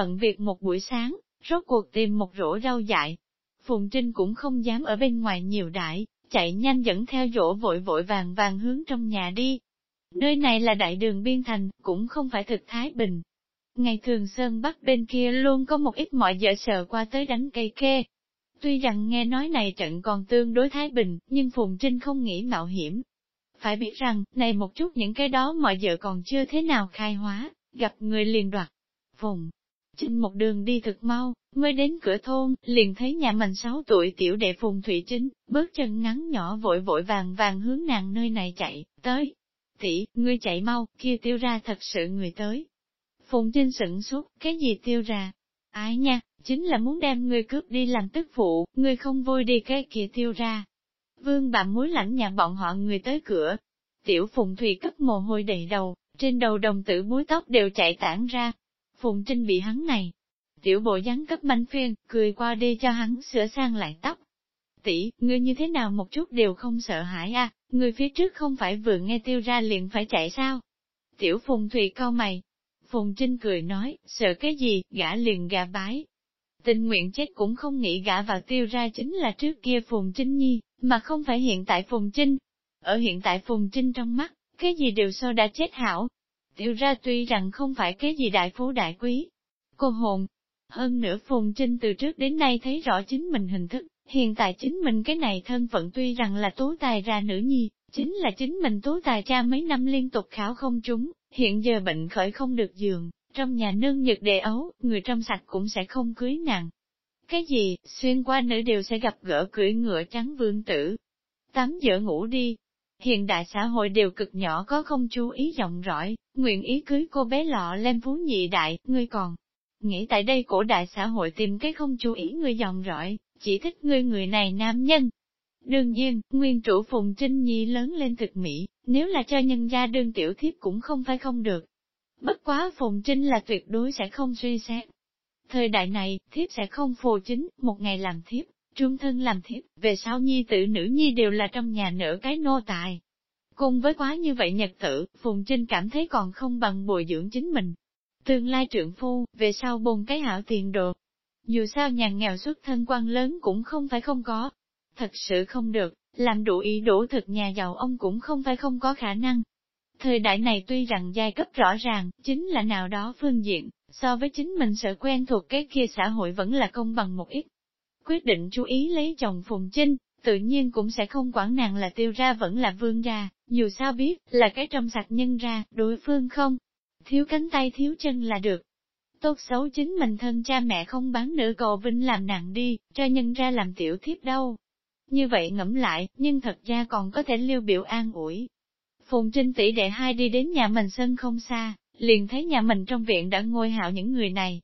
bận việc một buổi sáng, rốt cuộc tìm một rổ rau dại. Phùng Trinh cũng không dám ở bên ngoài nhiều đại, chạy nhanh dẫn theo rổ vội vội vàng vàng hướng trong nhà đi. Nơi này là đại đường biên thành, cũng không phải thực thái bình. Ngày thường Sơn Bắc bên kia luôn có một ít mọi vợ sợ qua tới đánh cây kê. Tuy rằng nghe nói này trận còn tương đối thái bình, nhưng Phùng Trinh không nghĩ mạo hiểm. Phải biết rằng, này một chút những cái đó mọi vợ còn chưa thế nào khai hóa, gặp người liền đoạt. Phùng Trinh một đường đi thật mau, mới đến cửa thôn, liền thấy nhà mình 6 tuổi tiểu đệ Phùng Thủy Trinh, bước chân ngắn nhỏ vội vội vàng vàng hướng nàng nơi này chạy, tới. Tỷ, ngươi chạy mau, kia tiêu ra thật sự người tới. Phùng Trinh sửng sốt, cái gì tiêu ra? Ái nha, chính là muốn đem ngươi cướp đi làm tức phụ, ngươi không vui đi cái kia tiêu ra. Vương bà muối lãnh nhà bọn họ người tới cửa. Tiểu Phùng Thủy cất mồ hôi đầy đầu, trên đầu đồng tử búi tóc đều chạy tản ra, Phùng Trinh bị hắn này. Tiểu bộ dáng cấp manh phiên, cười qua đi cho hắn sửa sang lại tóc. Tỷ, ngươi như thế nào một chút đều không sợ hãi à, người phía trước không phải vừa nghe tiêu ra liền phải chạy sao? Tiểu Phùng Thùy cau mày. Phùng Trinh cười nói, sợ cái gì, gã liền gà bái. Tình nguyện chết cũng không nghĩ gã vào tiêu ra chính là trước kia Phùng Trinh Nhi, mà không phải hiện tại Phùng Trinh. Ở hiện tại Phùng Trinh trong mắt, cái gì đều so đã chết hảo, Tiểu ra tuy rằng không phải cái gì đại phú đại quý, cô hồn. Hơn nữa Phùng Trinh từ trước đến nay thấy rõ chính mình hình thức, hiện tại chính mình cái này thân phận tuy rằng là tố tài ra nữ nhi, chính là chính mình tố tài cha mấy năm liên tục khảo không trúng, hiện giờ bệnh khởi không được giường, trong nhà nương nhật đề ấu, người trong sạch cũng sẽ không cưới nàng. Cái gì, xuyên qua nữ đều sẽ gặp gỡ cưỡi ngựa trắng vương tử. Tắm giờ ngủ đi, Hiện đại xã hội đều cực nhỏ có không chú ý rộng rãi, nguyện ý cưới cô bé lọ lem phú nhị đại, ngươi còn. Nghĩ tại đây cổ đại xã hội tìm cái không chú ý người dòng rõi, chỉ thích ngươi người này nam nhân. Đương nhiên, nguyên chủ Phùng Trinh Nhi lớn lên thực mỹ, nếu là cho nhân gia đương tiểu thiếp cũng không phải không được. Bất quá Phùng Trinh là tuyệt đối sẽ không suy xét. Thời đại này, thiếp sẽ không phù chính, một ngày làm thiếp, trung thân làm thiếp, về sau nhi tử nữ nhi đều là trong nhà nở cái nô tài. Cùng với quá như vậy nhật tử, Phùng Trinh cảm thấy còn không bằng bồi dưỡng chính mình. Tương lai trượng phu, về sau bồn cái hảo tiền đồ. Dù sao nhà nghèo xuất thân quan lớn cũng không phải không có. Thật sự không được, làm đủ ý đủ thực nhà giàu ông cũng không phải không có khả năng. Thời đại này tuy rằng giai cấp rõ ràng, chính là nào đó phương diện, so với chính mình sợ quen thuộc cái kia xã hội vẫn là công bằng một ít quyết định chú ý lấy chồng Phùng Trinh, tự nhiên cũng sẽ không quản nàng là tiêu ra vẫn là vương ra, dù sao biết, là cái trong sạch nhân ra, đối phương không. Thiếu cánh tay thiếu chân là được. Tốt xấu chính mình thân cha mẹ không bán nữ cầu vinh làm nặng đi, cho nhân ra làm tiểu thiếp đâu. Như vậy ngẫm lại, nhưng thật ra còn có thể lưu biểu an ủi. Phùng Trinh tỷ đệ hai đi đến nhà mình sân không xa, liền thấy nhà mình trong viện đã ngôi hạo những người này,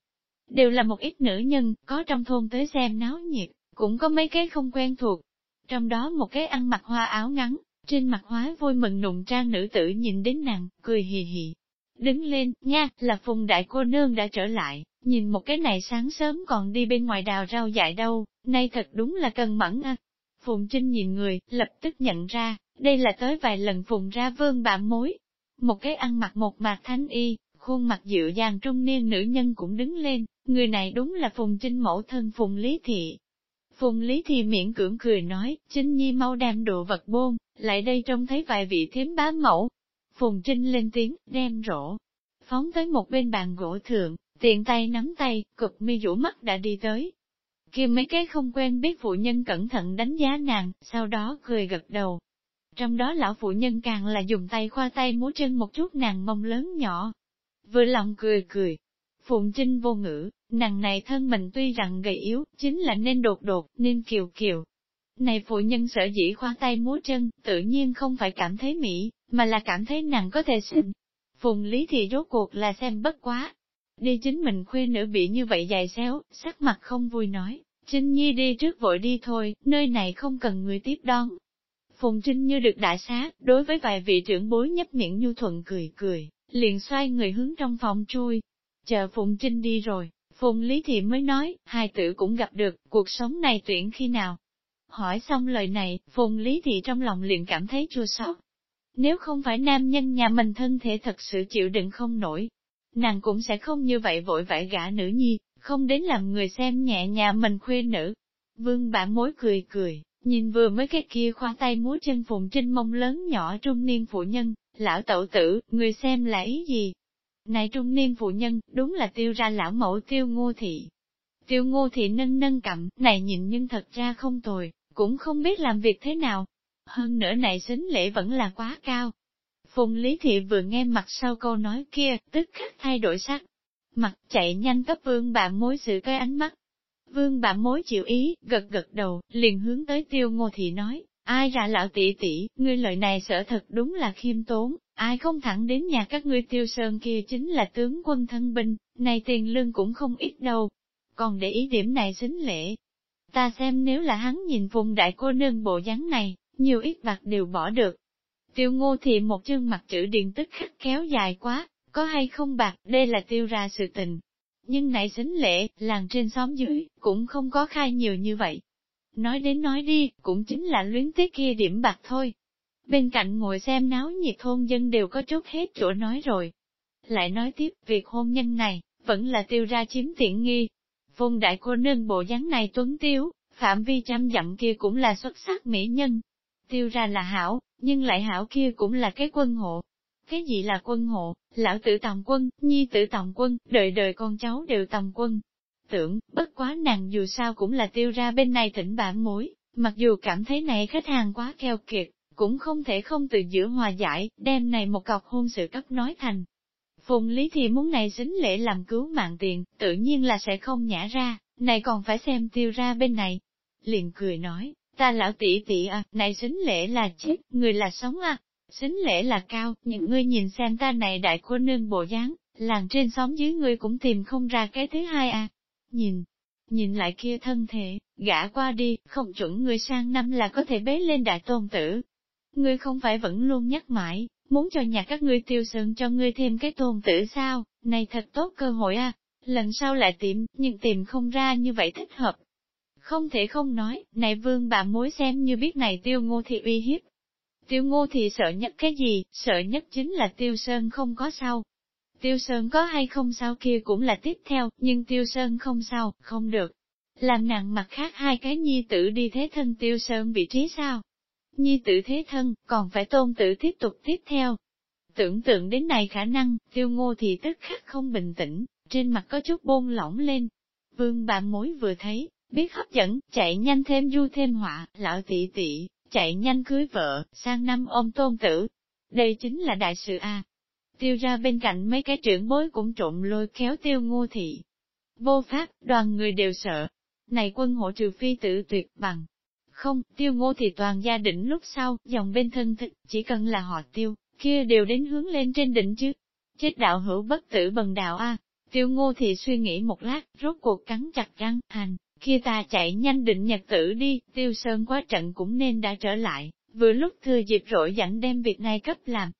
đều là một ít nữ nhân, có trong thôn tới xem náo nhiệt, cũng có mấy cái không quen thuộc. Trong đó một cái ăn mặc hoa áo ngắn, trên mặt hóa vui mừng nụng trang nữ tử nhìn đến nàng, cười hì hì. Đứng lên, nha, là phùng đại cô nương đã trở lại, nhìn một cái này sáng sớm còn đi bên ngoài đào rau dại đâu, nay thật đúng là cần mẫn à. Phùng Trinh nhìn người, lập tức nhận ra, đây là tới vài lần phùng ra vương bạn mối. Một cái ăn mặc một mạc thánh y, khuôn mặt dịu dàng trung niên nữ nhân cũng đứng lên, người này đúng là Phùng Trinh mẫu thân Phùng Lý Thị. Phùng Lý Thị miễn cưỡng cười nói, Trinh Nhi mau đem đồ vật bôn, lại đây trông thấy vài vị thiếm bá mẫu. Phùng Trinh lên tiếng, đem rổ, phóng tới một bên bàn gỗ thượng, tiện tay nắm tay, cực mi rũ mắt đã đi tới. kia mấy cái không quen biết phụ nhân cẩn thận đánh giá nàng, sau đó cười gật đầu. Trong đó lão phụ nhân càng là dùng tay khoa tay múa chân một chút nàng mông lớn nhỏ, vừa lòng cười cười. Phụng Trinh vô ngữ, nàng này thân mình tuy rằng gầy yếu, chính là nên đột đột, nên kiều kiều. Này phụ nhân sở dĩ khoa tay múa chân, tự nhiên không phải cảm thấy mỹ, mà là cảm thấy nàng có thể sinh. Phùng Lý thì rốt cuộc là xem bất quá. Đi chính mình khuê nữ bị như vậy dài xéo, sắc mặt không vui nói, Trinh Nhi đi trước vội đi thôi, nơi này không cần người tiếp đón. Phùng Trinh như được đại xá, đối với vài vị trưởng bối nhấp miệng nhu thuận cười cười, liền xoay người hướng trong phòng chui. Chờ Phùng Trinh đi rồi, Phùng Lý Thị mới nói, hai tử cũng gặp được, cuộc sống này tuyển khi nào? Hỏi xong lời này, Phùng Lý Thị trong lòng liền cảm thấy chua xót. Nếu không phải nam nhân nhà mình thân thể thật sự chịu đựng không nổi, nàng cũng sẽ không như vậy vội vãi gã nữ nhi, không đến làm người xem nhẹ nhà mình khuê nữ. Vương bả mối cười cười, nhìn vừa mới cái kia khoa tay múa chân phùng trinh mông lớn nhỏ trung niên phụ nhân, lão tẩu tử, người xem là ý gì? Này trung niên phụ nhân, đúng là tiêu ra lão mẫu tiêu ngô thị. Tiêu ngô thị nâng nâng cặm, này nhìn nhưng thật ra không tồi, cũng không biết làm việc thế nào. Hơn nữa này xính lễ vẫn là quá cao. Phùng Lý Thị vừa nghe mặt sau câu nói kia, tức khắc thay đổi sắc. Mặt chạy nhanh cấp vương bà mối sự cái ánh mắt. Vương bản mối chịu ý, gật gật đầu, liền hướng tới tiêu ngô thị nói, ai ra lão tỷ tỷ, ngươi lời này sợ thật đúng là khiêm tốn, ai không thẳng đến nhà các ngươi tiêu sơn kia chính là tướng quân thân binh, này tiền lương cũng không ít đâu. Còn để ý điểm này xính lễ, Ta xem nếu là hắn nhìn vùng đại cô nương bộ dáng này, nhiều ít bạc đều bỏ được. Tiêu ngô thì một chân mặt chữ điện tức khắc kéo dài quá, có hay không bạc, đây là tiêu ra sự tình. Nhưng nãy xính lễ, làng trên xóm dưới, cũng không có khai nhiều như vậy. Nói đến nói đi, cũng chính là luyến tiếc kia điểm bạc thôi. Bên cạnh ngồi xem náo nhiệt thôn dân đều có chút hết chỗ nói rồi. Lại nói tiếp, việc hôn nhân này, vẫn là tiêu ra chiếm tiện nghi, Phùng đại cô nương bộ dáng này tuấn tiếu, phạm vi trăm dặm kia cũng là xuất sắc mỹ nhân. Tiêu ra là hảo, nhưng lại hảo kia cũng là cái quân hộ. Cái gì là quân hộ? Lão tử tòng quân, nhi tử tòng quân, đời đời con cháu đều tòng quân. Tưởng, bất quá nàng dù sao cũng là tiêu ra bên này thỉnh bản mối, mặc dù cảm thấy này khách hàng quá keo kiệt, cũng không thể không từ giữa hòa giải, đem này một cọc hôn sự cấp nói thành, Phùng Lý thì muốn này xính lễ làm cứu mạng tiền, tự nhiên là sẽ không nhả ra, này còn phải xem tiêu ra bên này. Liền cười nói, ta lão tỷ tỷ à, này xính lễ là chết, người là sống à, xính lễ là cao, những ngươi nhìn xem ta này đại cô nương bộ dáng, làng trên xóm dưới ngươi cũng tìm không ra cái thứ hai à. Nhìn, nhìn lại kia thân thể, gã qua đi, không chuẩn người sang năm là có thể bế lên đại tôn tử. Ngươi không phải vẫn luôn nhắc mãi, muốn cho nhà các ngươi tiêu sơn cho ngươi thêm cái tôn tử sao, này thật tốt cơ hội à, lần sau lại tìm, nhưng tìm không ra như vậy thích hợp. Không thể không nói, này vương bà mối xem như biết này tiêu ngô thị uy hiếp. Tiêu ngô thì sợ nhất cái gì, sợ nhất chính là tiêu sơn không có sao. Tiêu sơn có hay không sao kia cũng là tiếp theo, nhưng tiêu sơn không sao, không được. Làm nặng mặt khác hai cái nhi tử đi thế thân tiêu sơn vị trí sao? nhi tử thế thân, còn phải tôn tử tiếp tục tiếp theo. Tưởng tượng đến này khả năng, tiêu ngô thì tức khắc không bình tĩnh, trên mặt có chút bôn lỏng lên. Vương bạn mối vừa thấy, biết hấp dẫn, chạy nhanh thêm du thêm họa, lão tỷ tỷ, chạy nhanh cưới vợ, sang năm ôm tôn tử. Đây chính là đại sự A. Tiêu ra bên cạnh mấy cái trưởng bối cũng trộm lôi kéo tiêu ngô thị. Vô pháp, đoàn người đều sợ. Này quân hộ trừ phi tử tuyệt bằng, không, tiêu ngô thị toàn gia đỉnh lúc sau, dòng bên thân thích, chỉ cần là họ tiêu, kia đều đến hướng lên trên đỉnh chứ. Chết đạo hữu bất tử bần đạo a Tiêu ngô thị suy nghĩ một lát, rốt cuộc cắn chặt răng, hành, kia ta chạy nhanh định nhật tử đi, tiêu sơn quá trận cũng nên đã trở lại, vừa lúc thừa dịp rỗi dẫn đem việc này cấp làm.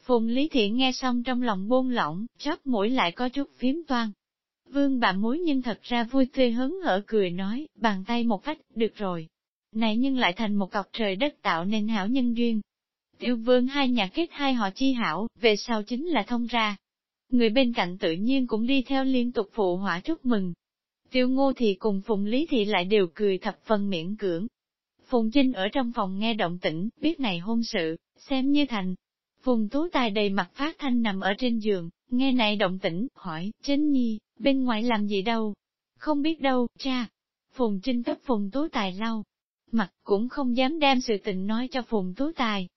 Phùng Lý Thiện nghe xong trong lòng buông lỏng, chóp mũi lại có chút phím toan. Vương bà mối nhưng thật ra vui tươi hớn hở cười nói, bàn tay một cách, được rồi, này nhưng lại thành một cọc trời đất tạo nên hảo nhân duyên. Tiêu vương hai nhà kết hai họ chi hảo, về sau chính là thông ra. Người bên cạnh tự nhiên cũng đi theo liên tục phụ hỏa chúc mừng. Tiêu ngô thì cùng Phùng Lý Thị lại đều cười thập phần miễn cưỡng. Phùng Trinh ở trong phòng nghe động tĩnh, biết này hôn sự, xem như thành. Phùng Tú Tài đầy mặt phát thanh nằm ở trên giường, nghe này động tĩnh, hỏi, Trinh Nhi, bên ngoài làm gì đâu? Không biết đâu, cha. Phùng Trinh cấp Phùng Tú Tài lau, mặt cũng không dám đem sự tình nói cho Phùng Tú Tài.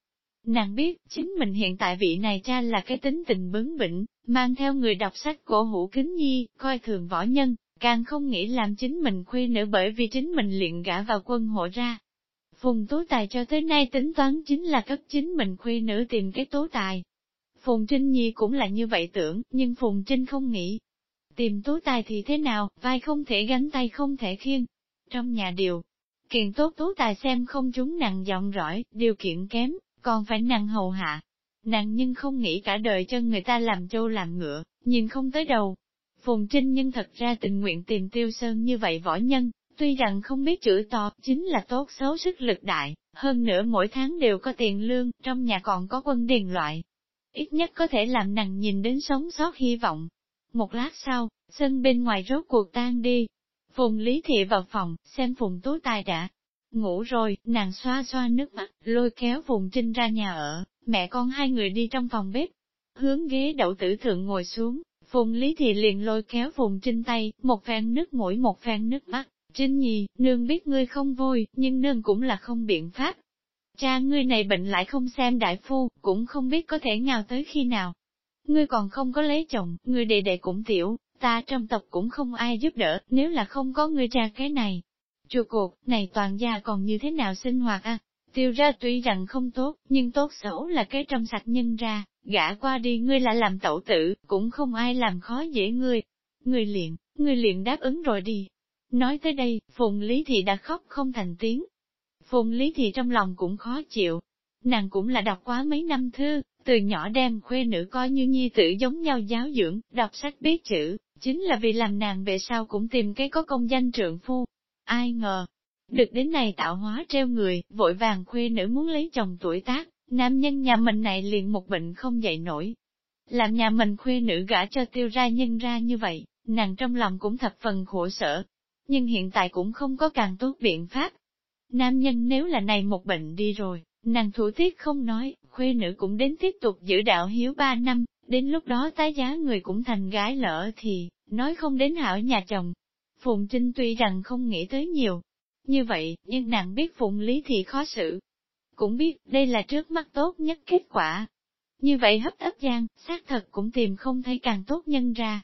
Nàng biết, chính mình hiện tại vị này cha là cái tính tình bướng bỉnh, mang theo người đọc sách cổ hữu kính nhi, coi thường võ nhân, càng không nghĩ làm chính mình khuê nữa bởi vì chính mình luyện gã vào quân hộ ra. Phùng Tú Tài cho tới nay tính toán chính là cấp chính mình khuê nữ tìm cái tố tài. Phùng Trinh Nhi cũng là như vậy tưởng, nhưng Phùng Trinh không nghĩ. Tìm tố tài thì thế nào, vai không thể gánh tay không thể khiêng. Trong nhà điều, Kiện tốt tố tài xem không chúng nàng giọng rõi, điều kiện kém, còn phải nàng hầu hạ. Nàng nhưng không nghĩ cả đời cho người ta làm trâu làm ngựa, nhìn không tới đầu. Phùng Trinh nhưng thật ra tình nguyện tìm tiêu sơn như vậy võ nhân, tuy rằng không biết chữ to, chính là tốt xấu sức lực đại, hơn nữa mỗi tháng đều có tiền lương, trong nhà còn có quân điền loại. Ít nhất có thể làm nàng nhìn đến sống sót hy vọng. Một lát sau, sân bên ngoài rốt cuộc tan đi. Phùng Lý Thị vào phòng, xem Phùng Tú Tài đã ngủ rồi, nàng xoa xoa nước mắt, lôi kéo Phùng Trinh ra nhà ở, mẹ con hai người đi trong phòng bếp. Hướng ghế đậu tử thượng ngồi xuống, Phùng Lý Thị liền lôi kéo Phùng Trinh tay, một phen nước mũi một phen nước mắt. Trinh nhì, nương biết ngươi không vui, nhưng nương cũng là không biện pháp. Cha ngươi này bệnh lại không xem đại phu, cũng không biết có thể ngào tới khi nào. Ngươi còn không có lấy chồng, ngươi đệ đệ cũng tiểu, ta trong tộc cũng không ai giúp đỡ, nếu là không có ngươi cha cái này. Chùa cuộc, này toàn gia còn như thế nào sinh hoạt à? Tiêu ra tuy rằng không tốt, nhưng tốt xấu là cái trong sạch nhân ra, gã qua đi ngươi lại làm tẩu tử, cũng không ai làm khó dễ ngươi. Ngươi liền, ngươi liền đáp ứng rồi đi. Nói tới đây, Phùng Lý Thị đã khóc không thành tiếng. Phùng Lý Thị trong lòng cũng khó chịu. Nàng cũng là đọc quá mấy năm thư, từ nhỏ đem khuê nữ coi như nhi tử giống nhau giáo dưỡng, đọc sách biết chữ, chính là vì làm nàng về sau cũng tìm cái có công danh trượng phu. Ai ngờ, được đến này tạo hóa treo người, vội vàng khuê nữ muốn lấy chồng tuổi tác, nam nhân nhà mình này liền một bệnh không dậy nổi. Làm nhà mình khuê nữ gả cho tiêu ra nhân ra như vậy, nàng trong lòng cũng thập phần khổ sở. Nhưng hiện tại cũng không có càng tốt biện pháp. Nam nhân nếu là này một bệnh đi rồi, nàng thủ tiết không nói, khuê nữ cũng đến tiếp tục giữ đạo hiếu ba năm, đến lúc đó tái giá người cũng thành gái lỡ thì, nói không đến hảo nhà chồng. Phùng Trinh tuy rằng không nghĩ tới nhiều, như vậy, nhưng nàng biết Phụng Lý thì khó xử. Cũng biết, đây là trước mắt tốt nhất kết quả. Như vậy hấp ấp gian, xác thật cũng tìm không thấy càng tốt nhân ra.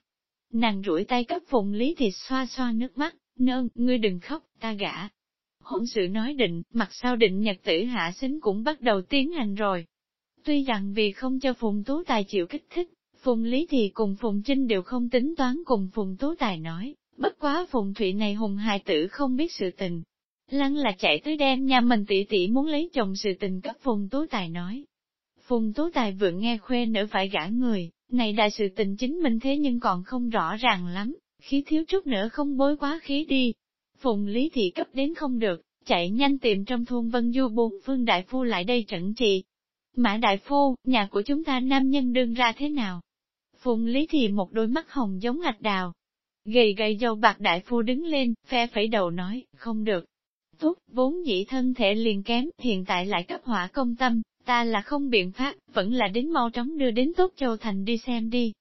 Nàng rủi tay cấp Phụng Lý thì xoa xoa nước mắt, nơn, ngươi đừng khóc, ta gả. Hỗn sự nói định, mặt sau định nhật tử hạ xính cũng bắt đầu tiến hành rồi. Tuy rằng vì không cho Phùng Tú Tài chịu kích thích, Phùng Lý thì cùng Phùng Trinh đều không tính toán cùng Phùng Tú Tài nói, bất quá Phùng Thụy này hùng hài tử không biết sự tình, Lăng là chạy tới đem nhà mình tỷ tỷ muốn lấy chồng sự tình cấp Phùng Tú Tài nói. Phùng Tú Tài vừa nghe khuê nữ phải gã người, này đại sự tình chính mình thế nhưng còn không rõ ràng lắm, khí thiếu chút nữa không bối quá khí đi. Phùng Lý Thị cấp đến không được, chạy nhanh tìm trong thôn Vân Du bốn phương đại phu lại đây trận trị. Mã đại phu, nhà của chúng ta nam nhân đương ra thế nào? Phùng Lý Thị một đôi mắt hồng giống ngạch đào. Gầy gầy dâu bạc đại phu đứng lên, phe phẩy đầu nói, không được, tốt, vốn dĩ thân thể liền kém, hiện tại lại cấp hỏa công tâm, ta là không biện pháp, vẫn là đến mau chóng đưa đến Tốt Châu Thành đi xem đi.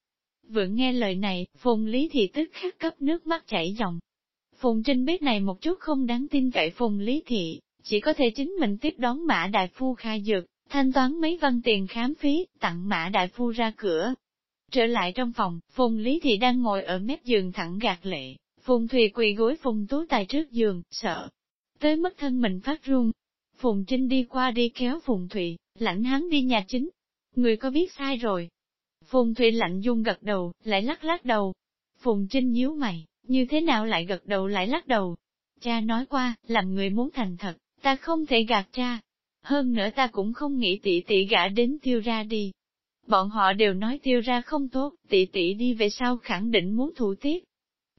Vừa nghe lời này, Phùng Lý Thị tức khắc cấp nước mắt chảy dòng. Phùng Trinh biết này một chút không đáng tin cậy Phùng Lý Thị, chỉ có thể chính mình tiếp đón Mã Đại Phu khai dược, thanh toán mấy văn tiền khám phí, tặng Mã Đại Phu ra cửa. Trở lại trong phòng, Phùng Lý Thị đang ngồi ở mép giường thẳng gạt lệ, Phùng Thùy quỳ gối Phùng Tú Tài trước giường, sợ, tới mất thân mình phát run. Phùng Trinh đi qua đi kéo Phùng Thụy, lãnh hắn đi nhà chính. Người có biết sai rồi. Phùng Thụy lạnh dung gật đầu, lại lắc lắc đầu. Phùng Trinh nhíu mày, như thế nào lại gật đầu lại lắc đầu. Cha nói qua, làm người muốn thành thật, ta không thể gạt cha. Hơn nữa ta cũng không nghĩ tỷ tỷ gã đến tiêu ra đi. Bọn họ đều nói tiêu ra không tốt, tỷ tỷ đi về sau khẳng định muốn thủ tiết,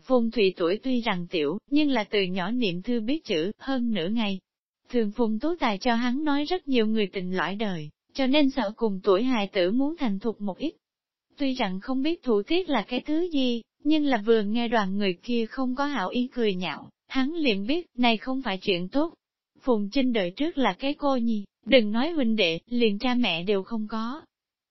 Phùng Thụy tuổi tuy rằng tiểu, nhưng là từ nhỏ niệm thư biết chữ, hơn nửa ngày. Thường Phùng Tú Tài cho hắn nói rất nhiều người tình lõi đời, cho nên sợ cùng tuổi hài tử muốn thành thục một ít. Tuy rằng không biết thủ tiết là cái thứ gì, nhưng là vừa nghe đoàn người kia không có hảo ý cười nhạo, hắn liền biết, này không phải chuyện tốt. Phùng Trinh đợi trước là cái cô nhi, đừng nói huynh đệ, liền cha mẹ đều không có.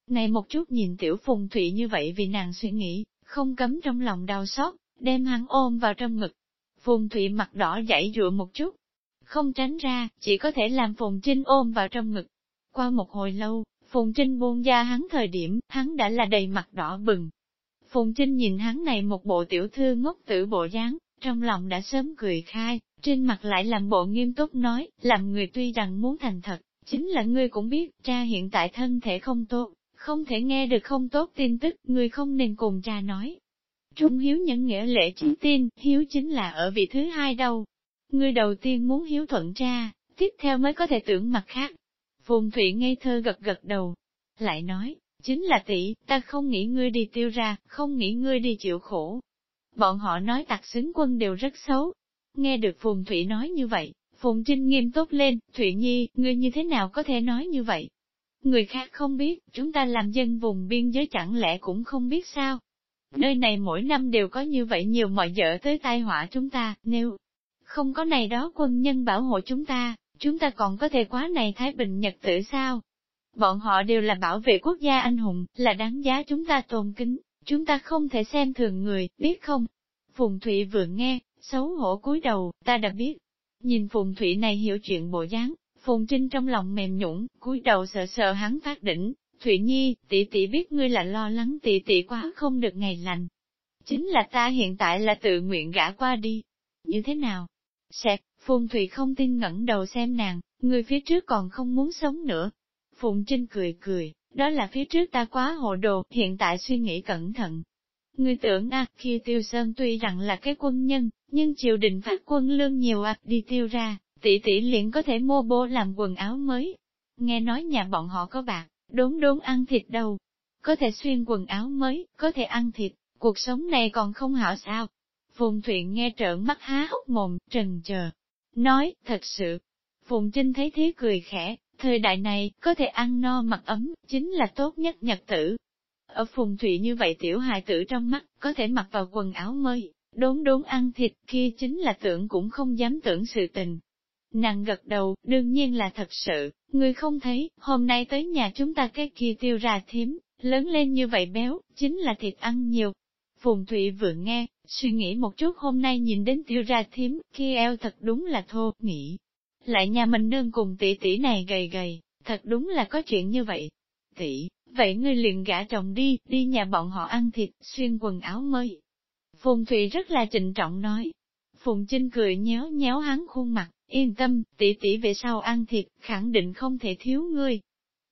Này một chút nhìn tiểu Phùng Thụy như vậy vì nàng suy nghĩ, không cấm trong lòng đau xót, đem hắn ôm vào trong ngực. Phùng Thụy mặt đỏ dãy dụa một chút, không tránh ra, chỉ có thể làm Phùng Trinh ôm vào trong ngực. Qua một hồi lâu, Phùng Trinh buông ra hắn thời điểm, hắn đã là đầy mặt đỏ bừng. Phùng Trinh nhìn hắn này một bộ tiểu thư ngốc tử bộ dáng, trong lòng đã sớm cười khai, trên mặt lại làm bộ nghiêm túc nói, làm người tuy rằng muốn thành thật, chính là ngươi cũng biết, cha hiện tại thân thể không tốt, không thể nghe được không tốt tin tức, người không nên cùng cha nói, Trung hiếu nhẫn nghĩa lệ chính tin, hiếu chính là ở vị thứ hai đâu. Người đầu tiên muốn hiếu thuận cha, tiếp theo mới có thể tưởng mặt khác. Phùng Thụy ngây thơ gật gật đầu, lại nói, chính là tỷ, ta không nghĩ ngươi đi tiêu ra, không nghĩ ngươi đi chịu khổ. Bọn họ nói tạc xứng quân đều rất xấu. Nghe được Phùng Thụy nói như vậy, Phùng Trinh nghiêm tốt lên, Thụy Nhi, ngươi như thế nào có thể nói như vậy? Người khác không biết, chúng ta làm dân vùng biên giới chẳng lẽ cũng không biết sao? Nơi này mỗi năm đều có như vậy nhiều mọi dở tới tai họa chúng ta, nếu không có này đó quân nhân bảo hộ chúng ta, chúng ta còn có thể quá này Thái Bình Nhật tử sao? Bọn họ đều là bảo vệ quốc gia anh hùng, là đáng giá chúng ta tôn kính, chúng ta không thể xem thường người, biết không? Phùng Thụy vừa nghe, xấu hổ cúi đầu, ta đã biết. Nhìn Phùng Thụy này hiểu chuyện bộ dáng, Phùng Trinh trong lòng mềm nhũng, cúi đầu sợ sợ hắn phát đỉnh, Thụy Nhi, tỷ tỷ biết ngươi là lo lắng tỷ tỷ quá không được ngày lành. Chính là ta hiện tại là tự nguyện gã qua đi. Như thế nào? Sẹt, Phùng Thụy không tin ngẩng đầu xem nàng, người phía trước còn không muốn sống nữa. Phùng Trinh cười cười, đó là phía trước ta quá hồ đồ, hiện tại suy nghĩ cẩn thận. Ngươi tưởng à, khi Tiêu Sơn tuy rằng là cái quân nhân, nhưng triều đình phát quân lương nhiều à, đi tiêu ra, tỷ tỷ liền có thể mua bô làm quần áo mới. Nghe nói nhà bọn họ có bạc, đốn đốn ăn thịt đâu. Có thể xuyên quần áo mới, có thể ăn thịt, cuộc sống này còn không hảo sao. Phùng Thuyện nghe trợn mắt há hốc mồm, trần chờ. Nói, thật sự. Phùng Trinh thấy thế cười khẽ, thời đại này, có thể ăn no mặc ấm, chính là tốt nhất nhật tử. Ở Phùng Thụy như vậy tiểu hài tử trong mắt, có thể mặc vào quần áo mới, đốn đốn ăn thịt kia chính là tưởng cũng không dám tưởng sự tình. Nàng gật đầu, đương nhiên là thật sự, người không thấy, hôm nay tới nhà chúng ta cái kia tiêu ra thím, lớn lên như vậy béo, chính là thịt ăn nhiều. Phùng Thụy vừa nghe, suy nghĩ một chút hôm nay nhìn đến tiêu ra thím, kia eo thật đúng là thô, nghĩ. Lại nhà mình nương cùng tỷ tỷ này gầy gầy, thật đúng là có chuyện như vậy. Tỷ, vậy ngươi liền gả chồng đi, đi nhà bọn họ ăn thịt, xuyên quần áo mới. Phùng Thụy rất là trịnh trọng nói. Phùng Trinh cười nhéo nhéo hắn khuôn mặt, Yên tâm, tỷ tỷ về sau ăn thịt, khẳng định không thể thiếu ngươi.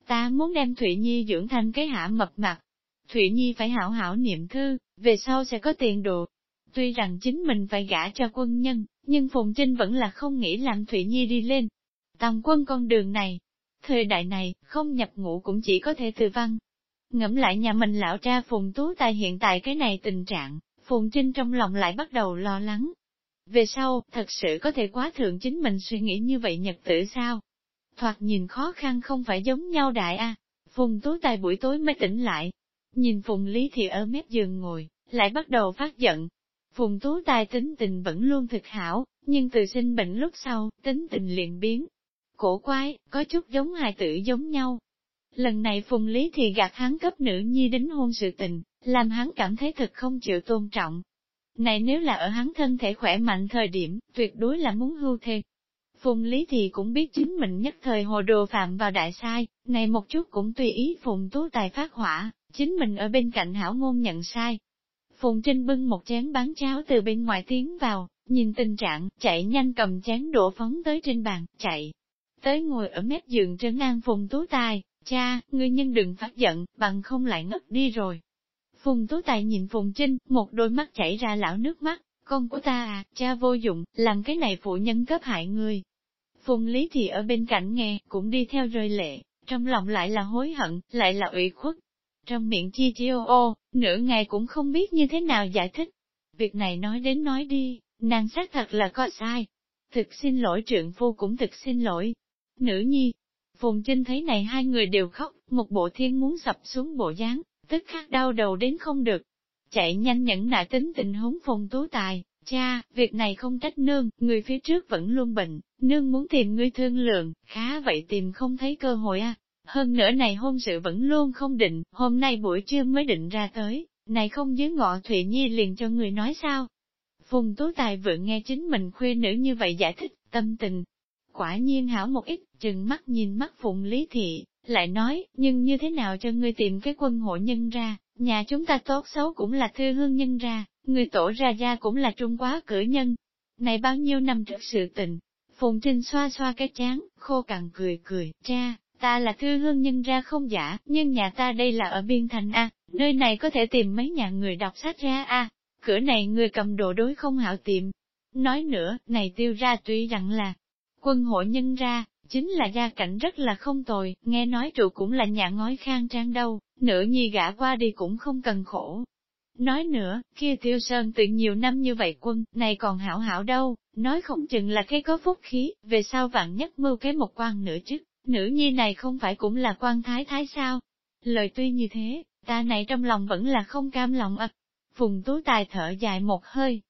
Ta muốn đem Thụy Nhi dưỡng thành cái hạ mập mặt. Thụy Nhi phải hảo hảo niệm thư, về sau sẽ có tiền đồ. Tuy rằng chính mình phải gả cho quân nhân, nhưng Phùng Trinh vẫn là không nghĩ làm Thụy Nhi đi lên. Tầm quân con đường này, thời đại này, không nhập ngũ cũng chỉ có thể từ văn. Ngẫm lại nhà mình lão cha Phùng Tú Tài hiện tại cái này tình trạng, Phùng Trinh trong lòng lại bắt đầu lo lắng, về sau, thật sự có thể quá thượng chính mình suy nghĩ như vậy nhật tử sao? Thoạt nhìn khó khăn không phải giống nhau đại a. Phùng Tú Tài buổi tối mới tỉnh lại. Nhìn Phùng Lý thì ở mép giường ngồi, lại bắt đầu phát giận. Phùng Tú Tài tính tình vẫn luôn thực hảo, nhưng từ sinh bệnh lúc sau, tính tình liền biến. Cổ quái, có chút giống hài tử giống nhau. Lần này Phùng Lý thì gạt hắn cấp nữ nhi đính hôn sự tình, làm hắn cảm thấy thật không chịu tôn trọng, này nếu là ở hắn thân thể khỏe mạnh thời điểm, tuyệt đối là muốn hưu thề. Phùng Lý thì cũng biết chính mình nhất thời hồ đồ phạm vào đại sai, này một chút cũng tùy ý Phùng Tú Tài phát hỏa, chính mình ở bên cạnh hảo ngôn nhận sai. Phùng Trinh bưng một chén bán cháo từ bên ngoài tiến vào, nhìn tình trạng, chạy nhanh cầm chén đổ phóng tới trên bàn, chạy. Tới ngồi ở mép giường trấn an Phùng Tú Tài, cha, ngươi nhân đừng phát giận, bằng không lại ngất đi rồi. Phùng Tú Tài nhìn Phùng Trinh, một đôi mắt chảy ra lão nước mắt, con của ta à, cha vô dụng, làm cái này phụ nhân cấp hại người. Phùng Lý thì ở bên cạnh nghe, cũng đi theo rơi lệ, trong lòng lại là hối hận, lại là ủy khuất. Trong miệng chi chi ô ô, nửa ngày cũng không biết như thế nào giải thích. Việc này nói đến nói đi, nàng xác thật là có sai. Thực xin lỗi trượng phu cũng thực xin lỗi. Nữ nhi, Phùng Trinh thấy này hai người đều khóc, một bộ thiên muốn sập xuống bộ dáng, tức khắc đau đầu đến không được. Chạy nhanh nhẫn nại tính tình huống phùng tú tài, cha, việc này không trách nương, người phía trước vẫn luôn bệnh, nương muốn tìm ngươi thương lượng, khá vậy tìm không thấy cơ hội à. Hơn nữa này hôn sự vẫn luôn không định, hôm nay buổi trưa mới định ra tới, này không dưới ngọ Thụy Nhi liền cho người nói sao. Phùng Tú Tài vừa nghe chính mình khuê nữ như vậy giải thích, tâm tình. Quả nhiên hảo một ít, chừng mắt nhìn mắt Phùng Lý Thị, lại nói, nhưng như thế nào cho ngươi tìm cái quân hộ nhân ra, nhà chúng ta tốt xấu cũng là thư hương nhân ra, người tổ ra gia cũng là trung quá cử nhân. Này bao nhiêu năm trước sự tình, Phùng Trinh xoa xoa cái chán, khô cằn cười cười, cha, ta là thư hương nhân ra không giả, nhưng nhà ta đây là ở biên thành A, nơi này có thể tìm mấy nhà người đọc sách ra A, cửa này người cầm đồ đối không hảo tìm. Nói nữa, này tiêu ra tuy rằng là quân hộ nhân ra, Chính là gia cảnh rất là không tồi, nghe nói trụ cũng là nhà ngói khang trang đâu, nữ nhi gã qua đi cũng không cần khổ. Nói nữa, kia tiêu sơn tự nhiều năm như vậy quân, này còn hảo hảo đâu, nói không chừng là cái có phúc khí, về sau vạn nhất mưu cái một quan nữa chứ, nữ nhi này không phải cũng là quan thái thái sao? Lời tuy như thế, ta này trong lòng vẫn là không cam lòng ập. Phùng Tú Tài thở dài một hơi.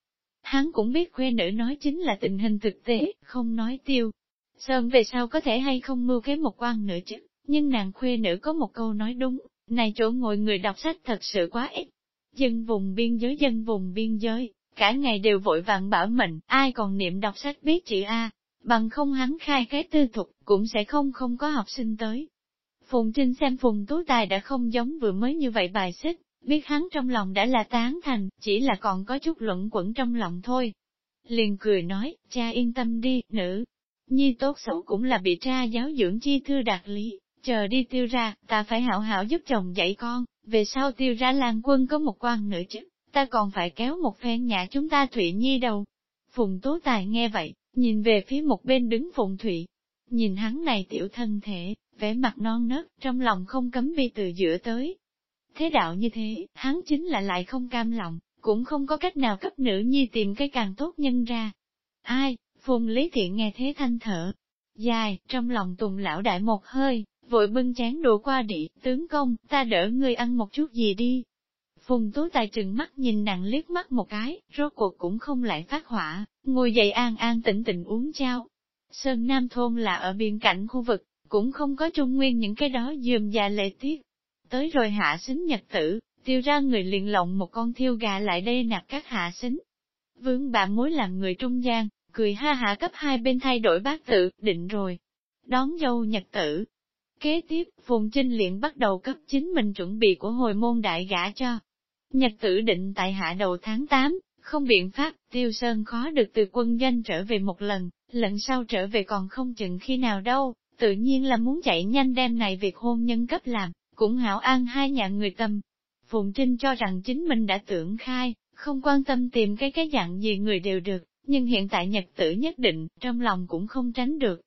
Hắn cũng biết khuê nữ nói chính là tình hình thực tế, không nói tiêu. Sơn về sau có thể hay không mưu kế một quan nữa chứ, nhưng nàng khuê nữ có một câu nói đúng, này chỗ ngồi người đọc sách thật sự quá ít. Dân vùng biên giới dân vùng biên giới, cả ngày đều vội vàng bảo mệnh, ai còn niệm đọc sách biết chữ A, bằng không hắn khai cái tư thục, cũng sẽ không không có học sinh tới. Phùng Trinh xem Phùng Tú Tài đã không giống vừa mới như vậy bài xích, biết hắn trong lòng đã là tán thành, chỉ là còn có chút luận quẩn trong lòng thôi. Liền cười nói, cha yên tâm đi, nữ. Nhi tốt xấu cũng là bị cha giáo dưỡng chi thư đạt lý, chờ đi tiêu ra, ta phải hảo hảo giúp chồng dạy con, về sau tiêu ra làng quân có một quan nữa chứ, ta còn phải kéo một phen nhà chúng ta Thụy Nhi đầu. Phùng tố Tài nghe vậy, nhìn về phía một bên đứng Phùng Thụy, nhìn hắn này tiểu thân thể, vẻ mặt non nớt, trong lòng không cấm bi từ giữa tới. Thế đạo như thế, hắn chính là lại không cam lòng, cũng không có cách nào cấp nữ nhi tìm cái càng tốt nhân ra. Ai, Phùng Lý Thiện nghe thế thanh thở, dài, trong lòng tùng lão đại một hơi, vội bưng chén đùa qua địa, tướng công, ta đỡ người ăn một chút gì đi. Phùng Tú Tài trừng mắt nhìn nàng liếc mắt một cái, rốt cuộc cũng không lại phát hỏa, ngồi dậy an an tĩnh tĩnh uống chao. Sơn Nam Thôn là ở biên cảnh khu vực, cũng không có trung nguyên những cái đó dườm già lệ tiết. Tới rồi hạ xính nhật tử, tiêu ra người liền lộng một con thiêu gà lại đây nạp các hạ xính. Vương bà mối làm người trung gian, cười ha hả cấp hai bên thay đổi bác tự, định rồi. Đón dâu nhật tử, Kế tiếp, Phùng Trinh liền bắt đầu cấp chính mình chuẩn bị của hồi môn đại gã cho. Nhật tử định tại hạ đầu tháng 8, không biện pháp, Tiêu Sơn khó được từ quân danh trở về một lần, lần sau trở về còn không chừng khi nào đâu, tự nhiên là muốn chạy nhanh đem này việc hôn nhân cấp làm, cũng hảo an hai nhà người tâm. Phùng Trinh cho rằng chính mình đã tưởng khai, không quan tâm tìm cái cái dạng gì người đều được, nhưng hiện tại nhật tử nhất định, trong lòng cũng không tránh được.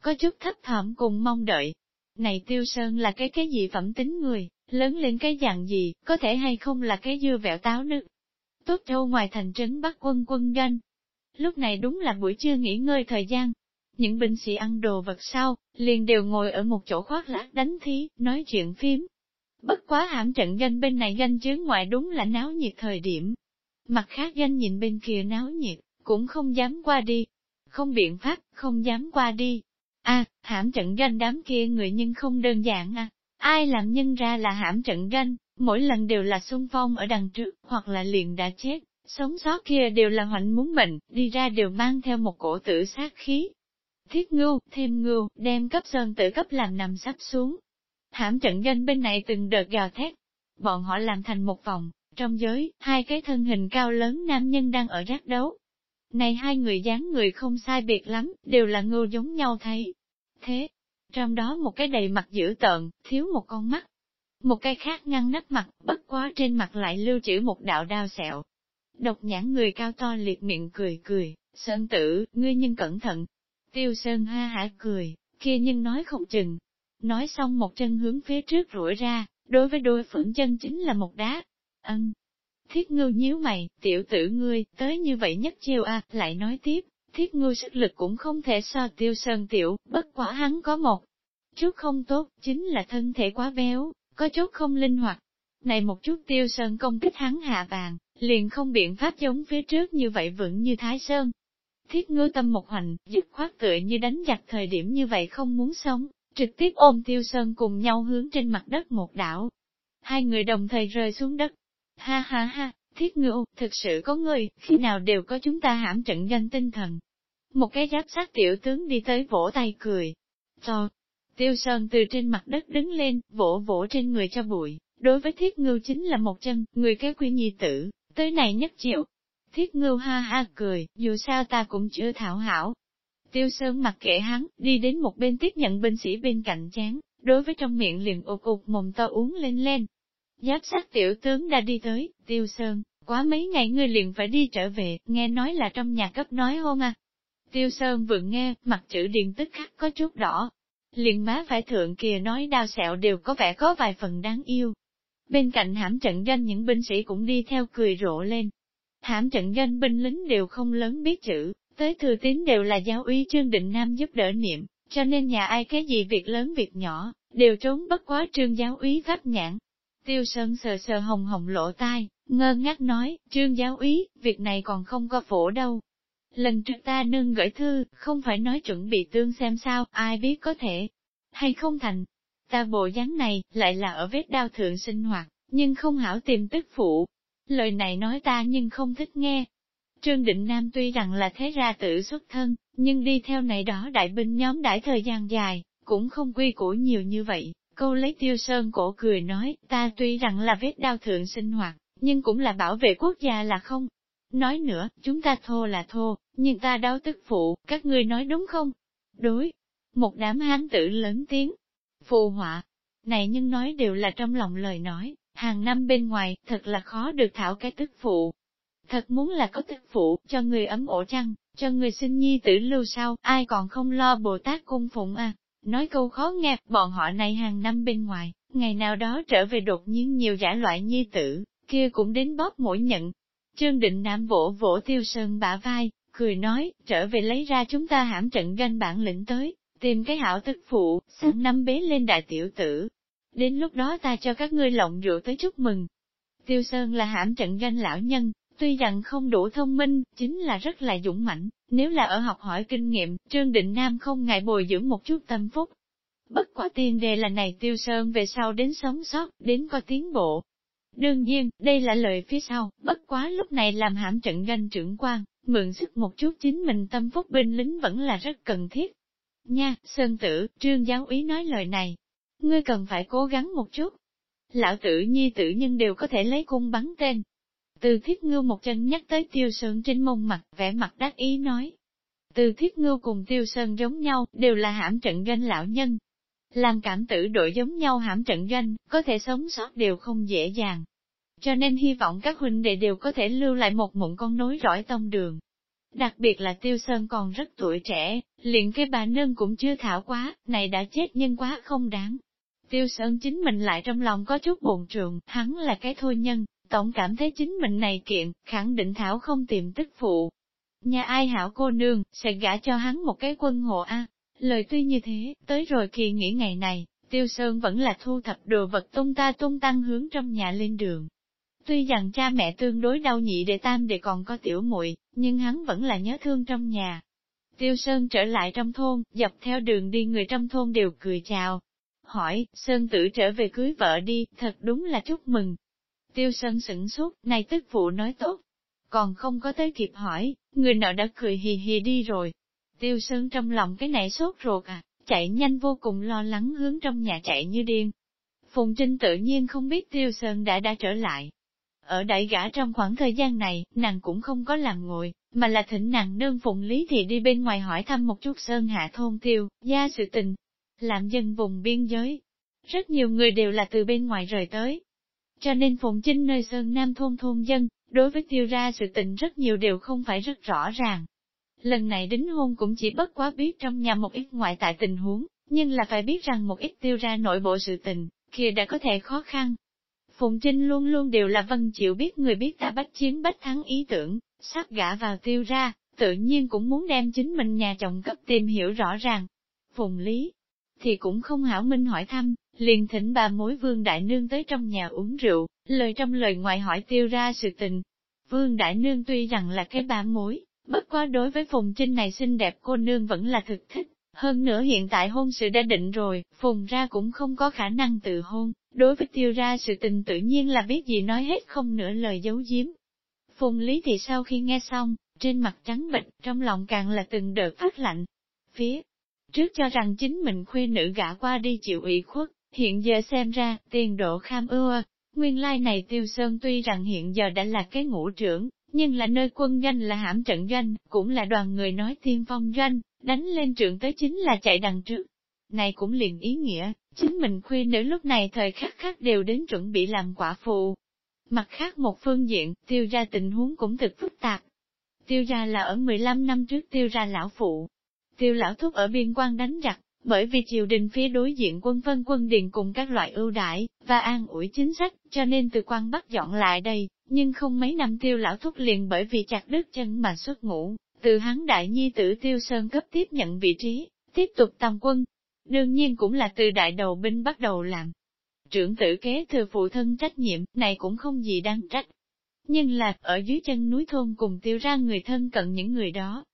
Có chút thấp thỏm cùng mong đợi, này tiêu sơn là cái cái gì phẩm tính người, lớn lên cái dạng gì, có thể hay không là cái dưa vẹo táo nước. Tốt châu ngoài thành trấn bắt quân quân doanh. Lúc này đúng là buổi trưa nghỉ ngơi thời gian. Những binh sĩ ăn đồ vật sau, liền đều ngồi ở một chỗ khoác lác đánh thí, nói chuyện phím. Bất quá hãm trận doanh bên này doanh chướng ngoại đúng là náo nhiệt thời điểm. Mặt khác doanh nhìn bên kia náo nhiệt, cũng không dám qua đi. Không biện pháp, không dám qua đi, a hãm trận ganh đám kia người nhưng không đơn giản à. Ai làm nhân ra là hãm trận ganh, mỗi lần đều là xung phong ở đằng trước, hoặc là liền đã chết, sống sót kia đều là hoạnh muốn mệnh, đi ra đều mang theo một cổ tử sát khí. Thiết ngưu, thêm ngưu, đem cấp sơn tử cấp làm nằm sắp xuống. Hãm trận ganh bên này từng đợt gào thét. Bọn họ làm thành một vòng, trong giới, hai cái thân hình cao lớn nam nhân đang ở rác đấu, này hai người dáng người không sai biệt lắm, đều là ngưu giống nhau thấy. Thế, trong đó một cái đầy mặt dữ tợn, thiếu một con mắt. Một cái khác ngăn nắp mặt, bất quá trên mặt lại lưu trữ một đạo đao sẹo. Độc nhãn người cao to liệt miệng cười cười, sơn tử, ngươi nhưng cẩn thận. Tiêu sơn ha hả cười, kia nhưng nói không chừng. Nói xong một chân hướng phía trước rủi ra, đối với đôi phượng chân chính là một đá. Ân, Thiết ngưu nhíu mày, tiểu tử ngươi, tới như vậy nhất chiêu a lại nói tiếp, thiết ngưu sức lực cũng không thể so tiêu sơn tiểu, bất quả hắn có một chút không tốt, chính là thân thể quá béo, có chút không linh hoạt. Này một chút tiêu sơn công kích hắn hạ vàng, liền không biện pháp giống phía trước như vậy vững như thái sơn. Thiết ngưu tâm một hoành, dứt khoát tựa như đánh giặc thời điểm như vậy không muốn sống, trực tiếp ôm tiêu sơn cùng nhau hướng trên mặt đất một đảo. Hai người đồng thời rơi xuống đất, Ha ha ha, thiết ngưu, thực sự có người, khi nào đều có chúng ta hãm trận danh tinh thần. Một cái giáp sát tiểu tướng đi tới vỗ tay cười. to tiêu sơn từ trên mặt đất đứng lên, vỗ vỗ trên người cho bụi, đối với thiết ngưu chính là một chân, người cái quy nhi tử, tới này nhất chịu. Thiết ngưu ha ha cười, dù sao ta cũng chưa thảo hảo. Tiêu sơn mặc kệ hắn, đi đến một bên tiếp nhận binh sĩ bên cạnh chán, đối với trong miệng liền ụt ụt mồm to uống lên lên, Giáp sát tiểu tướng đã đi tới, tiêu sơn, quá mấy ngày ngươi liền phải đi trở về, nghe nói là trong nhà cấp nói hôn à. Tiêu sơn vừa nghe, mặt chữ điện tức khắc có chút đỏ. Liền má phải thượng kìa nói đau sẹo đều có vẻ có vài phần đáng yêu. Bên cạnh hãm trận doanh những binh sĩ cũng đi theo cười rộ lên. Hãm trận doanh binh lính đều không lớn biết chữ, tới thừa tín đều là giáo uy Trương Định Nam giúp đỡ niệm, cho nên nhà ai cái gì việc lớn việc nhỏ, đều trốn bất quá trương giáo úy pháp nhãn. Tiêu Sơn sờ sờ hồng hồng lộ tai, ngơ ngác nói, trương giáo úy, việc này còn không có phổ đâu. Lần trước ta nương gửi thư, không phải nói chuẩn bị tương xem sao, ai biết có thể, hay không thành. Ta bộ dáng này, lại là ở vết đau thượng sinh hoạt, nhưng không hảo tìm tức phụ. Lời này nói ta nhưng không thích nghe. Trương Định Nam tuy rằng là thế ra tử xuất thân, nhưng đi theo này đó đại binh nhóm đãi thời gian dài, cũng không quy củ nhiều như vậy. Câu lấy tiêu sơn cổ cười nói, ta tuy rằng là vết đau thượng sinh hoạt, nhưng cũng là bảo vệ quốc gia là không. Nói nữa, chúng ta thô là thô, nhưng ta đau tức phụ, các ngươi nói đúng không? Đối. Một đám hán tử lớn tiếng. Phù họa. Này nhưng nói đều là trong lòng lời nói, hàng năm bên ngoài, thật là khó được thảo cái tức phụ. Thật muốn là có tức phụ, cho người ấm ổ chăng, cho người sinh nhi tử lưu sau, ai còn không lo Bồ Tát cung phụng à. Nói câu khó nghe, bọn họ này hàng năm bên ngoài, ngày nào đó trở về đột nhiên nhiều giả loại nhi tử, kia cũng đến bóp mũi nhận. Trương Định Nam vỗ vỗ tiêu sơn bả vai, cười nói, trở về lấy ra chúng ta hãm trận ganh bản lĩnh tới, tìm cái hảo tức phụ, sang năm bế lên đại tiểu tử. Đến lúc đó ta cho các ngươi lộng rượu tới chúc mừng. Tiêu Sơn là hãm trận ganh lão nhân, tuy rằng không đủ thông minh, chính là rất là dũng mãnh, nếu là ở học hỏi kinh nghiệm, Trương Định Nam không ngại bồi dưỡng một chút tâm phúc. Bất quả tiên đề là này Tiêu Sơn về sau đến sống sót, đến có tiến bộ, Đương nhiên, đây là lời phía sau, bất quá lúc này làm hãm trận ganh trưởng quan, mượn sức một chút chính mình tâm phúc binh lính vẫn là rất cần thiết. Nha, Sơn Tử, Trương Giáo Ý nói lời này, ngươi cần phải cố gắng một chút. Lão tử nhi tử nhân đều có thể lấy cung bắn tên. Từ thiết ngưu một chân nhắc tới tiêu sơn trên mông mặt, vẻ mặt đắc ý nói. Từ thiết ngưu cùng tiêu sơn giống nhau, đều là hãm trận doanh lão nhân, làm cảm tử đội giống nhau hãm trận doanh, có thể sống sót đều không dễ dàng. Cho nên hy vọng các huynh đệ đều có thể lưu lại một mụn con nối rõi tông đường. Đặc biệt là Tiêu Sơn còn rất tuổi trẻ, liền cái bà nương cũng chưa thảo quá, này đã chết nhân quá không đáng. Tiêu Sơn chính mình lại trong lòng có chút buồn trường, hắn là cái thôi nhân, tổng cảm thấy chính mình này kiện, khẳng định thảo không tìm tức phụ. Nhà ai hảo cô nương, sẽ gả cho hắn một cái quân hộ A. Lời tuy như thế, tới rồi kỳ nghỉ ngày này, Tiêu Sơn vẫn là thu thập đồ vật tung ta tung tăng hướng trong nhà lên đường. Tuy rằng cha mẹ tương đối đau nhị để tam để còn có tiểu muội, nhưng hắn vẫn là nhớ thương trong nhà. Tiêu Sơn trở lại trong thôn, dọc theo đường đi người trong thôn đều cười chào. Hỏi, Sơn tử trở về cưới vợ đi, thật đúng là chúc mừng. Tiêu Sơn sửng sốt, này tức phụ nói tốt. Còn không có tới kịp hỏi, người nọ đã cười hì hì đi rồi, Tiêu Sơn trong lòng cái nảy sốt ruột à, chạy nhanh vô cùng lo lắng hướng trong nhà chạy như điên. Phùng Trinh tự nhiên không biết Tiêu Sơn đã đã trở lại. Ở đại gã trong khoảng thời gian này, nàng cũng không có làm ngồi, mà là thỉnh nàng nương Phùng Lý Thị đi bên ngoài hỏi thăm một chút Sơn Hạ thôn tiêu, gia sự tình. Làm dân vùng biên giới. Rất nhiều người đều là từ bên ngoài rời tới. Cho nên phụng chinh nơi Sơn Nam thôn thôn dân, đối với tiêu ra sự tình rất nhiều đều không phải rất rõ ràng. Lần này đính hôn cũng chỉ bất quá biết trong nhà một ít ngoại tại tình huống, nhưng là phải biết rằng một ít tiêu ra nội bộ sự tình, kia đã có thể khó khăn. Phụng Trinh luôn luôn đều là vân chịu biết người biết ta bách chiến bách thắng ý tưởng, sắp gã vào tiêu ra, tự nhiên cũng muốn đem chính mình nhà chồng cấp tìm hiểu rõ ràng. Phùng Lý thì cũng không hảo minh hỏi thăm, liền thỉnh bà mối vương đại nương tới trong nhà uống rượu, lời trong lời ngoài hỏi tiêu ra sự tình. Vương đại nương tuy rằng là cái bà mối, Bất quá đối với Phùng Trinh này xinh đẹp cô nương vẫn là thực thích, hơn nữa hiện tại hôn sự đã định rồi, Phùng ra cũng không có khả năng tự hôn, đối với tiêu ra sự tình tự nhiên là biết gì nói hết không nửa lời giấu giếm. Phùng Lý thì sau khi nghe xong, trên mặt trắng bệch, trong lòng càng là từng đợt phát lạnh. Phía trước cho rằng chính mình khuê nữ gả qua đi chịu ủy khuất, hiện giờ xem ra, tiền độ kham ưa, nguyên lai này tiêu sơn tuy rằng hiện giờ đã là cái ngũ trưởng, nhưng là nơi quân doanh là hãm trận doanh, cũng là đoàn người nói thiên phong doanh, đánh lên trượng tới chính là chạy đằng trước. Này cũng liền ý nghĩa, chính mình khuya nữ lúc này thời khắc khác đều đến chuẩn bị làm quả phụ. Mặt khác một phương diện, tiêu ra tình huống cũng thực phức tạp. Tiêu ra là ở 15 năm trước tiêu ra lão phụ. Tiêu lão thúc ở biên quan đánh giặc, bởi vì triều đình phía đối diện quân vân quân điền cùng các loại ưu đãi và an ủi chính sách, cho nên từ quan bắt dọn lại đây, nhưng không mấy năm tiêu lão thúc liền bởi vì chặt đứt chân mà xuất ngũ, từ hắn đại nhi tử tiêu sơn cấp tiếp nhận vị trí, tiếp tục tầm quân. Đương nhiên cũng là từ đại đầu binh bắt đầu làm. Trưởng tử kế thừa phụ thân trách nhiệm, này cũng không gì đáng trách. Nhưng là, ở dưới chân núi thôn cùng tiêu ra người thân cận những người đó.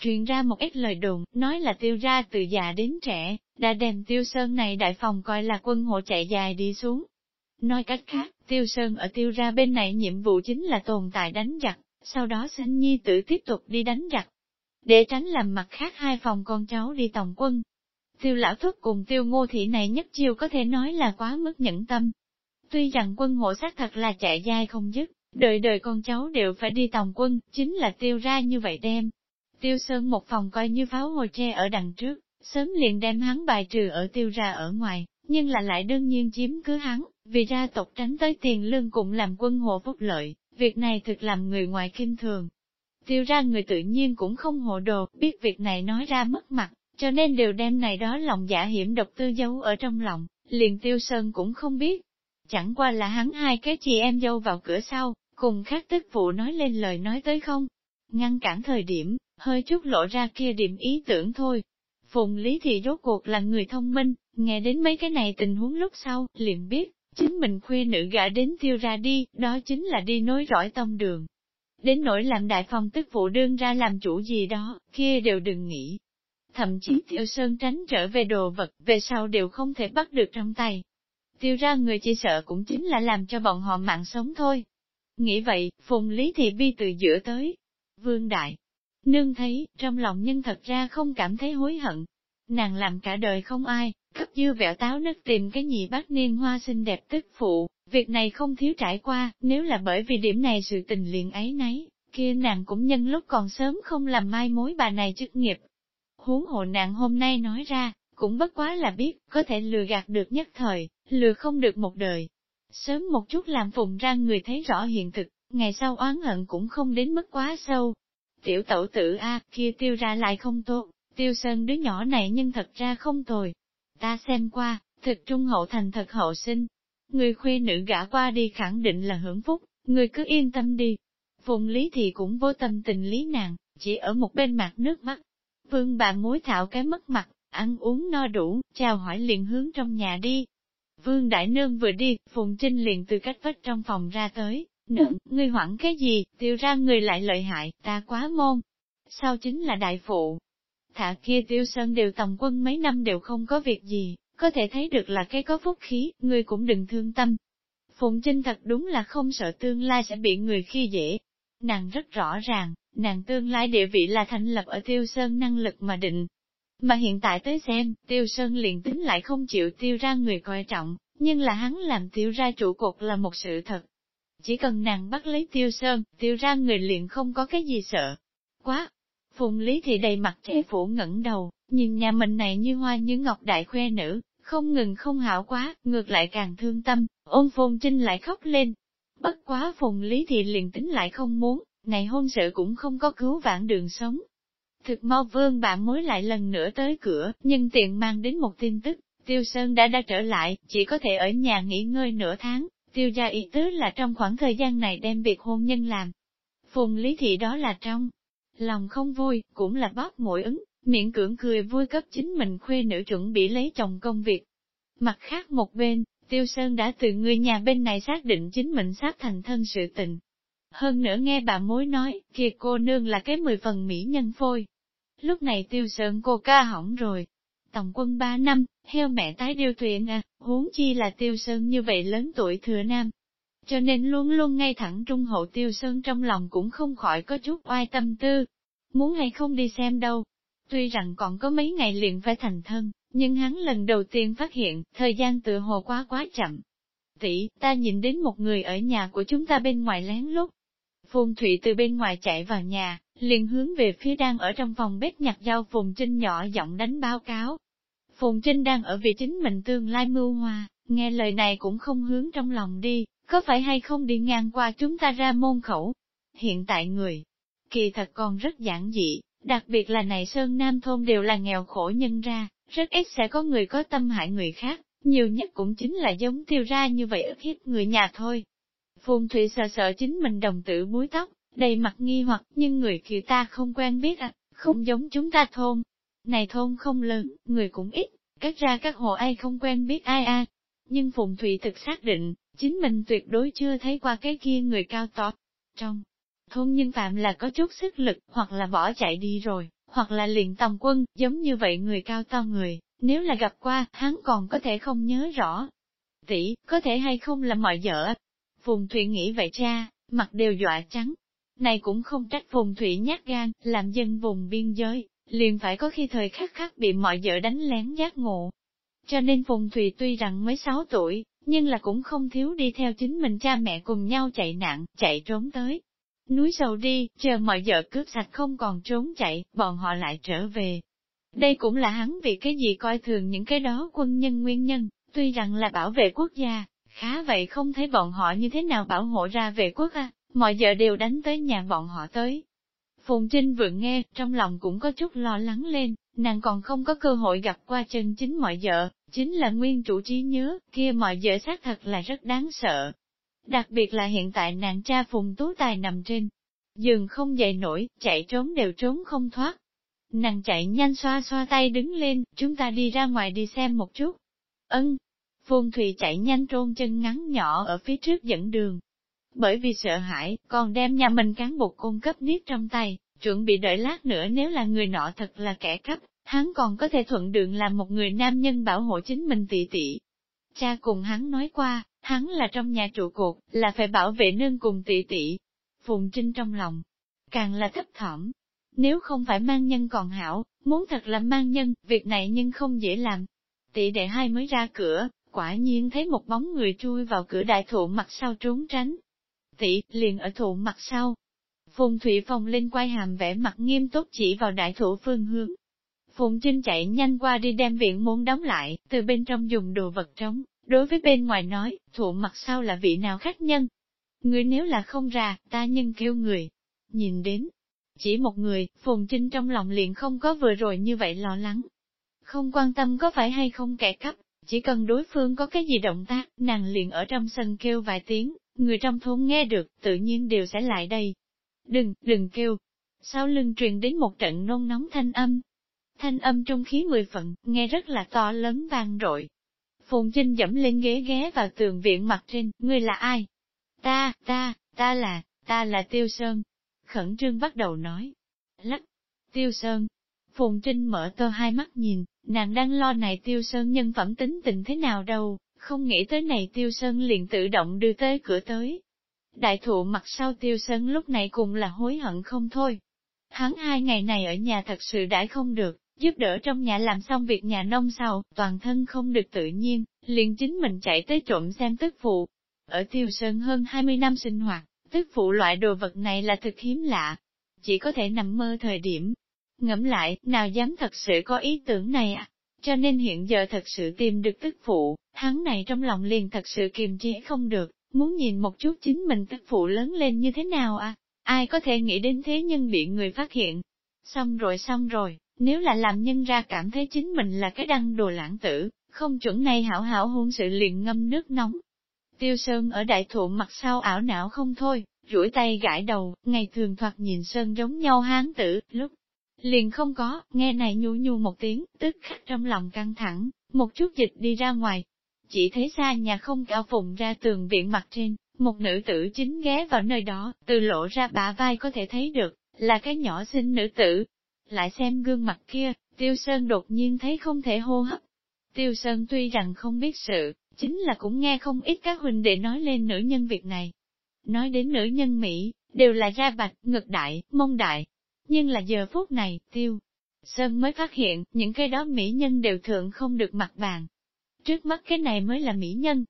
Truyền ra một ít lời đồn, nói là tiêu ra từ già đến trẻ, đã đem tiêu sơn này đại phòng coi là quân hộ chạy dài đi xuống. Nói cách khác, tiêu sơn ở tiêu ra bên này nhiệm vụ chính là tồn tại đánh giặc, sau đó sinh nhi tử tiếp tục đi đánh giặc. Để tránh làm mặt khác hai phòng con cháu đi tổng quân. Tiêu lão thúc cùng tiêu ngô thị này nhất chiêu có thể nói là quá mức nhẫn tâm. Tuy rằng quân hộ xác thật là chạy dài không dứt, đời đời con cháu đều phải đi tổng quân, chính là tiêu ra như vậy đem. Tiêu sơn một phòng coi như pháo hồi tre ở đằng trước, sớm liền đem hắn bài trừ ở tiêu ra ở ngoài, nhưng là lại đương nhiên chiếm cứ hắn, vì ra tộc tránh tới tiền lương cũng làm quân hộ phúc lợi, việc này thực làm người ngoài kinh thường. Tiêu ra người tự nhiên cũng không hộ đồ, biết việc này nói ra mất mặt, cho nên đều đem này đó lòng giả hiểm độc tư giấu ở trong lòng, liền tiêu sơn cũng không biết. Chẳng qua là hắn hai cái chị em dâu vào cửa sau, cùng khác tức phụ nói lên lời nói tới không. Ngăn cản thời điểm, hơi chút lộ ra kia điểm ý tưởng thôi. Phùng Lý thì rốt cuộc là người thông minh, nghe đến mấy cái này tình huống lúc sau, liền biết, chính mình khuê nữ gã đến tiêu ra đi, đó chính là đi nối rõi tông đường. Đến nỗi làm đại phòng tức phụ đương ra làm chủ gì đó, kia đều đừng nghĩ. Thậm chí tiêu sơn tránh trở về đồ vật, về sau đều không thể bắt được trong tay. Tiêu ra người chỉ sợ cũng chính là làm cho bọn họ mạng sống thôi. Nghĩ vậy, Phùng Lý Thị Bi từ giữa tới. Vương Đại, nương thấy, trong lòng nhân thật ra không cảm thấy hối hận. Nàng làm cả đời không ai, cấp dư vẹo táo nứt tìm cái nhị bác niên hoa xinh đẹp tức phụ, việc này không thiếu trải qua, nếu là bởi vì điểm này sự tình liền ấy nấy, kia nàng cũng nhân lúc còn sớm không làm mai mối bà này chức nghiệp. Huống hộ nàng hôm nay nói ra, cũng bất quá là biết, có thể lừa gạt được nhất thời, lừa không được một đời. Sớm một chút làm phùng ra người thấy rõ hiện thực, ngày sau oán hận cũng không đến mức quá sâu. Tiểu tẩu tử A, kia tiêu ra lại không tốt, tiêu sơn đứa nhỏ này nhưng thật ra không tồi, Ta xem qua, thực trung hậu thành thật hậu sinh. Người khuê nữ gả qua đi khẳng định là hưởng phúc, người cứ yên tâm đi. Phùng lý thì cũng vô tâm tình lý nàng, chỉ ở một bên mặt nước mắt. Vương bà mối thảo cái mất mặt, ăn uống no đủ, chào hỏi liền hướng trong nhà đi. Vương Đại Nương vừa đi, Phùng Trinh liền từ cách vách trong phòng ra tới, nượng, ngươi hoảng cái gì, tiêu ra người lại lợi hại, ta quá môn. Sau chính là đại phụ, Thả kia tiêu sơn đều tòng quân mấy năm đều không có việc gì, có thể thấy được là cái có phúc khí, người cũng đừng thương tâm. Phụng Trinh thật đúng là không sợ tương lai sẽ bị người khi dễ. Nàng rất rõ ràng, nàng tương lai địa vị là thành lập ở tiêu sơn năng lực mà định. Mà hiện tại tới xem, tiêu sơn liền tính lại không chịu tiêu ra người coi trọng, nhưng là hắn làm tiêu ra trụ cột là một sự thật. Chỉ cần nàng bắt lấy tiêu sơn, tiêu ra người liền không có cái gì sợ. Quá, Phùng Lý thì đầy mặt trẻ phủ ngẩng đầu, nhìn nhà mình này như hoa như ngọc đại khoe nữ, không ngừng không hảo quá, ngược lại càng thương tâm, ôn Phùng Trinh lại khóc lên. Bất quá Phùng Lý thì liền tính lại không muốn, này hôn sự cũng không có cứu vãn đường sống. Thực mau vương bạn mối lại lần nữa tới cửa, nhưng tiện mang đến một tin tức, Tiêu Sơn đã đã trở lại, chỉ có thể ở nhà nghỉ ngơi nửa tháng, Tiêu gia ý tứ là trong khoảng thời gian này đem việc hôn nhân làm. Phùng Lý Thị đó là trong lòng không vui, cũng là bóp mũi ứng, miệng cưỡng cười vui cấp chính mình khuê nữ chuẩn bị lấy chồng công việc. Mặt khác một bên, Tiêu Sơn đã từ người nhà bên này xác định chính mình xác thành thân sự tình. Hơn nữa nghe bà mối nói, kia cô nương là cái mười phần mỹ nhân phôi. Lúc này Tiêu Sơn cô ca hỏng rồi. Tổng quân ba năm, heo mẹ tái điều thuyền à, huống chi là Tiêu Sơn như vậy lớn tuổi thừa nam, cho nên luôn luôn ngay thẳng trung hậu tiêu sơn trong lòng cũng không khỏi có chút oai tâm tư. Muốn hay không đi xem đâu. Tuy rằng còn có mấy ngày liền phải thành thân, nhưng hắn lần đầu tiên phát hiện, thời gian tự hồ quá quá chậm. Tỷ, ta nhìn đến một người ở nhà của chúng ta bên ngoài lén lút. Phùng Thụy từ bên ngoài chạy vào nhà, liền hướng về phía đang ở trong phòng bếp nhặt dao Phùng Trinh nhỏ giọng đánh báo cáo. Phùng Trinh đang ở vị chính mình tương lai mưu hoa, nghe lời này cũng không hướng trong lòng đi, có phải hay không đi ngang qua chúng ta ra môn khẩu? Hiện tại người, kỳ thật còn rất giản dị, đặc biệt là này Sơn Nam Thôn đều là nghèo khổ nhân ra, rất ít sẽ có người có tâm hại người khác, nhiều nhất cũng chính là giống tiêu ra như vậy ức hiếp người nhà thôi. Phùng Thụy sợ sợ chính mình đồng tử búi tóc, đầy mặt nghi hoặc nhưng người kia ta không quen biết à, không giống chúng ta thôn. Này thôn không lớn, người cũng ít, cắt ra các hộ ai không quen biết ai a. Nhưng Phùng Thụy thực xác định, chính mình tuyệt đối chưa thấy qua cái kia người cao to. Trong thôn nhân phạm là có chút sức lực, hoặc là bỏ chạy đi rồi, hoặc là liền tòng quân, giống như vậy người cao to người, nếu là gặp qua, hắn còn có thể không nhớ rõ. Tỷ, có thể hay không là mọi vợ? Phùng Thụy nghĩ vậy cha, mặt đều dọa trắng. Này cũng không trách Phùng Thụy nhát gan, làm dân vùng biên giới, liền phải có khi thời khắc khắc bị mọi vợ đánh lén giác ngộ. Cho nên Phùng thùy tuy rằng mới 6 tuổi, nhưng là cũng không thiếu đi theo chính mình cha mẹ cùng nhau chạy nạn, chạy trốn tới. Núi sầu đi, chờ mọi vợ cướp sạch không còn trốn chạy, bọn họ lại trở về. Đây cũng là hắn vì cái gì coi thường những cái đó quân nhân nguyên nhân, tuy rằng là bảo vệ quốc gia, khá vậy không thấy bọn họ như thế nào bảo hộ ra về quốc à, mọi giờ đều đánh tới nhà bọn họ tới. Phùng Trinh vừa nghe, trong lòng cũng có chút lo lắng lên, nàng còn không có cơ hội gặp qua chân chính mọi vợ, chính là nguyên chủ trí nhớ, kia mọi vợ xác thật là rất đáng sợ. Đặc biệt là hiện tại nàng cha Phùng Tú Tài nằm trên giường không dậy nổi, chạy trốn đều trốn không thoát. Nàng chạy nhanh xoa xoa tay đứng lên, chúng ta đi ra ngoài đi xem một chút. Ân. Phùng Thụy chạy nhanh trôn chân ngắn nhỏ ở phía trước dẫn đường. Bởi vì sợ hãi, còn đem nhà mình cán bộ cung cấp niết trong tay, chuẩn bị đợi lát nữa nếu là người nọ thật là kẻ cắp, hắn còn có thể thuận đường làm một người nam nhân bảo hộ chính mình tỷ tỷ. Cha cùng hắn nói qua, hắn là trong nhà trụ cột, là phải bảo vệ nương cùng tỷ tỷ. Phùng Trinh trong lòng, càng là thấp thỏm. Nếu không phải mang nhân còn hảo, muốn thật là mang nhân, việc này nhưng không dễ làm. Tỷ đệ hai mới ra cửa, quả nhiên thấy một bóng người chui vào cửa đại thụ mặt sau trốn tránh. Tỷ, liền ở thụ mặt sau. Phùng Thụy Phong lên quay hàm vẻ mặt nghiêm túc chỉ vào đại thụ phương hướng. Phùng Trinh chạy nhanh qua đi đem viện muốn đóng lại, từ bên trong dùng đồ vật trống, đối với bên ngoài nói, thụ mặt sau là vị nào khác nhân. Người nếu là không ra, ta nhân kêu người. Nhìn đến, chỉ một người, Phùng Trinh trong lòng liền không có vừa rồi như vậy lo lắng. Không quan tâm có phải hay không kẻ cắp, chỉ cần đối phương có cái gì động tác, nàng liền ở trong sân kêu vài tiếng, người trong thôn nghe được, tự nhiên đều sẽ lại đây. Đừng, đừng kêu. Sau lưng truyền đến một trận nôn nóng thanh âm, thanh âm trung khí mười phận, nghe rất là to lớn vang rội. Phùng Trinh dẫm lên ghế ghé vào tường viện mặt trên, ngươi là ai? Ta, ta, ta là, ta là Tiêu Sơn. Khẩn trương bắt đầu nói. Lắc, Tiêu Sơn. Phùng Trinh mở to hai mắt nhìn, nàng đang lo này Tiêu Sơn nhân phẩm tính tình thế nào đâu, không nghĩ tới này Tiêu Sơn liền tự động đưa tới cửa tới. Đại thụ mặt sau Tiêu Sơn lúc này cùng là hối hận không thôi. Hắn hai ngày này ở nhà thật sự đãi không được, giúp đỡ trong nhà làm xong việc nhà nông sau, toàn thân không được tự nhiên, liền chính mình chạy tới trộm xem tức phụ. Ở Tiêu Sơn hơn 20 năm sinh hoạt, tức phụ loại đồ vật này là thực hiếm lạ, chỉ có thể nằm mơ thời điểm. Ngẫm lại, nào dám thật sự có ý tưởng này à? Cho nên hiện giờ thật sự tìm được tức phụ, hắn này trong lòng liền thật sự kiềm chế không được, muốn nhìn một chút chính mình tức phụ lớn lên như thế nào à? Ai có thể nghĩ đến thế nhưng bị người phát hiện? Xong rồi xong rồi, nếu là làm nhân ra cảm thấy chính mình là cái đăng đồ lãng tử, không chuẩn này hảo hảo hôn sự liền ngâm nước nóng. Tiêu Sơn ở đại thụ mặt sau ảo não không thôi, duỗi tay gãi đầu, ngày thường thoạt nhìn Sơn giống nhau hán tử, lúc liền không có, nghe này nhu nhu một tiếng, tức khắc trong lòng căng thẳng, một chút dịch đi ra ngoài. Chỉ thấy xa nhà không cao phùng ra tường viện mặt trên, một nữ tử chính ghé vào nơi đó, từ lộ ra bả vai có thể thấy được, là cái nhỏ xinh nữ tử, lại xem gương mặt kia, Tiêu Sơn đột nhiên thấy không thể hô hấp. Tiêu Sơn tuy rằng không biết sự, chính là cũng nghe không ít các huynh đệ nói lên nữ nhân việc này. Nói đến nữ nhân Mỹ, đều là da bạch, ngực đại, mông đại. Nhưng là giờ phút này, Tiêu Sơn mới phát hiện, những cái đó Mỹ nhân đều thượng không được mặt bàn. Trước mắt cái này mới là Mỹ nhân.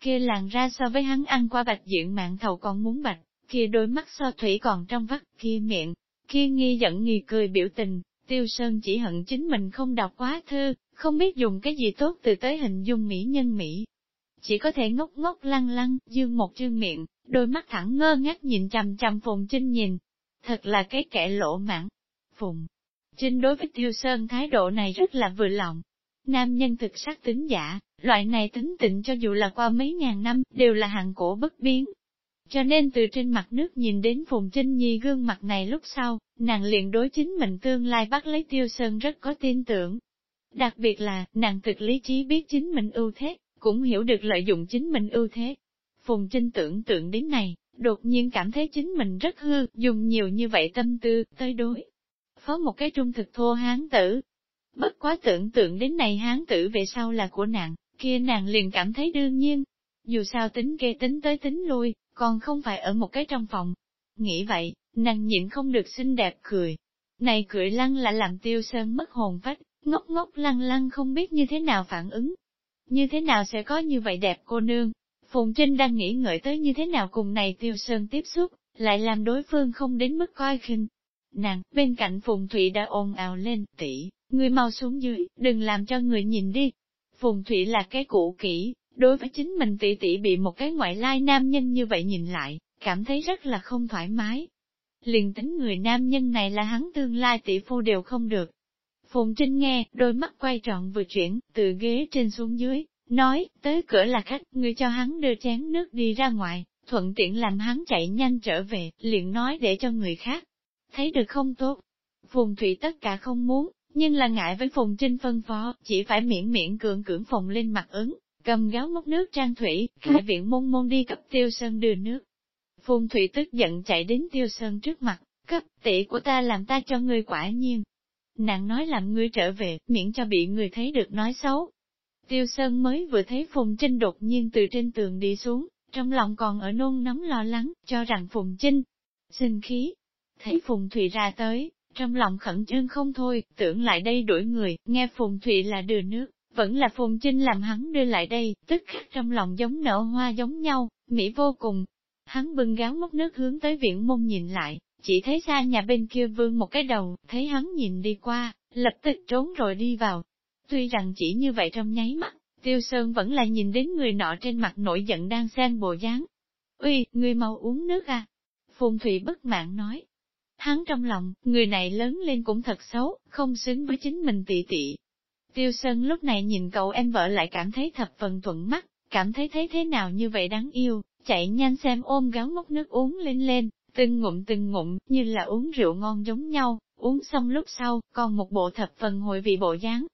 Kia làn ra so với hắn ăn qua bạch diện mạng thầu còn muốn bạch, kia đôi mắt so thủy còn trong vắt, kia miệng, kia nghi giận nghi cười biểu tình, Tiêu Sơn chỉ hận chính mình không đọc quá thư, không biết dùng cái gì tốt từ tới hình dung mỹ nhân Mỹ. Chỉ có thể ngốc ngốc lăng lăng, dương một chương miệng, đôi mắt thẳng ngơ ngác nhìn chằm chằm Phùng Trinh nhìn. Thật là cái kẻ lỗ mãn. Phùng Trinh đối với Tiêu Sơn thái độ này rất là vừa lòng. Nam nhân thực sắc tính giả, loại này tính tịnh cho dù là qua mấy ngàn năm, đều là hàng cổ bất biến, cho nên từ trên mặt nước nhìn đến Phùng Trinh Nhi gương mặt này lúc sau, nàng liền đối chính mình tương lai bắt lấy Tiêu Sơn rất có tin tưởng. Đặc biệt là, nàng thực lý trí biết chính mình ưu thế, cũng hiểu được lợi dụng chính mình ưu thế. Phùng Trinh tưởng tượng đến này, đột nhiên cảm thấy chính mình rất hư, dùng nhiều như vậy tâm tư, tới đối. Phó một cái trung thực thô hán tử. Bất quá tưởng tượng đến này hán tử về sau là của nàng, kia nàng liền cảm thấy đương nhiên. Dù sao tính kê tính tới tính lui, còn không phải ở một cái trong phòng. Nghĩ vậy, nàng nhịn không được xinh đẹp cười. Này cười lăng là làm tiêu sơn mất hồn phách, ngốc ngốc lăng lăng không biết như thế nào phản ứng. Như thế nào sẽ có như vậy đẹp cô nương? Phùng Trinh đang nghĩ ngợi tới như thế nào cùng này tiêu sơn tiếp xúc, lại làm đối phương không đến mức coi khinh. Nàng, bên cạnh Phùng Thụy đã ồn ào lên, tỷ, người mau xuống dưới, đừng làm cho người nhìn đi. Phùng Thụy là cái cũ kỹ, đối với chính mình tỷ tỷ bị một cái ngoại lai nam nhân như vậy nhìn lại, cảm thấy rất là không thoải mái. Liền tính người nam nhân này là hắn tương lai tỷ phu đều không được. Phùng Trinh nghe, đôi mắt quay trọn vừa chuyển, từ ghế trên xuống dưới, nói, tới cửa là khách, người cho hắn đưa chén nước đi ra ngoài, thuận tiện làm hắn chạy nhanh trở về, liền nói để cho người khác. Thấy được không tốt? Phùng Thụy tất cả không muốn, nhưng là ngại với Phùng Trinh phân phó, chỉ phải miễn miễn cưỡng cưỡng phùng lên mặt ứng, cầm gáo múc nước trang thủy, khai viện môn môn đi cấp tiêu sơn đưa nước. Phùng Thụy tức giận chạy đến tiêu sơn trước mặt, cấp tỷ của ta làm ta cho ngươi quả nhiên. Nàng nói làm ngươi trở về, miễn cho bị người thấy được nói xấu. Tiêu Sơn mới vừa thấy Phùng Trinh đột nhiên từ trên tường đi xuống, trong lòng còn ở nôn nóng lo lắng, cho rằng Phùng Trinh sinh khí. Thấy Phùng Thụy ra tới, trong lòng khẩn trương không thôi, tưởng lại đây đuổi người, nghe Phùng Thụy là đưa nước, vẫn là Phùng Trinh làm hắn đưa lại đây, tức khắc trong lòng giống nở hoa giống nhau, mỹ vô cùng. Hắn bưng gáo mốc nước hướng tới viện môn nhìn lại, chỉ thấy xa nhà bên kia vương một cái đầu, thấy hắn nhìn đi qua, lập tức trốn rồi đi vào. Tuy rằng chỉ như vậy trong nháy mắt, Tiêu Sơn vẫn là nhìn đến người nọ trên mặt nổi giận đang xen bộ dáng. Uy, người mau uống nước à? Phùng Thụy bất mãn nói. Hắn trong lòng, người này lớn lên cũng thật xấu, không xứng với chính mình tị tị. Tiêu Sơn lúc này nhìn cậu em vợ lại cảm thấy thập phần thuận mắt, cảm thấy thấy thế nào như vậy đáng yêu, chạy nhanh xem ôm gáo mốc nước uống lên lên, từng ngụm từng ngụm, như là uống rượu ngon giống nhau, uống xong lúc sau, còn một bộ thập phần hồi vị bộ dáng.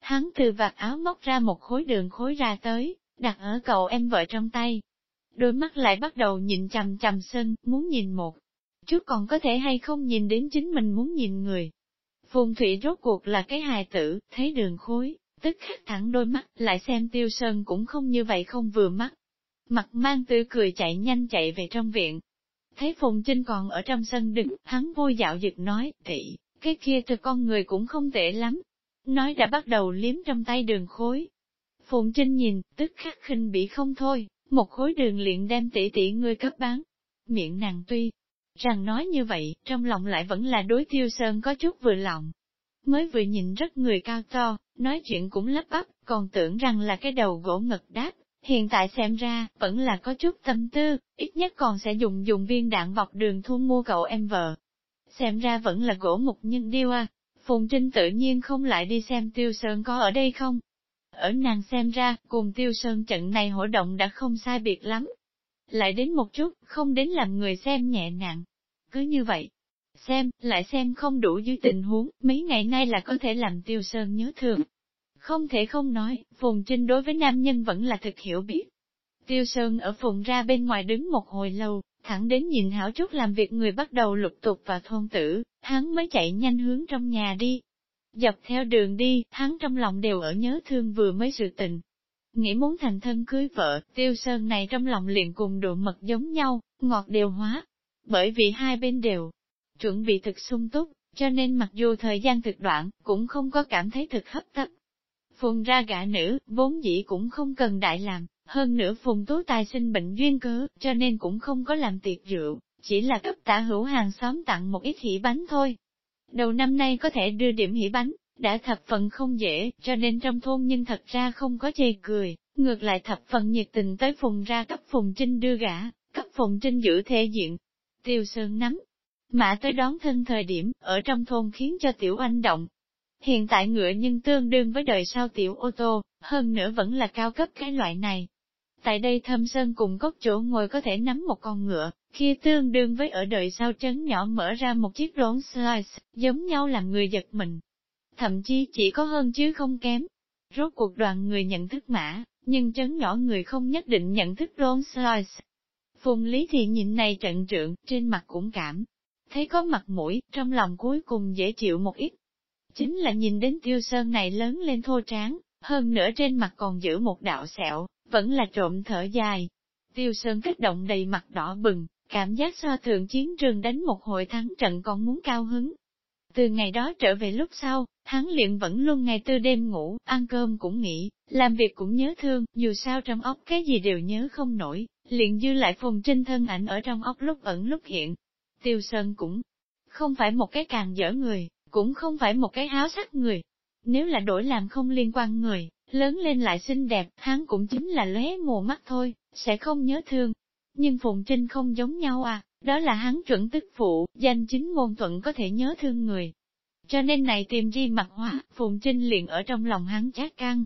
Hắn từ vạt áo móc ra một khối đường khối ra tới, đặt ở cậu em vợ trong tay. Đôi mắt lại bắt đầu nhìn chằm chằm sân, muốn nhìn một chút còn có thể hay không nhìn đến chính mình muốn nhìn người. Phùng Thủy rốt cuộc là cái hài tử, thấy đường khối, tức khắc thẳng đôi mắt, lại xem tiêu sơn cũng không như vậy không vừa mắt. Mặt mang tươi cười chạy nhanh chạy về trong viện, Thấy Phùng Trinh còn ở trong sân đứng, hắn vui dạo dực nói, thị cái kia từ con người cũng không tệ lắm. Nói đã bắt đầu liếm trong tay đường khối. Phụng Trinh nhìn, tức khắc khinh bị không thôi, một khối đường liền đem tỷ tỷ ngươi cấp bán. Miệng nàng tuy rằng nói như vậy, trong lòng lại vẫn là đối tiêu sơn có chút vừa lòng. Mới vừa nhìn rất người cao to, nói chuyện cũng lấp bắp, còn tưởng rằng là cái đầu gỗ ngật đáp, Hiện tại xem ra, vẫn là có chút tâm tư, ít nhất còn sẽ dùng dùng viên đạn bọc đường thu mua cậu em vợ. Xem ra vẫn là gỗ mục nhân điêu à, Phùng Trinh tự nhiên không lại đi xem Tiêu Sơn có ở đây không. Ở nàng xem ra, cùng Tiêu Sơn trận này hỗ động đã không sai biệt lắm. Lại đến một chút, không đến làm người xem nhẹ nặng. Cứ như vậy, xem, lại xem không đủ dưới tình huống, mấy ngày nay là có thể làm Tiêu Sơn nhớ thường. không thể không nói, Phùng Trinh đối với nam nhân vẫn là thực hiểu biết. Tiêu Sơn ở Phùng ra bên ngoài đứng một hồi lâu, thẳng đến nhìn hảo chút làm việc người bắt đầu lục tục và thôn tử, hắn mới chạy nhanh hướng trong nhà đi. Dọc theo đường đi, hắn trong lòng đều ở nhớ thương vừa mới sự tình. Nghĩ muốn thành thân cưới vợ, tiêu sơn này trong lòng liền cùng độ mật giống nhau, ngọt đều hóa. Bởi vì hai bên đều chuẩn bị thực sung túc, cho nên mặc dù thời gian thực đoạn, cũng không có cảm thấy thực hấp tấp. Phùng ra gã nữ, vốn dĩ cũng không cần đại làm, hơn nữa phùng tú tài sinh bệnh duyên cớ, cho nên cũng không có làm tiệc rượu, chỉ là cấp tả hữu hàng xóm tặng một ít hỉ bánh thôi. Đầu năm nay có thể đưa điểm hỉ bánh, đã thập phần không dễ, cho nên trong thôn nhưng thật ra không có chê cười, ngược lại thập phần nhiệt tình tới phùng ra cấp phùng trinh đưa gã, cấp phùng trinh giữ thể diện. Tiêu sơn nắm, mã tới đón thân thời điểm, ở trong thôn khiến cho tiểu anh động, Hiện tại ngựa nhưng tương đương với đời sau tiểu ô tô, hơn nữa vẫn là cao cấp cái loại này. Tại đây thâm sơn cùng cốc chỗ ngồi có thể nắm một con ngựa, kia tương đương với ở đời sau trấn nhỏ mở ra một chiếc rốn slice, giống nhau làm người giật mình. Thậm chí chỉ có hơn chứ không kém. Rốt cuộc đoàn người nhận thức mã, nhưng chấn nhỏ người không nhất định nhận thức rốn slice. Phùng Lý Thị nhìn này trận trượng, trên mặt cũng cảm, thấy có mặt mũi, trong lòng cuối cùng dễ chịu một ít. Chính là nhìn đến tiêu sơn này lớn lên thô tráng, hơn nữa trên mặt còn giữ một đạo sẹo, vẫn là trộm thở dài. Tiêu sơn kích động đầy mặt đỏ bừng, cảm giác so thượng chiến trường đánh một hội thắng trận còn muốn cao hứng. Từ ngày đó trở về lúc sau, hắn liền vẫn luôn ngày tư đêm ngủ, ăn cơm cũng nghĩ, làm việc cũng nhớ thương, dù sao trong óc cái gì đều nhớ không nổi, liền dư lại phùng trinh thân ảnh ở trong óc lúc ẩn lúc hiện. Tiêu Sơn cũng không phải một cái càng dở người, cũng không phải một cái háo sắc người. Nếu là đổi làm không liên quan người, lớn lên lại xinh đẹp, hắn cũng chính là lóe mù mắt thôi, sẽ không nhớ thương. Nhưng Phùng Trinh không giống nhau à, đó là hắn chuẩn tức phụ, danh chính ngôn thuận có thể nhớ thương người. Cho nên này tìm ri mặt hóa, Phùng Trinh liền ở trong lòng hắn chát căng.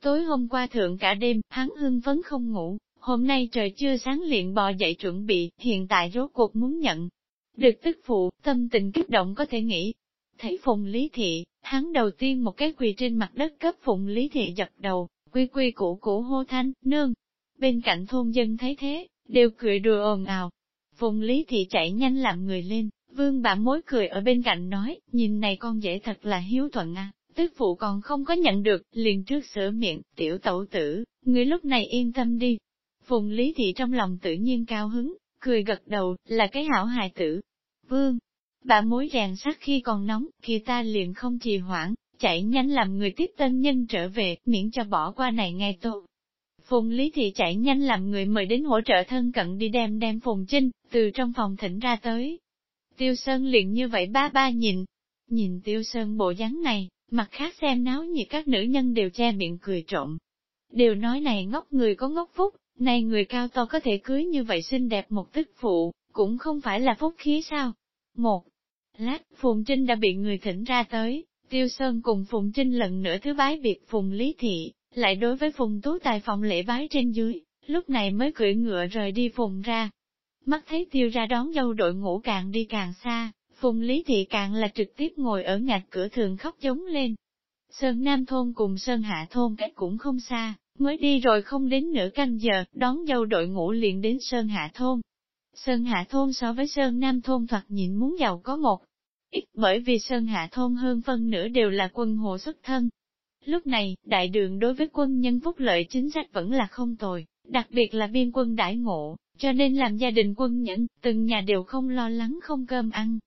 Tối hôm qua thượng cả đêm, hắn hưng phấn không ngủ, hôm nay trời chưa sáng liền bò dậy chuẩn bị, hiện tại rốt cuộc muốn nhận. Được tức phụ, tâm tình kích động có thể nghĩ. Thấy Phùng Lý Thị, hắn đầu tiên một cái quỳ trên mặt đất cấp Phùng Lý Thị dập đầu, quy quy củ củ hô thanh, nương. Bên cạnh thôn dân thấy thế, đều cười đùa ồn ào, Phùng Lý Thị chạy nhanh làm người lên, vương bà mối cười ở bên cạnh nói, nhìn này con dễ thật là hiếu thuận à, tức phụ còn không có nhận được, liền trước sửa miệng, tiểu tẩu tử, người lúc này yên tâm đi. Phùng Lý Thị trong lòng tự nhiên cao hứng, cười gật đầu, là cái hảo hài tử. Vương, bà mối rèn sắt khi còn nóng, khi ta liền không trì hoãn, chạy nhanh làm người tiếp tân nhân trở về, miễn cho bỏ qua này ngay tốt. Phùng Lý Thị chạy nhanh làm người mời đến hỗ trợ thân cận đi đem đem Phùng Trinh, từ trong phòng thỉnh ra tới. Tiêu Sơn liền như vậy ba ba nhìn, nhìn Tiêu Sơn bộ dáng này, mặt khác xem náo nhiệt các nữ nhân đều che miệng cười trộm. Đều nói này ngốc người có ngốc phúc, này người cao to có thể cưới như vậy xinh đẹp một tức phụ, cũng không phải là phúc khí sao. Một lát, Phùng Trinh đã bị người thỉnh ra tới, Tiêu Sơn cùng Phùng Trinh lần nữa thứ bái việc Phùng Lý Thị, lại đối với Phùng Tú Tài phòng lễ bái trên dưới, lúc này mới cưỡi ngựa rời đi Phùng ra. Mắt thấy tiêu ra đón dâu đội ngũ càng đi càng xa, Phùng Lý Thị càng là trực tiếp ngồi ở ngạch cửa thường khóc giống lên. Sơn Nam Thôn cùng Sơn Hạ Thôn cách cũng không xa, mới đi rồi không đến nửa canh giờ, đón dâu đội ngũ liền đến Sơn Hạ Thôn. Sơn Hạ Thôn so với Sơn Nam Thôn thoạt nhìn muốn giàu có một ít, bởi vì Sơn Hạ Thôn hơn phân nửa đều là quân hộ xuất thân, Lúc này, đại đường đối với quân nhân phúc lợi chính sách vẫn là không tồi, đặc biệt là biên quân đại ngộ, cho nên làm gia đình quân nhẫn, từng nhà đều không lo lắng không cơm ăn.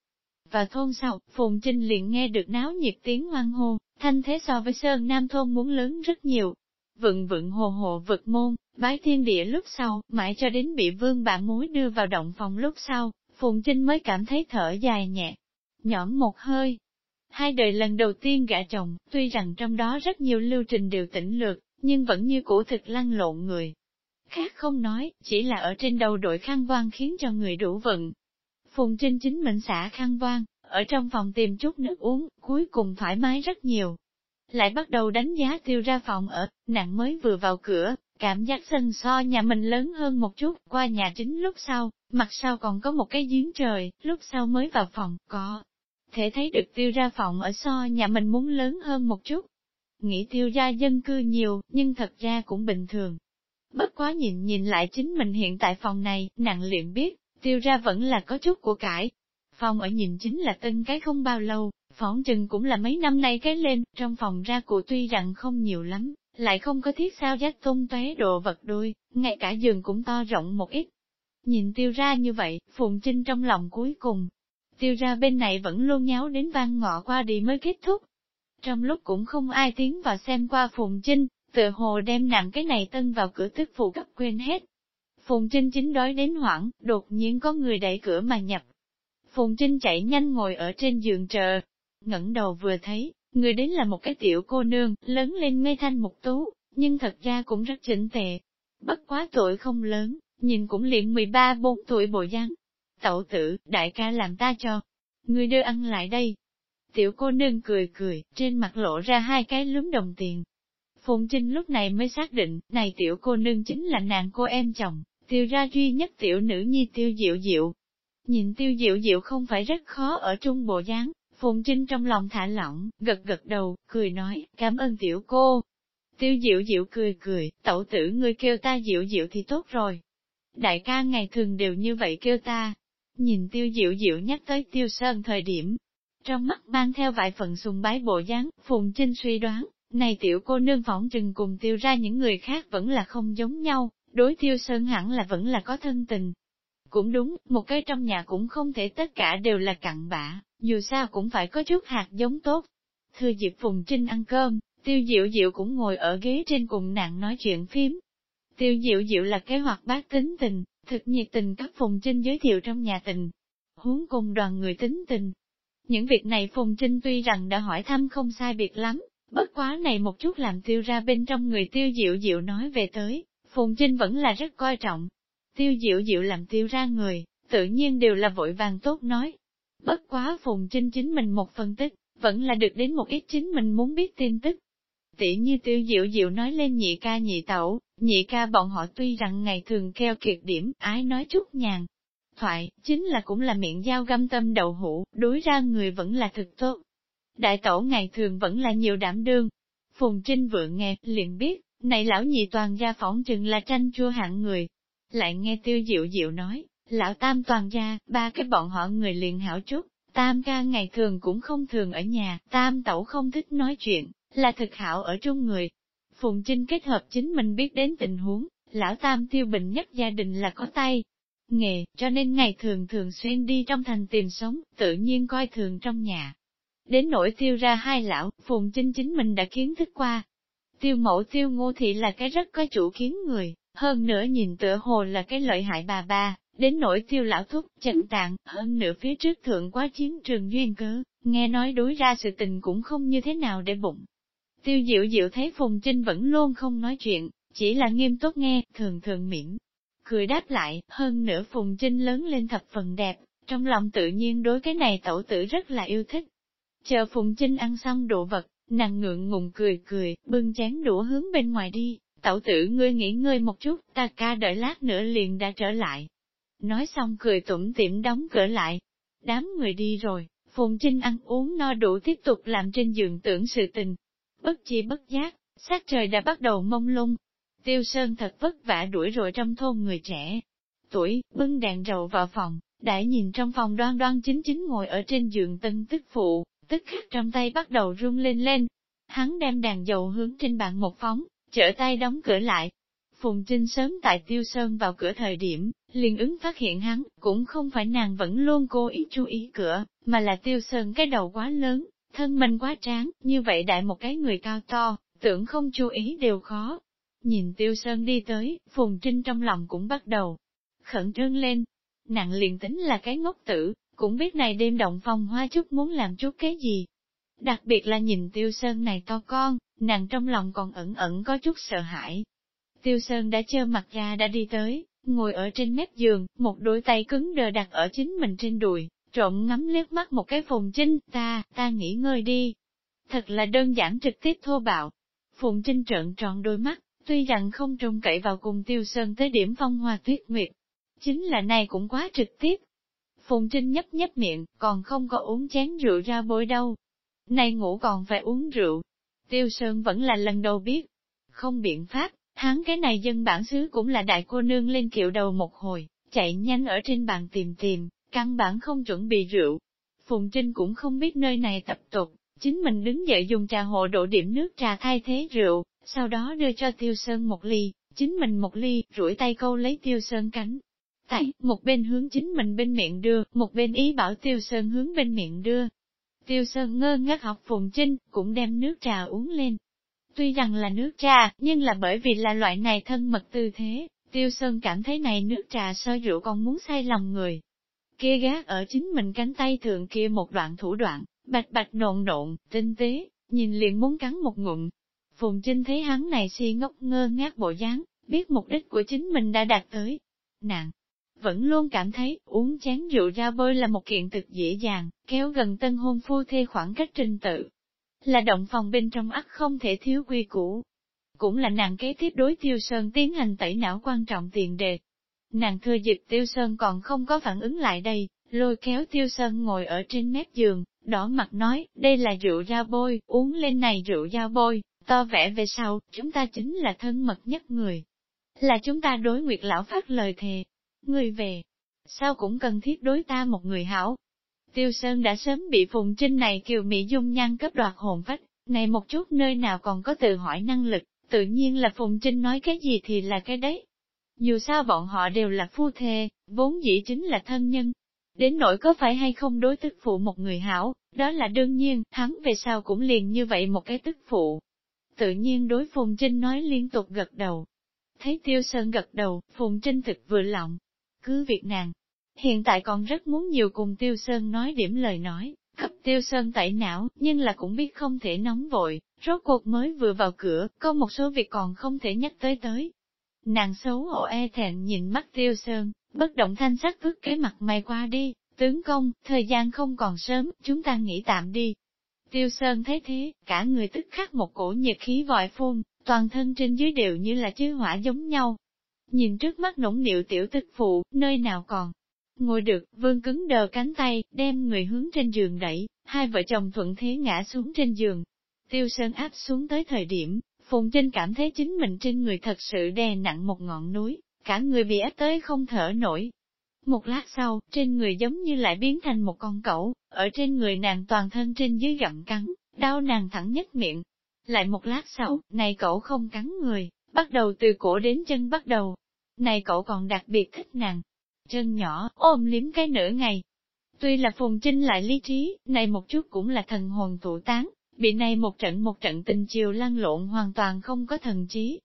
Và thôn sau, Phùng Trinh liền nghe được náo nhiệt tiếng hoang hô, thanh thế so với Sơn Nam thôn muốn lớn rất nhiều. Vựng vựng hồ hồ vực môn, bái thiên địa lúc sau, mãi cho đến bị vương bà mối đưa vào động phòng lúc sau, Phùng Trinh mới cảm thấy thở dài nhẹ, nhõm một hơi, Hai đời lần đầu tiên gả chồng, tuy rằng trong đó rất nhiều lưu trình đều tỉnh lược, nhưng vẫn như cũ thực lăn lộn người. Khác không nói, chỉ là ở trên đầu đội khăn voan khiến cho người đủ vận. Phùng Trinh chính mình xả khăn voan, ở trong phòng tìm chút nước uống, cuối cùng thoải mái rất nhiều. Lại bắt đầu đánh giá tiêu ra phòng ở, nặng mới vừa vào cửa, cảm giác sân so nhà mình lớn hơn một chút, qua nhà chính lúc sau, mặt sau còn có một cái giếng trời, lúc sau mới vào phòng, có thể thấy được tiêu ra phòng ở so nhà mình muốn lớn hơn một chút. Nghĩ tiêu ra dân cư nhiều, nhưng thật ra cũng bình thường. Bất quá nhìn nhìn lại chính mình hiện tại phòng này, nặng liền biết, tiêu ra vẫn là có chút của cải. Phòng ở nhìn chính là tân cái không bao lâu, phỏng chừng cũng là mấy năm nay cái lên, trong phòng ra cụ tuy rằng không nhiều lắm, lại không có thiết sao giác tung tóe đồ vật đôi, ngay cả giường cũng to rộng một ít. Nhìn tiêu ra như vậy, Phùng Trinh trong lòng cuối cùng, tiêu ra bên này vẫn luôn nháo đến vang ngọ qua đi mới kết thúc. Trong lúc cũng không ai tiến vào xem qua Phùng Trinh, tựa hồ đem nặng cái này tân vào cửa tức phụ cấp quên hết. Phùng Trinh chính đói đến hoảng, đột nhiên có người đẩy cửa mà nhập. Phùng Trinh chạy nhanh ngồi ở trên giường chờ, ngẩng đầu vừa thấy, người đến là một cái tiểu cô nương, lớn lên mê thanh mục tú, nhưng thật ra cũng rất chỉnh tệ. Bất quá tuổi không lớn, nhìn cũng liền 13 bốn tuổi bộ dáng, Tẩu tử, đại ca làm ta cho. Người đưa ăn lại đây. Tiểu cô nương cười cười, trên mặt lộ ra hai cái lúm đồng tiền. Phùng Trinh lúc này mới xác định, này tiểu cô nương chính là nàng cô em chồng, tiêu ra duy nhất tiểu nữ nhi tiêu diệu diệu. Nhìn tiêu diệu diệu không phải rất khó ở trung bộ dáng, Phùng Trinh trong lòng thả lỏng, gật gật đầu, cười nói, cảm ơn tiểu cô. Tiêu diệu diệu cười cười, tẩu tử ngươi kêu ta diệu diệu thì tốt rồi. Đại ca ngày thường đều như vậy kêu ta. Nhìn tiêu diệu diệu nhắc tới tiêu sơn thời điểm. Trong mắt mang theo vài phần sùng bái bộ dáng, Phùng Trinh suy đoán, này tiểu cô nương phỏng trừng cùng tiêu ra những người khác vẫn là không giống nhau, đối tiêu sơn hẳn là vẫn là có thân tình. Cũng đúng, một cái trong nhà cũng không thể tất cả đều là cặn bã, dù sao cũng phải có chút hạt giống tốt. thưa dịp Phùng Trinh ăn cơm, tiêu diệu diệu cũng ngồi ở ghế trên cùng nàng nói chuyện phím. Tiêu diệu diệu là kế hoạch bác tính tình, thực nhiệt tình cấp Phùng Trinh giới thiệu trong nhà tình. Huống cùng đoàn người tính tình. Những việc này Phùng Trinh tuy rằng đã hỏi thăm không sai biệt lắm, bất quá này một chút làm tiêu ra bên trong người tiêu diệu diệu nói về tới, Phùng Trinh vẫn là rất coi trọng. Tiêu diệu diệu làm tiêu ra người, tự nhiên đều là vội vàng tốt nói. Bất quá Phùng Trinh chính mình một phân tích, vẫn là được đến một ít chính mình muốn biết tin tức. Tỷ như tiêu diệu diệu nói lên nhị ca nhị tẩu, nhị ca bọn họ tuy rằng ngày thường keo kiệt điểm, ái nói chút nhàn. Thoại, chính là cũng là miệng dao găm tâm đầu hũ, đối ra người vẫn là thực tốt. Đại tẩu ngày thường vẫn là nhiều đảm đương. Phùng Trinh vượng nghe, liền biết, này lão nhị toàn gia phỏng chừng là tranh chua hạng người. Lại nghe tiêu diệu diệu nói, lão tam toàn gia, ba cái bọn họ người liền hảo chút, tam ca ngày thường cũng không thường ở nhà, tam tẩu không thích nói chuyện, là thực hảo ở trong người. Phùng Trinh kết hợp chính mình biết đến tình huống, lão tam tiêu bình nhất gia đình là có tay, nghề, cho nên ngày thường thường xuyên đi trong thành tìm sống, tự nhiên coi thường trong nhà. Đến nỗi tiêu ra hai lão, Phùng Trinh chính mình đã kiến thức qua, Tiêu mẫu tiêu ngô thị là cái rất có chủ kiến người, hơn nữa nhìn tựa hồ là cái lợi hại bà ba, đến nỗi tiêu lão thúc, trận tạng, hơn nữa phía trước thượng quá chiến trường duyên cớ, nghe nói đối ra sự tình cũng không như thế nào để bụng. Tiêu diệu diệu thấy Phùng Trinh vẫn luôn không nói chuyện, chỉ là nghiêm túc nghe, thường thường miễn. Cười đáp lại, hơn nữa Phùng Trinh lớn lên thập phần đẹp, trong lòng tự nhiên đối cái này tẩu tử rất là yêu thích. Chờ Phùng Trinh ăn xong đồ vật, Nàng ngượng ngùng cười cười, bưng chén đũa hướng bên ngoài đi, tẩu tử ngươi nghỉ ngơi một chút, ta ca đợi lát nữa liền đã trở lại. Nói xong cười tủm tỉm đóng cửa lại. Đám người đi rồi, Phùng Trinh ăn uống no đủ tiếp tục làm trên giường tưởng sự tình. Bất chi bất giác, sát trời đã bắt đầu mông lung. Tiêu Sơn thật vất vả đuổi rồi trong thôn người trẻ. Tuổi, bưng đèn rầu vào phòng, đại nhìn trong phòng đoan đoan chính chính ngồi ở trên giường tân tức phụ, tức khắc trong tay bắt đầu run lên lên. Hắn đem đàn dầu hướng trên bàn một phóng, trở tay đóng cửa lại. Phùng Trinh sớm tại Tiêu Sơn vào cửa thời điểm, liền ứng phát hiện hắn, cũng không phải nàng vẫn luôn cố ý chú ý cửa, mà là Tiêu Sơn cái đầu quá lớn, thân mình quá tráng, như vậy đại một cái người cao to, tưởng không chú ý đều khó. Nhìn Tiêu Sơn đi tới, Phùng Trinh trong lòng cũng bắt đầu khẩn trương lên. nặng liền tính là cái ngốc tử, cũng biết này đêm động phòng hoa chút muốn làm chút cái gì. Đặc biệt là nhìn tiêu sơn này to con, nàng trong lòng còn ẩn ẩn có chút sợ hãi. Tiêu sơn đã trơ mặt ra đã đi tới, ngồi ở trên mép giường, một đôi tay cứng đờ đặt ở chính mình trên đùi, trộm ngắm liếc mắt một cái phùng trinh, ta, ta nghỉ ngơi đi. Thật là đơn giản trực tiếp thô bạo. Phùng trinh trợn tròn đôi mắt, tuy rằng không trông cậy vào cùng tiêu sơn tới điểm phong hoa tuyết nguyệt. Chính là này cũng quá trực tiếp, Phùng Trinh nhấp nhấp miệng, còn không có uống chén rượu ra bôi đâu. Này ngủ còn phải uống rượu. Tiêu Sơn vẫn là lần đầu biết. Không biện pháp, hắn cái này dân bản xứ cũng là đại cô nương lên kiệu đầu một hồi, chạy nhanh ở trên bàn tìm tìm, căn bản không chuẩn bị rượu. Phùng Trinh cũng không biết nơi này tập tục, chính mình đứng dậy dùng trà hộ độ điểm nước trà thay thế rượu, sau đó đưa cho Tiêu Sơn một ly, chính mình một ly, rủi tay câu lấy Tiêu Sơn cánh, Tại, một bên hướng chính mình bên miệng đưa, một bên ý bảo Tiêu Sơn hướng bên miệng đưa. Tiêu Sơn ngơ ngác học Phùng Trinh, cũng đem nước trà uống lên. Tuy rằng là nước trà, nhưng là bởi vì là loại này thân mật tư thế, Tiêu Sơn cảm thấy này nước trà sơ rượu còn muốn say lòng người. Kia gác ở chính mình cánh tay thượng kia một đoạn thủ đoạn, bạch bạch nộn nộn, tinh tế, nhìn liền muốn cắn một ngụm. Phùng Trinh thấy hắn này si ngốc ngơ ngác bộ dáng, biết mục đích của chính mình đã đạt tới. Nàng, vẫn luôn cảm thấy uống chén rượu ra bơi là một kiện thực dễ dàng, kéo gần tân hôn phu thê khoảng cách trình tự. Là động phòng bên trong ắt không thể thiếu quy củ. Cũng là nàng kế tiếp đối tiêu sơn tiến hành tẩy não quan trọng tiền đề. Nàng thừa dịp tiêu sơn còn không có phản ứng lại đây, lôi kéo tiêu sơn ngồi ở trên mép giường, đỏ mặt nói, đây là rượu ra bôi, uống lên này rượu ra bôi, to vẽ về sau, chúng ta chính là thân mật nhất người. Là chúng ta đối nguyệt lão phát lời thề. Người về, sao cũng cần thiết đối ta một người hảo. Tiêu Sơn đã sớm bị Phùng Trinh này kiều Mỹ dung nhan cấp đoạt hồn phách, này một chút nơi nào còn có tự hỏi năng lực, tự nhiên là Phùng Trinh nói cái gì thì là cái đấy. Dù sao bọn họ đều là phu thê, vốn dĩ chính là thân nhân. Đến nỗi có phải hay không đối tức phụ một người hảo, đó là đương nhiên, hắn về sau cũng liền như vậy một cái tức phụ. Tự nhiên đối Phùng Trinh nói liên tục gật đầu. Thấy Tiêu Sơn gật đầu, Phùng Trinh thực vừa lòng. Cứ việc nàng, hiện tại còn rất muốn nhiều cùng Tiêu Sơn nói điểm lời nói, cấp Tiêu Sơn tẩy não, nhưng là cũng biết không thể nóng vội, rốt cuộc mới vừa vào cửa, có một số việc còn không thể nhắc tới tới. Nàng xấu hổ e thẹn nhìn mắt Tiêu Sơn, bất động thanh sắc vứt cái mặt mày qua đi, tướng công, thời gian không còn sớm, chúng ta nghỉ tạm đi. Tiêu Sơn thấy thế, cả người tức khắc một cổ nhiệt khí vòi phun, toàn thân trên dưới đều như là chứ hỏa giống nhau. Nhìn trước mắt nũng điệu tiểu tức phụ, nơi nào còn. Ngồi được, vương cứng đờ cánh tay, đem người hướng trên giường đẩy, hai vợ chồng thuận thế ngã xuống trên giường. Tiêu Sơn áp xuống tới thời điểm, Phùng Trinh cảm thấy chính mình trên người thật sự đè nặng một ngọn núi, cả người bị ép tới không thở nổi. Một lát sau, trên người giống như lại biến thành một con cẩu, ở trên người nàng toàn thân trên dưới gặm cắn, đau nàng thẳng nhất miệng. Lại một lát sau, này cậu không cắn người, bắt đầu từ cổ đến chân bắt đầu. Này cậu còn đặc biệt thích nàng. Chân nhỏ, ôm liếm cái nửa ngày. Tuy là Phùng Trinh lại lý trí, này một chút cũng là thần hồn tụ tán, bị này một trận một trận tình chiều lăn lộn hoàn toàn không có thần trí.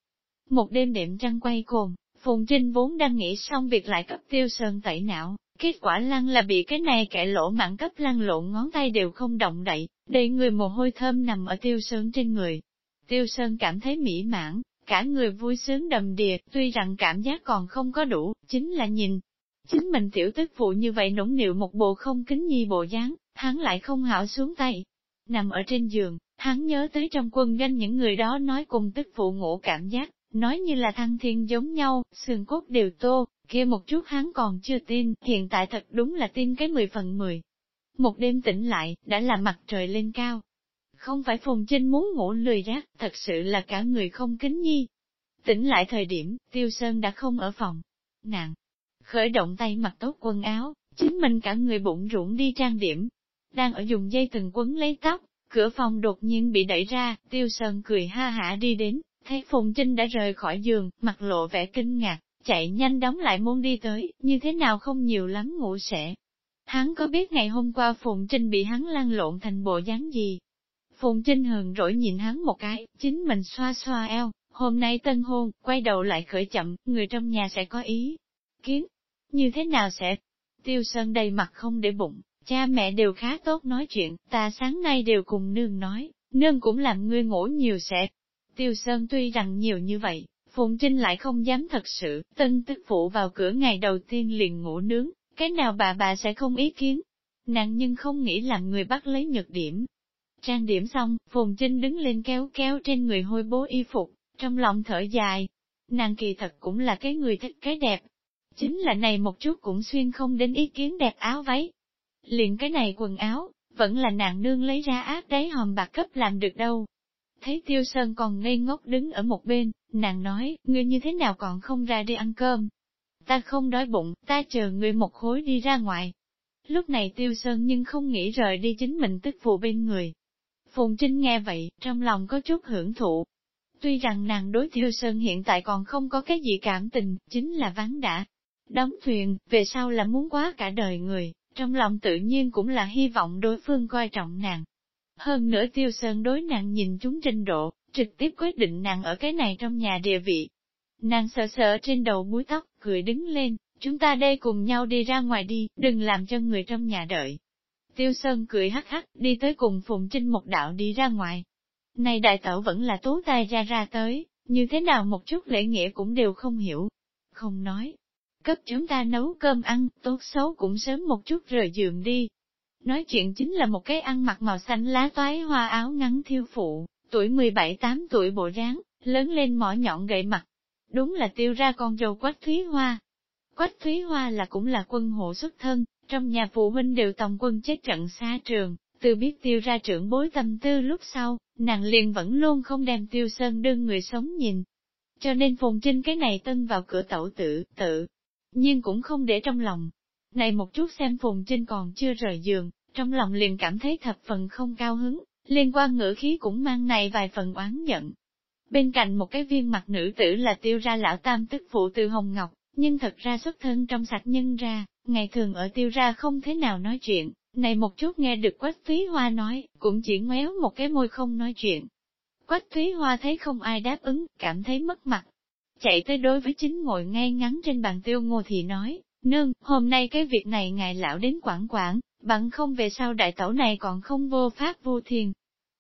Một đêm đệm trăng quay cồn, Phùng Trinh vốn đang nghĩ xong việc lại cấp tiêu sơn tẩy não, kết quả lăn là bị cái này kẻ lỗ mạng cấp lăn lộn ngón tay đều không động đậy, đầy người mồ hôi thơm nằm ở tiêu sơn trên người. Tiêu sơn cảm thấy mỹ mãn, cả người vui sướng đầm đìa, tuy rằng cảm giác còn không có đủ, chính là nhìn. Chính mình tiểu tức phụ như vậy nũng nịu một bộ không kính nhi bộ dáng, hắn lại không hảo xuống tay. Nằm ở trên giường, hắn nhớ tới trong quân doanh những người đó nói cùng tức phụ ngủ cảm giác, nói như là thăng thiên giống nhau, xương cốt đều tô, kia một chút hắn còn chưa tin, hiện tại thật đúng là tin cái mười phần mười. Một đêm tỉnh lại, đã là mặt trời lên cao. Không phải Phùng Trinh muốn ngủ lười rác, thật sự là cả người không kính nhi. Tỉnh lại thời điểm, Tiêu Sơn đã không ở phòng. Nàng, khởi động tay mặc tốt quần áo, chính mình cả người bụng rũng đi trang điểm. Đang ở dùng dây từng quấn lấy tóc, cửa phòng đột nhiên bị đẩy ra, Tiêu Sơn cười ha hả đi đến, Thấy Phùng Trinh đã rời khỏi giường, mặt lộ vẻ kinh ngạc, chạy nhanh đóng lại môn đi tới, như thế nào không nhiều lắm ngủ sẽ. Hắn có biết ngày hôm qua Phùng Trinh bị hắn lăn lộn thành bộ dáng gì? Phùng Trinh hờn rỗi nhìn hắn một cái, chính mình xoa xoa eo, hôm nay tân hôn, quay đầu lại khởi chậm, người trong nhà sẽ có ý. Kiến, như thế nào sẽ? Tiêu Sơn đầy mặt không để bụng, cha mẹ đều khá tốt nói chuyện, ta sáng nay đều cùng nương nói, nương cũng làm ngươi ngủ nhiều sẽ, Tiêu Sơn tuy rằng nhiều như vậy, Phùng Trinh lại không dám thật sự, tân tức phụ vào cửa ngày đầu tiên liền ngủ nướng, cái nào bà bà sẽ không ý kiến. Nàng nhưng không nghĩ làm người bắt lấy nhược điểm. Trang điểm xong, Phùng Trinh đứng lên kéo kéo trên người hôi bố y phục, trong lòng thở dài. Nàng kỳ thật cũng là cái người thích cái đẹp. Chính là này một chút cũng xuyên không đến ý kiến đẹp áo váy. Liền cái này quần áo, vẫn là nàng nương lấy ra áp đáy hòm bạc cấp làm được đâu. Thấy Tiêu Sơn còn ngây ngốc đứng ở một bên, nàng nói, ngươi như thế nào còn không ra đi ăn cơm? Ta không đói bụng, ta chờ ngươi một khối đi ra ngoài. Lúc này Tiêu Sơn nhưng không nghĩ rời đi chính mình tức phụ bên người. Phùng Trinh nghe vậy, trong lòng có chút hưởng thụ. Tuy rằng nàng đối Tiêu Sơn hiện tại còn không có cái gì cảm tình, chính là vắng đã. Đóng thuyền, về sau là muốn quá cả đời người, trong lòng tự nhiên cũng là hy vọng đối phương coi trọng nàng, hơn nữa tiêu sơn đối nàng nhìn chúng trình độ, trực tiếp quyết định nàng ở cái này trong nhà địa vị. Nàng sợ sợ trên đầu búi tóc, cười đứng lên, chúng ta đây cùng nhau đi ra ngoài đi, đừng làm cho người trong nhà đợi. Tiêu Sơn cười hắc hắc, đi tới cùng Phùng Trinh một đạo đi ra ngoài. Này đại tẩu vẫn là tố tay ra ra tới, như thế nào một chút lễ nghĩa cũng đều không hiểu. Không nói, cấp chúng ta nấu cơm ăn, tốt xấu cũng sớm một chút rời giường đi, Nói chuyện chính là một cái ăn mặc màu xanh lá toái hoa áo ngắn thiêu phụ, tuổi 17-8 tuổi bộ dáng, lớn lên mỏ nhọn gậy mặt. Đúng là tiêu ra con dâu quách thúy hoa. Quách thúy hoa là cũng là quân hộ xuất thân, trong nhà phụ huynh đều tòng quân chết trận xa trường, Từ biết tiêu ra trưởng bối tâm tư lúc sau, nàng liền vẫn luôn không đem tiêu sơn đương người sống nhìn. Cho nên phùng trinh cái này tân vào cửa tẩu tự, tự, nhưng cũng không để trong lòng. Này một chút xem phùng trinh còn chưa rời giường, trong lòng liền cảm thấy thập phần không cao hứng, liên quan ngữ khí cũng mang này vài phần oán giận. Bên cạnh một cái viên mặt nữ tử là tiêu ra lão tam tức phụ từ Hồng Ngọc, nhưng thật ra xuất thân trong sạch nhân ra, ngày thường ở tiêu ra không thế nào nói chuyện, này một chút nghe được Quách Thúy Hoa nói, cũng chỉ ngoéo một cái môi không nói chuyện. Quách Thúy Hoa thấy không ai đáp ứng, cảm thấy mất mặt. Chạy tới đối với chính ngồi ngay ngắn trên bàn tiêu ngô thị nói, nương, hôm nay cái việc này ngài lão đến quản quản, bằng không về sau đại tẩu này còn không vô pháp vô thiền.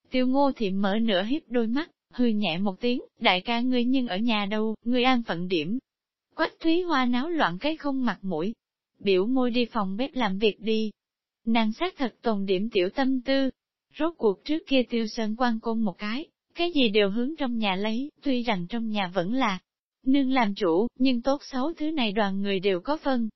Tiêu ngô thị mở nửa hiếp đôi mắt, hư nhẹ một tiếng, đại ca ngươi nhưng ở nhà đâu, ngươi an phận điểm. Quách Thúy Hoa náo loạn cái không mặt mũi, biểu môi đi phòng bếp làm việc đi, Nàng xác thật tồn điểm tiểu tâm tư. Rốt cuộc trước kia tiêu sơn quan côn một cái, cái gì đều hướng trong nhà lấy, tuy rằng trong nhà vẫn là nương làm chủ, nhưng tốt xấu thứ này đoàn người đều có phân.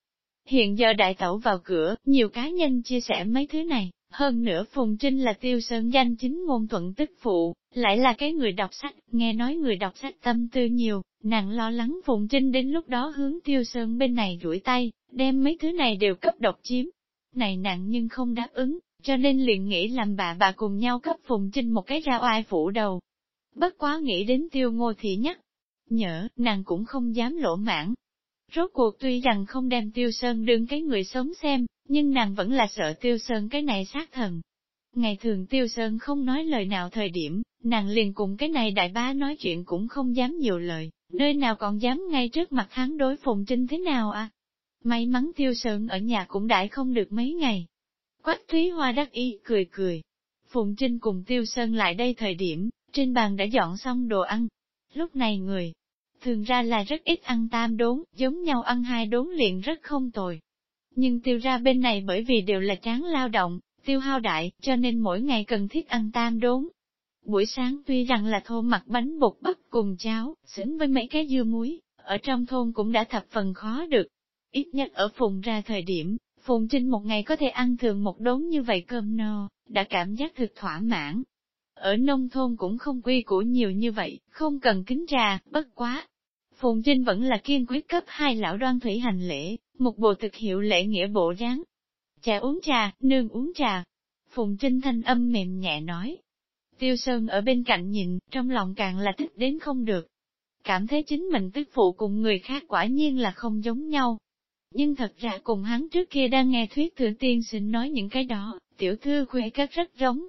Hiện giờ đại tẩu vào cửa, nhiều cá nhân chia sẻ mấy thứ này, hơn nữa Phùng Trinh là tiêu sơn danh chính ngôn thuận tức phụ, lại là cái người đọc sách, nghe nói người đọc sách tâm tư nhiều, nàng lo lắng Phùng Trinh đến lúc đó hướng tiêu sơn bên này rủi tay, đem mấy thứ này đều cấp độc chiếm, này nặng nhưng không đáp ứng, cho nên liền nghĩ làm bà bà cùng nhau cấp Phùng Trinh một cái ra oai phủ đầu. Bất quá nghĩ đến tiêu ngô thị nhắc, nhỡ, nàng cũng không dám lỗ mãn. Rốt cuộc tuy rằng không đem tiêu sơn đương cái người sống xem, nhưng nàng vẫn là sợ tiêu sơn cái này sát thần. Ngày thường tiêu sơn không nói lời nào thời điểm, nàng liền cùng cái này đại bá nói chuyện cũng không dám nhiều lời, nơi nào còn dám ngay trước mặt hắn đối phùng trinh thế nào à? May mắn tiêu sơn ở nhà cũng đãi không được mấy ngày. Quách Thúy Hoa đắc Y cười cười. Phùng Trinh cùng tiêu sơn lại đây thời điểm, trên bàn đã dọn xong đồ ăn. Lúc này người, thường ra là rất ít ăn tam đốn, giống nhau ăn hai đốn liền rất không tồi. Nhưng tiêu ra bên này bởi vì đều là chán lao động, tiêu hao đại, cho nên mỗi ngày cần thiết ăn tam đốn. Buổi sáng tuy rằng là thô mặt bánh bột bắp cùng cháo, xứng với mấy cái dưa muối, ở trong thôn cũng đã thập phần khó được, Ít nhất ở phùng ra thời điểm, phùng trinh một ngày có thể ăn thường một đốn như vậy cơm no, đã cảm giác thực thỏa mãn. Ở nông thôn cũng không quy củ nhiều như vậy, không cần kính trà, bất quá. Phùng Trinh vẫn là kiên quyết cấp hai lão đoan thủy hành lễ, một bộ thực hiệu lễ nghĩa bộ dáng. Trà uống trà, nương uống trà. Phùng Trinh thanh âm mềm nhẹ nói. Tiêu Sơn ở bên cạnh nhìn, trong lòng càng là thích đến không được. Cảm thấy chính mình tức phụ cùng người khác quả nhiên là không giống nhau, nhưng thật ra cùng hắn trước kia đang nghe thuyết thừa tiên sinh nói những cái đó, tiểu thư khuê các rất giống.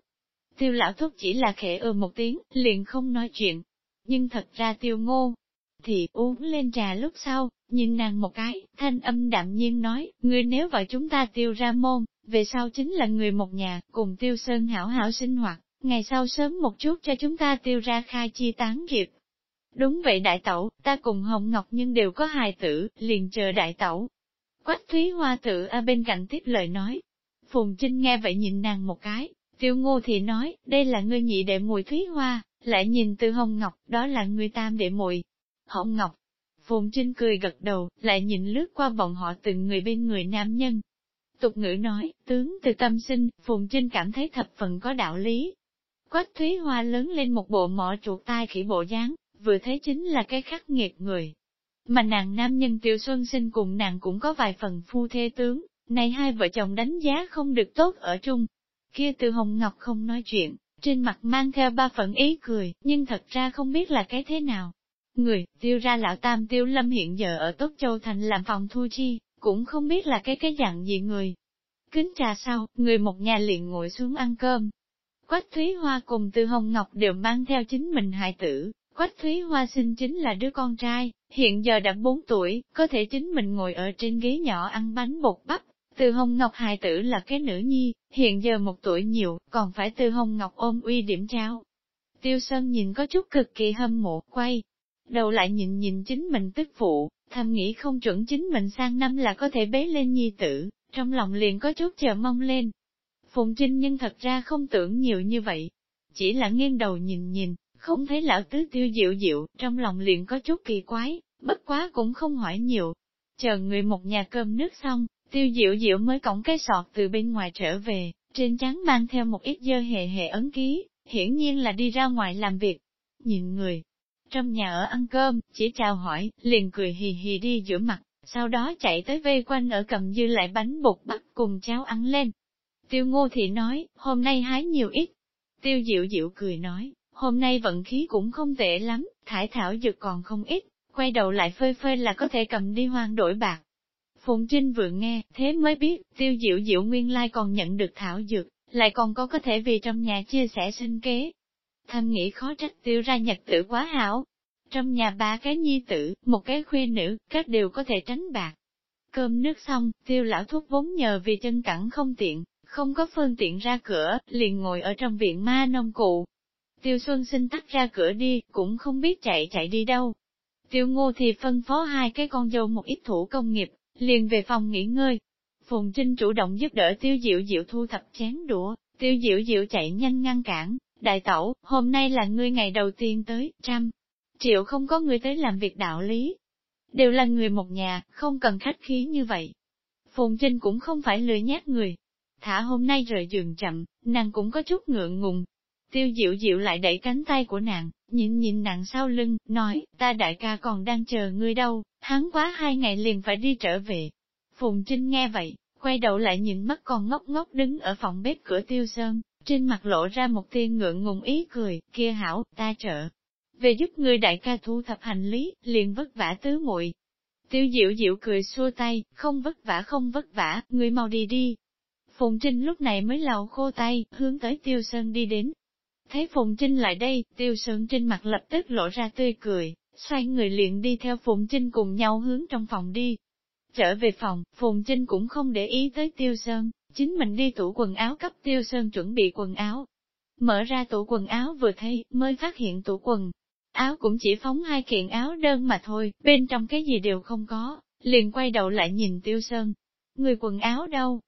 Tiêu lão thúc chỉ là khẽ ư một tiếng, liền không nói chuyện. Nhưng thật ra tiêu ngô, thì uống lên trà lúc sau, nhìn nàng một cái, thanh âm đạm nhiên nói, người nếu vợ chúng ta tiêu ra môn, về sau chính là người một nhà, cùng tiêu sơn hảo hảo sinh hoạt, ngày sau sớm một chút cho chúng ta tiêu ra khai chi tán nghiệp. Đúng vậy đại tẩu, ta cùng Hồng Ngọc nhưng đều có hài tử, liền chờ đại tẩu, Quách Thúy Hoa tự ở bên cạnh tiếp lời nói. Phùng Trinh nghe vậy nhìn nàng một cái, tiêu ngô thì nói, đây là ngươi nhị đệ mùi Thúy Hoa, lại nhìn từ Hồng Ngọc, đó là ngươi tam đệ mùi. Hồng Ngọc. Phùng Trinh cười gật đầu, lại nhìn lướt qua bọn họ từng người bên người nam nhân. Tục ngữ nói, tướng từ tâm sinh, Phùng Trinh cảm thấy thập phần có đạo lý. Quách Thúy Hoa lớn lên một bộ mỏ chuột tai khỉ bộ dáng, vừa thấy chính là cái khắc nghiệt người, mà nàng nam nhân Tiêu Xuân Sinh cùng nàng cũng có vài phần phu thê tướng, này hai vợ chồng đánh giá không được tốt ở chung. Kia từ Hồng Ngọc không nói chuyện, trên mặt mang theo ba phần ý cười, nhưng thật ra không biết là cái thế nào. Người, tiêu ra lão tam tiêu lâm hiện giờ ở Tốt Châu Thành làm phòng thu chi, cũng không biết là cái cái dạng gì người. Kính trà sau, người một nhà liền ngồi xuống ăn cơm. Quách Thúy Hoa cùng Từ Hồng Ngọc đều mang theo chính mình hài tử, Quách Thúy Hoa sinh chính là đứa con trai, hiện giờ đã 4 tuổi, có thể chính mình ngồi ở trên ghế nhỏ ăn bánh bột bắp. Từ Hồng Ngọc hài tử là cái nữ nhi, hiện giờ một tuổi nhiều, còn phải từ Hồng Ngọc ôm uy điểm trao. Tiêu Sơn nhìn có chút cực kỳ hâm mộ, quay. Đầu lại nhìn nhìn chính mình tức phụ, thầm nghĩ không chuẩn chính mình sang năm là có thể bế lên nhi tử, trong lòng liền có chút chờ mong lên. Phùng Trinh nhưng thật ra không tưởng nhiều như vậy, chỉ là nghiêng đầu nhìn nhìn, không thấy lão tứ tiêu diệu diệu, trong lòng liền có chút kỳ quái, bất quá cũng không hỏi nhiều. Chờ người một nhà cơm nước xong, tiêu diệu diệu mới cổng cái sọt từ bên ngoài trở về, trên trán mang theo một ít dơ hề hề ấn ký, hiển nhiên là đi ra ngoài làm việc. Nhìn người, trong nhà ở ăn cơm, chỉ chào hỏi, liền cười hì hì đi giữa mặt, sau đó chạy tới vây quanh ở cầm dư lại bánh bột bắp cùng cháo ăn lên. Tiêu ngô thị nói, hôm nay hái nhiều ít. Tiêu diệu diệu cười nói, hôm nay vận khí cũng không tệ lắm, thải thảo dược còn không ít, quay đầu lại phơi phơi là có thể cầm đi hoang đổi bạc. Phùng Trinh vừa nghe, thế mới biết, tiêu diệu diệu nguyên lai còn nhận được thảo dược, lại còn có có thể vì trong nhà chia sẻ sinh kế. Thầm nghĩ khó trách tiêu ra nhật tử quá hảo. Trong nhà ba cái nhi tử, một cái khuê nữ, các đều có thể tránh bạc. Cơm nước xong, tiêu lão thuốc vốn nhờ vì chân cẳng không tiện, không có phương tiện ra cửa, liền ngồi ở trong viện ma nông cụ. Tiêu Xuân xin tắt ra cửa đi, cũng không biết chạy chạy đi đâu. Tiêu Ngô thì phân phó hai cái con dâu một ít thủ công nghiệp, liền về phòng nghỉ ngơi. Phùng Trinh chủ động giúp đỡ Tiêu Diệu Diệu thu thập chén đũa, Tiêu Diệu Diệu chạy nhanh ngăn cản, đại tẩu, hôm nay là ngươi ngày đầu tiên tới, trăm. Triệu không có người tới làm việc đạo lý. Đều là người một nhà, không cần khách khí như vậy. Phùng Trinh cũng không phải lười nhát người. Thả hôm nay rời giường chậm, nàng cũng có chút ngượng ngùng. Tiêu Diệu Diệu lại đẩy cánh tay của nàng, nhìn nhìn nặng sau lưng, nói, ta đại ca còn đang chờ ngươi đâu, hắn quá hai ngày liền phải đi trở về. Phùng Trinh nghe vậy, quay đầu lại nhìn mắt con ngốc ngốc đứng ở phòng bếp cửa tiêu sơn, trên mặt lộ ra một tia ngượng ngùng ý cười, kia hảo, ta trợ. Về giúp người đại ca thu thập hành lý, liền vất vả tứ muội. Tiêu diệu diệu cười xua tay, không vất vả không vất vả, người mau đi đi. Phùng Trinh lúc này mới lau khô tay, hướng tới Tiêu Sơn đi đến, Thấy Phùng Trinh lại đây, Tiêu Sơn trên mặt lập tức lộ ra tươi cười, xoay người liền đi theo Phùng Trinh cùng nhau hướng trong phòng đi. Trở về phòng, Phùng Trinh cũng không để ý tới Tiêu Sơn, chính mình đi tủ quần áo cấp Tiêu Sơn chuẩn bị quần áo. Mở ra tủ quần áo vừa thấy, mới phát hiện tủ quần. Áo cũng chỉ phóng hai kiện áo đơn mà thôi, bên trong cái gì đều không có, liền quay đầu lại nhìn Tiêu Sơn. Người quần áo đâu?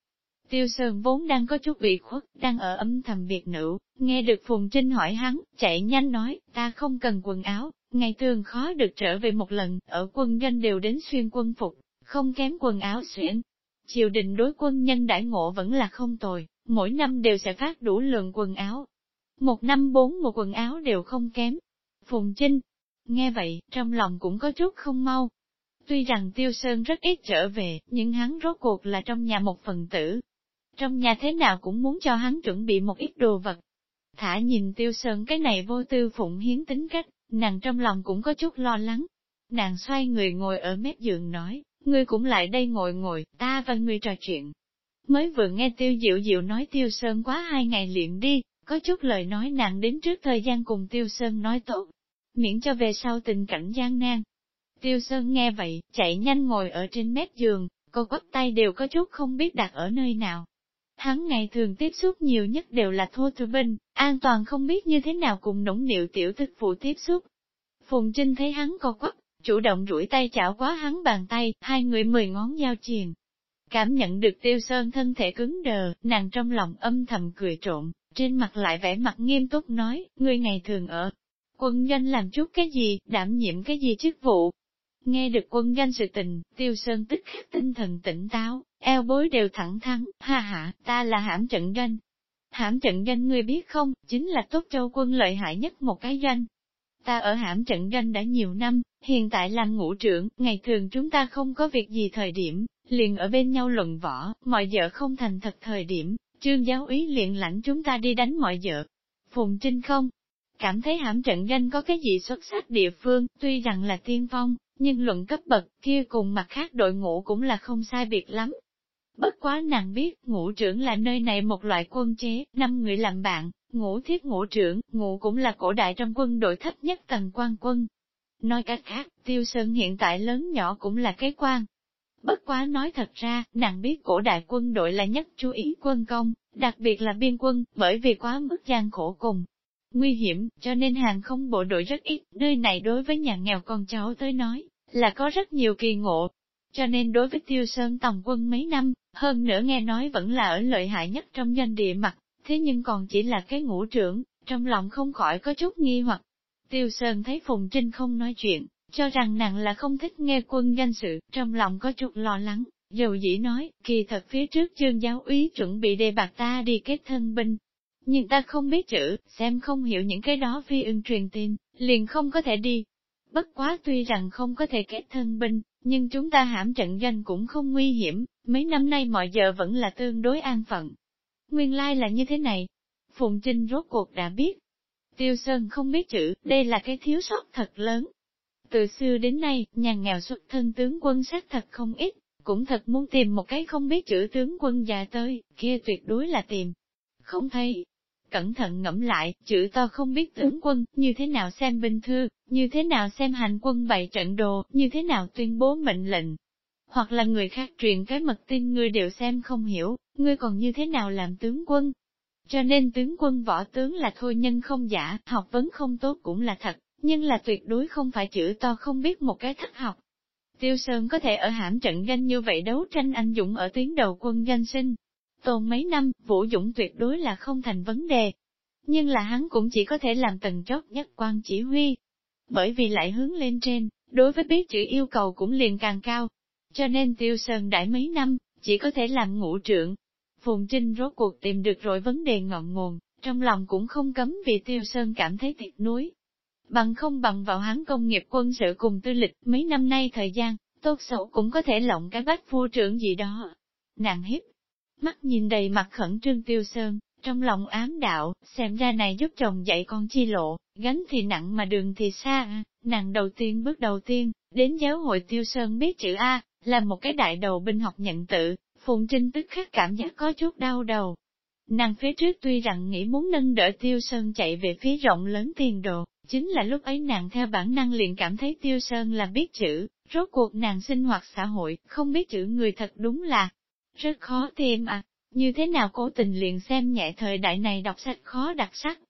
Tiêu Sơn vốn đang có chút bị khuất, đang ở âm thầm biệt nữ, nghe được Phùng Trinh hỏi hắn, chạy nhanh nói, ta không cần quần áo, ngày thường khó được trở về một lần, ở quân doanh đều đến xuyên quân phục, không kém quần áo xuyên. Triều đình đối quân nhân đãi ngộ vẫn là không tồi, mỗi năm đều sẽ phát đủ lượng quần áo. Một năm bốn một quần áo đều không kém. Phùng Trinh, nghe vậy, trong lòng cũng có chút không mau. Tuy rằng Tiêu Sơn rất ít trở về, nhưng hắn rốt cuộc là trong nhà một phần tử, trong nhà thế nào cũng muốn cho hắn chuẩn bị một ít đồ vật. Thả nhìn tiêu sơn cái này vô tư phụng hiến tính cách, nàng trong lòng cũng có chút lo lắng. Nàng xoay người ngồi ở mép giường nói, ngươi cũng lại đây ngồi ngồi, ta và ngươi trò chuyện. Mới vừa nghe tiêu diệu diệu nói tiêu sơn quá hai ngày liền đi, có chút lời nói nàng đến trước thời gian cùng tiêu sơn nói tốt, miễn cho về sau tình cảnh gian nan. Tiêu sơn nghe vậy, chạy nhanh ngồi ở trên mép giường, cô quắp tay đều có chút không biết đặt ở nơi nào. Hắn ngày thường tiếp xúc nhiều nhất đều là thô thư binh, an toàn không biết như thế nào cùng nũng nịu tiểu thực phụ tiếp xúc. Phùng Trinh thấy hắn co quắp, chủ động rủi tay chảo quá hắn bàn tay, hai người mười ngón giao chiền. Cảm nhận được tiêu sơn thân thể cứng đờ, nàng trong lòng âm thầm cười trộn, trên mặt lại vẻ mặt nghiêm túc nói, người ngày thường ở quân doanh làm chút cái gì, đảm nhiệm cái gì chức vụ. Nghe được quân doanh sự tình, tiêu sơn tức khắc tinh thần tỉnh táo, eo bối đều thẳng thắn, ha ha, ta là hãm trận doanh. Hãm trận doanh ngươi biết không, chính là tốt châu quân lợi hại nhất một cái doanh. Ta ở hãm trận doanh đã nhiều năm, hiện tại làm ngũ trưởng, ngày thường chúng ta không có việc gì thời điểm, liền ở bên nhau luận võ, mọi vợ không thành thật thời điểm, trương giáo úy liền lãnh chúng ta đi đánh mọi vợ. Phùng Trinh không? Cảm thấy hãm trận doanh có cái gì xuất sắc địa phương, tuy rằng là tiên phong, nhưng luận cấp bậc kia cùng mặt khác đội ngũ cũng là không sai biệt lắm, Bất quá nàng biết, ngũ trưởng là nơi này một loại quân chế, năm người làm bạn, ngũ thiết ngũ trưởng, ngũ cũng là cổ đại trong quân đội thấp nhất tầng quan quân. Nói cách khác, tiêu sơn hiện tại lớn nhỏ cũng là cái quan. Bất quá nói thật ra, nàng biết cổ đại quân đội là nhất chú ý quân công, đặc biệt là biên quân, bởi vì quá mức gian khổ cùng. Nguy hiểm, cho nên hàng không bộ đội rất ít, nơi này đối với nhà nghèo con cháu tới nói, là có rất nhiều kỳ ngộ, cho nên đối với Tiêu Sơn tòng quân mấy năm, hơn nữa nghe nói vẫn là ở lợi hại nhất trong doanh địa mặt, thế nhưng còn chỉ là cái ngũ trưởng, trong lòng không khỏi có chút nghi hoặc. Tiêu Sơn thấy Phùng Trinh không nói chuyện, cho rằng nàng là không thích nghe quân danh sự, trong lòng có chút lo lắng, dầu dĩ nói, kỳ thật phía trước chương giáo úy chuẩn bị đề bạc ta đi kết thân binh. Nhưng ta không biết chữ, xem không hiểu những cái đó phi ưng truyền tin, liền không có thể đi. Bất quá tuy rằng không có thể kết thân binh, nhưng chúng ta hãm trận danh cũng không nguy hiểm, mấy năm nay mọi giờ vẫn là tương đối an phận. Nguyên lai là như thế này. Phùng Trinh rốt cuộc đã biết. Tiêu Sơn không biết chữ, đây là cái thiếu sót thật lớn. Từ xưa đến nay, nhà nghèo xuất thân tướng quân sát thật không ít, cũng thật muốn tìm một cái không biết chữ tướng quân già tới, kia tuyệt đối là tìm. Không thấy. Cẩn thận ngẫm lại, chữ to không biết tướng quân, như thế nào xem binh thư, như thế nào xem hành quân bày trận đồ, như thế nào tuyên bố mệnh lệnh. Hoặc là người khác truyền cái mật tin ngươi đều xem không hiểu, ngươi còn như thế nào làm tướng quân. Cho nên tướng quân võ tướng là thôi nhân không giả, học vấn không tốt cũng là thật, nhưng là tuyệt đối không phải chữ to không biết một cái thất học. Tiêu Sơn có thể ở hãm trận ganh như vậy đấu tranh anh dũng ở tuyến đầu quân danh sinh. Tồn mấy năm, Vũ Dũng tuyệt đối là không thành vấn đề. Nhưng là hắn cũng chỉ có thể làm tầng chót nhất quan chỉ huy. Bởi vì lại hướng lên trên, đối với biết chữ yêu cầu cũng liền càng cao. Cho nên Tiêu Sơn đãi mấy năm, chỉ có thể làm ngũ trưởng. Phùng Trinh rốt cuộc tìm được rồi vấn đề ngọn nguồn, trong lòng cũng không cấm vì Tiêu Sơn cảm thấy tuyệt nuối bằng không bằng vào hắn công nghiệp quân sự cùng tư lịch mấy năm nay thời gian, tốt xấu cũng có thể lộng cái bách phu trưởng gì đó. Nàng hiếp, mắt nhìn đầy mặt khẩn trương tiêu sơn, trong lòng ám đạo, xem ra này giúp chồng dạy con chi lộ, gánh thì nặng mà đường thì xa, nàng đầu tiên bước đầu tiên, đến giáo hội tiêu sơn biết chữ A, là một cái đại đầu binh học nhận tự, Phùng Trinh tức khắc cảm giác có chút đau đầu. Nàng phía trước tuy rằng nghĩ muốn nâng đỡ tiêu sơn chạy về phía rộng lớn tiền đồ, Chính là lúc ấy nàng theo bản năng liền cảm thấy Tiêu Sơn là biết chữ, rốt cuộc nàng sinh hoạt xã hội, không biết chữ người thật đúng là rất khó tìm à, như thế nào cố tình liền xem nhẹ thời đại này đọc sách khó đặc sắc.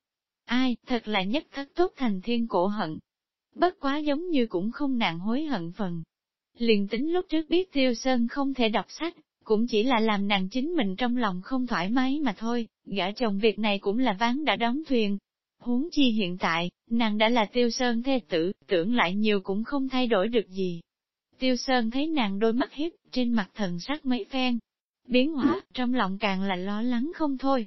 Ai, thật là nhất thất tốt thành thiên cổ hận. Bất quá giống như cũng không nàng hối hận phần. Liền tính lúc trước biết Tiêu Sơn không thể đọc sách, cũng chỉ là làm nàng chính mình trong lòng không thoải mái mà thôi, gã chồng việc này cũng là ván đã đóng thuyền, Huống chi hiện tại, nàng đã là tiêu sơn thê tử, tưởng lại nhiều cũng không thay đổi được gì. Tiêu sơn thấy nàng đôi mắt hiếp, trên mặt thần sắc mấy phen. Biến hóa, trong lòng càng là lo lắng không thôi.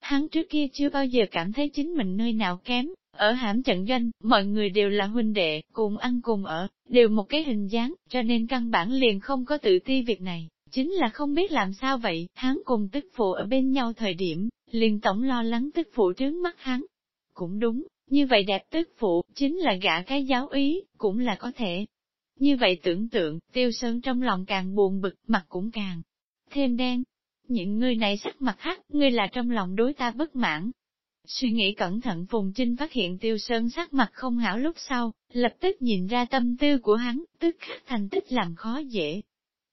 Hắn trước kia chưa bao giờ cảm thấy chính mình nơi nào kém, ở hãm trận doanh, mọi người đều là huynh đệ, cùng ăn cùng ở, đều một cái hình dáng, cho nên căn bản liền không có tự ti việc này. Chính là không biết làm sao vậy, hắn cùng tức phụ ở bên nhau thời điểm, liền tổng lo lắng tức phụ trướng mắt hắn, cũng đúng, như vậy đẹp tức phụ, chính là gã cái giáo ý, cũng là có thể. Như vậy tưởng tượng, tiêu sơn trong lòng càng buồn bực, mặt cũng càng thêm đen. Những người này sắc mặt hắc, ngươi là trong lòng đối ta bất mãn. Suy nghĩ cẩn thận Phùng Trinh phát hiện tiêu sơn sắc mặt không hảo lúc sau, lập tức nhìn ra tâm tư của hắn, tức khắc thành tích làm khó dễ.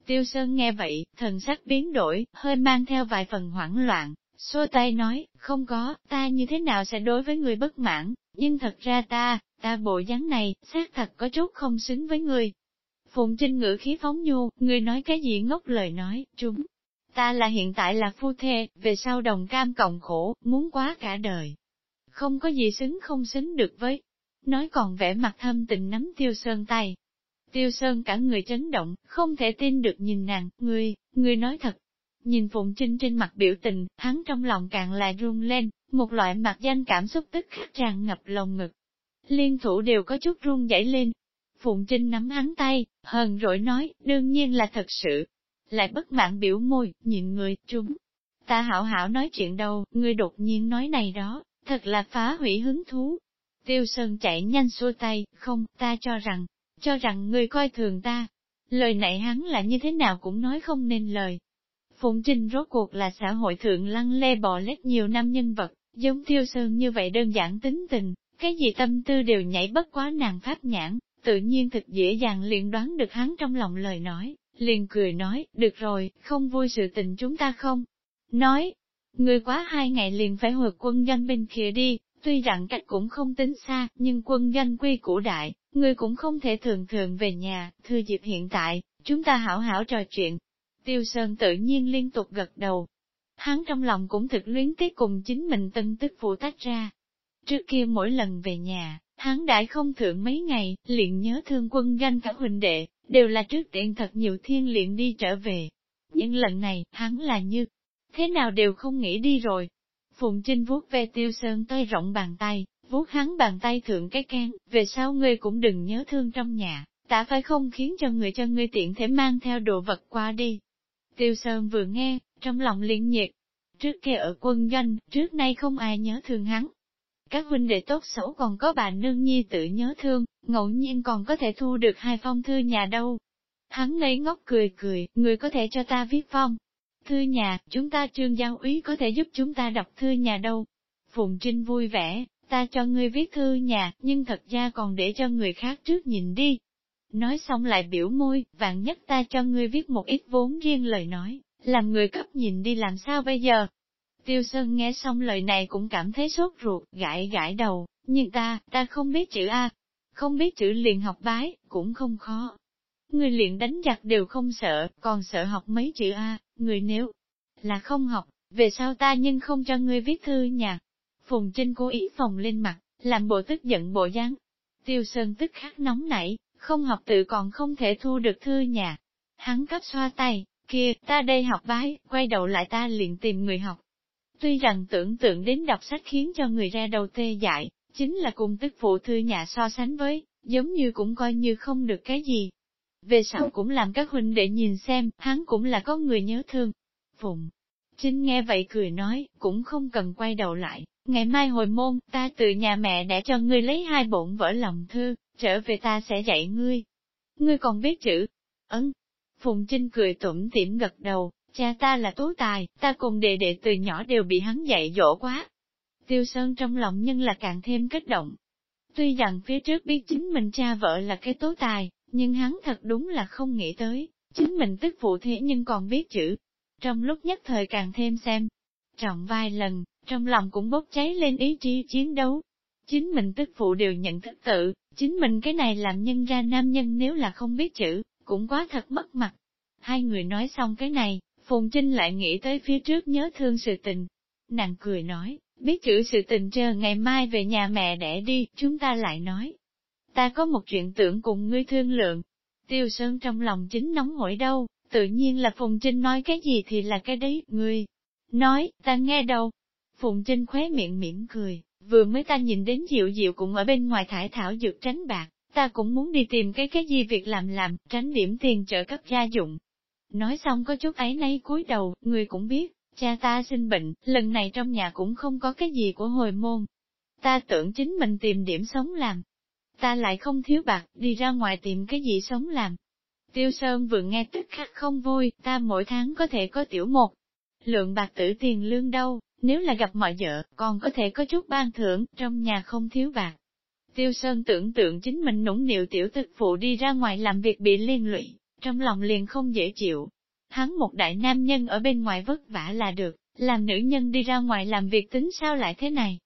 Tiêu sơn nghe vậy, thần sắc biến đổi, hơi mang theo vài phần hoảng loạn, Xua tay nói, không có, ta như thế nào sẽ đối với người bất mãn, nhưng thật ra ta, ta bộ dáng này, xác thật có chút không xứng với người. Phụng Trinh ngữ khí phóng nhu, người nói cái gì ngốc lời nói, chúng. Ta là hiện tại là phu thê, về sau đồng cam cộng khổ, muốn quá cả đời. Không có gì xứng không xứng được với. Nói còn vẻ mặt thâm tình nắm tiêu sơn tay. Tiêu sơn cả người chấn động, không thể tin được nhìn nàng, ngươi, ngươi nói thật, Nhìn Phụng Trinh trên mặt biểu tình, hắn trong lòng càng là run lên, một loại mặt danh cảm xúc tức khắc tràn ngập lòng ngực. Liên thủ đều có chút run dãy lên. Phụng Trinh nắm hắn tay, hờn rỗi nói, đương nhiên là thật sự. Lại bất mãn biểu môi, nhìn người, chúng. Ta hảo hảo nói chuyện đâu, người đột nhiên nói này đó, thật là phá hủy hứng thú. Tiêu Sơn chạy nhanh xua tay, không, ta cho rằng, cho rằng người coi thường ta. Lời này hắn là như thế nào cũng nói không nên lời, Phụng Trinh rốt cuộc là xã hội thượng lăng lê bò lết nhiều năm nhân vật, giống Tiêu Sơn như vậy đơn giản tính tình, cái gì tâm tư đều nhảy bất quá nàng pháp nhãn, tự nhiên thật dễ dàng liền đoán được hắn trong lòng lời nói, liền cười nói, được rồi, không vui sự tình chúng ta không. Nói, người quá hai ngày liền phải hồi quân doanh bên kia đi, tuy rằng cách cũng không tính xa, nhưng quân doanh quy củ đại, người cũng không thể thường thường về nhà, thư dịp hiện tại, chúng ta hảo hảo trò chuyện, Tiêu Sơn tự nhiên liên tục gật đầu. Hắn trong lòng cũng thực luyến tiếc cùng chính mình tân tức phụ tách ra. Trước kia mỗi lần về nhà, hắn đãi không thượng mấy ngày, liền nhớ thương quân danh cả huynh đệ, đều là trước tiện thật nhiều thiên liền đi trở về. Nhưng lần này, hắn là như, thế nào đều không nghĩ đi rồi. Phùng Trinh vuốt ve tiêu sơn tay rộng bàn tay, vuốt hắn bàn tay thượng cái can, về sau ngươi cũng đừng nhớ thương trong nhà, ta phải không khiến cho người cho ngươi tiện thể mang theo đồ vật qua đi. Tiêu Sơn vừa nghe, trong lòng liền nhiệt. Trước kia ở quân doanh, trước nay không ai nhớ thương hắn. Các huynh đệ tốt xấu còn có bà nương nhi tự nhớ thương, ngẫu nhiên còn có thể thu được hai phong thư nhà đâu. Hắn ngây ngốc cười cười, người có thể cho ta viết phong. Thư nhà, chúng ta trương giao úy có thể giúp chúng ta đọc thư nhà đâu. Phùng Trinh vui vẻ, ta cho ngươi viết thư nhà, nhưng thật ra còn để cho người khác trước nhìn đi. Nói xong lại biểu môi, vạn nhất ta cho ngươi viết một ít vốn riêng lời nói, làm người cấp nhìn đi làm sao bây giờ. Tiêu Sơn nghe xong lời này cũng cảm thấy sốt ruột, gãi gãi đầu, nhưng ta, ta không biết chữ A, không biết chữ liền học bái, cũng không khó. Người liền đánh giặc đều không sợ, còn sợ học mấy chữ A, người nếu là không học, về sau ta nhưng không cho ngươi viết thư nhà. Phùng Trinh cố ý phòng lên mặt, làm bộ tức giận bộ dáng. Tiêu Sơn tức khắc nóng nảy, không học tự còn không thể thu được thư nhà. Hắn cấp xoa tay, kia, ta đây học bái, quay đầu lại ta liền tìm người học. Tuy rằng tưởng tượng đến đọc sách khiến cho người ra đầu tê dại, chính là cùng tức phụ thư nhà so sánh với, giống như cũng coi như không được cái gì. Về sau cũng làm các huynh để nhìn xem, hắn cũng là có người nhớ thương. Phụng, Trinh nghe vậy cười nói, cũng không cần quay đầu lại, ngày mai hồi môn, ta từ nhà mẹ đã cho ngươi lấy hai bổn vỡ lòng thư, trở về ta sẽ dạy ngươi. Ngươi còn biết chữ? Ấn. Phùng Trinh cười tủm tỉm gật đầu, cha ta là tố tài, ta cùng đệ đệ từ nhỏ đều bị hắn dạy dỗ quá. Tiêu Sơn trong lòng nhân là càng thêm kích động. Tuy rằng phía trước biết chính mình cha vợ là cái tố tài, nhưng hắn thật đúng là không nghĩ tới, chính mình tức phụ thế nhưng còn biết chữ. Trong lúc nhất thời càng thêm xem, trọng vài lần, trong lòng cũng bốc cháy lên ý chí chiến đấu. Chính mình tức phụ đều nhận thức tự, chính mình cái này làm nhân ra nam nhân nếu là không biết chữ, cũng quá thật mất mặt. Hai người nói xong cái này, Phùng Trinh lại nghĩ tới phía trước nhớ thương sự tình. Nàng cười nói, biết chữ sự tình chờ ngày mai về nhà mẹ đẻ đi, chúng ta lại nói. Ta có một chuyện tưởng cùng ngươi thương lượng. Tiêu Sơn trong lòng chính nóng hổi đâu, tự nhiên là Phùng Trinh nói cái gì thì là cái đấy, ngươi. Nói, ta nghe đâu. Phùng Trinh khóe miệng mỉm cười, vừa mới ta nhìn đến Diệu Diệu cũng ở bên ngoài thải thảo dược tránh bạc, ta cũng muốn đi tìm cái cái gì việc làm làm, tránh điểm tiền trợ cấp gia dụng. Nói xong có chút ấy nay cúi đầu, người cũng biết, cha ta sinh bệnh, lần này trong nhà cũng không có cái gì của hồi môn. Ta tưởng chính mình tìm điểm sống làm. Ta lại không thiếu bạc, đi ra ngoài tìm cái gì sống làm. Tiêu Sơn vừa nghe tức khắc không vui, ta mỗi tháng có thể có tiểu một. Lượng bạc tử tiền lương đâu, nếu là gặp mọi vợ, còn có thể có chút ban thưởng, trong nhà không thiếu bạc. Tiêu Sơn tưởng tượng chính mình nũng nịu tiểu thực phụ đi ra ngoài làm việc bị liên lụy, trong lòng liền không dễ chịu. Hắn một đại nam nhân ở bên ngoài vất vả là được, làm nữ nhân đi ra ngoài làm việc tính sao lại thế này.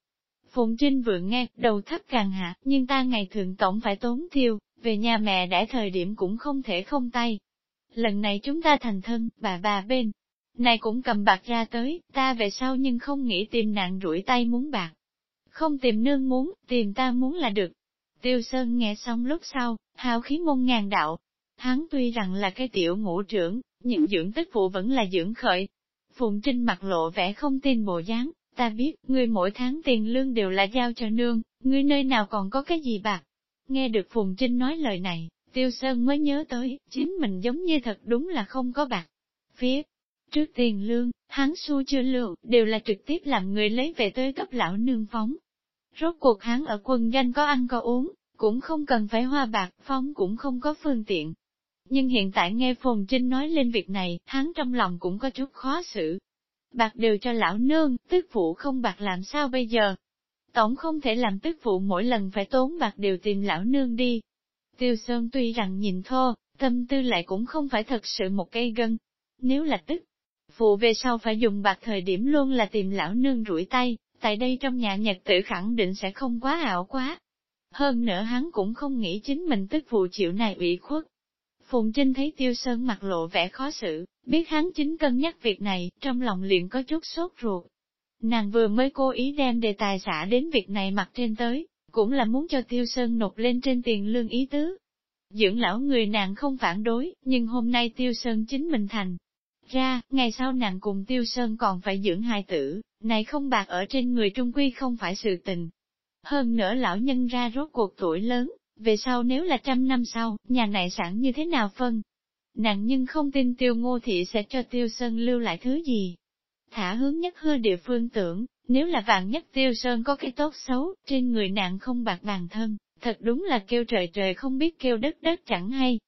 Phụng Trinh vừa nghe, đầu thấp càng hạ, nhưng ta ngày thường tổng phải tốn tiêu, về nhà mẹ đãi thời điểm cũng không thể không tay. Lần này chúng ta thành thân, bà bà bên, này cũng cầm bạc ra tới, ta về sau nhưng không nghĩ tìm nạn rủi tay muốn bạc. Không tìm nương muốn, tìm ta muốn là được. Tiêu Sơn nghe xong lúc sau, hào khí môn ngàn đạo. Hắn tuy rằng là cái tiểu ngũ trưởng, nhưng dưỡng tức phụ vẫn là dưỡng khởi. phùng Trinh mặt lộ vẻ không tin bộ dáng, ta biết, ngươi mỗi tháng tiền lương đều là giao cho nương, ngươi nơi nào còn có cái gì bạc. Nghe được Phùng Trinh nói lời này, Tiêu Sơn mới nhớ tới, chính mình giống như thật đúng là không có bạc. Phía trước tiền lương, hắn xu chưa lượng, đều là trực tiếp làm người lấy về tới cấp lão nương phóng. Rốt cuộc hắn ở quân danh có ăn có uống, cũng không cần phải hoa bạc, phóng cũng không có phương tiện. Nhưng hiện tại nghe Phùng Trinh nói lên việc này, hắn trong lòng cũng có chút khó xử. Bạc đều cho lão nương, tức phụ không bạc làm sao bây giờ? Tổng không thể làm tức phụ mỗi lần phải tốn bạc đều tìm lão nương đi. Tiêu Sơn tuy rằng nhìn thô, tâm tư lại cũng không phải thật sự một cây gân. Nếu là tức, phụ về sau phải dùng bạc thời điểm luôn là tìm lão nương rủi tay, tại đây trong nhà nhật tử khẳng định sẽ không quá ảo quá. Hơn nữa hắn cũng không nghĩ chính mình tức phụ chịu này ủy khuất. Phùng Trinh thấy Tiêu Sơn mặt lộ vẻ khó xử, biết hắn chính cân nhắc việc này, trong lòng liền có chút sốt ruột. Nàng vừa mới cố ý đem đề tài xã đến việc này mặt trên tới, cũng là muốn cho Tiêu Sơn nộp lên trên tiền lương ý tứ. Dưỡng lão người nàng không phản đối, nhưng hôm nay Tiêu Sơn chính mình thành. ra, ngày sau nàng cùng Tiêu Sơn còn phải dưỡng hài tử, này không bạc ở trên người trung quy không phải sự tình. Hơn nữa lão nhân ra rốt cuộc tuổi lớn, về sau nếu là trăm năm sau, nhà này sản như thế nào phân? Nàng nhưng không tin tiêu ngô thị sẽ cho tiêu sơn lưu lại thứ gì. Thả hướng nhất hư địa phương tưởng, nếu là vạn nhất tiêu sơn có cái tốt xấu, trên người nàng không bạc bàn thân, thật đúng là kêu trời trời không biết kêu đất đất chẳng hay.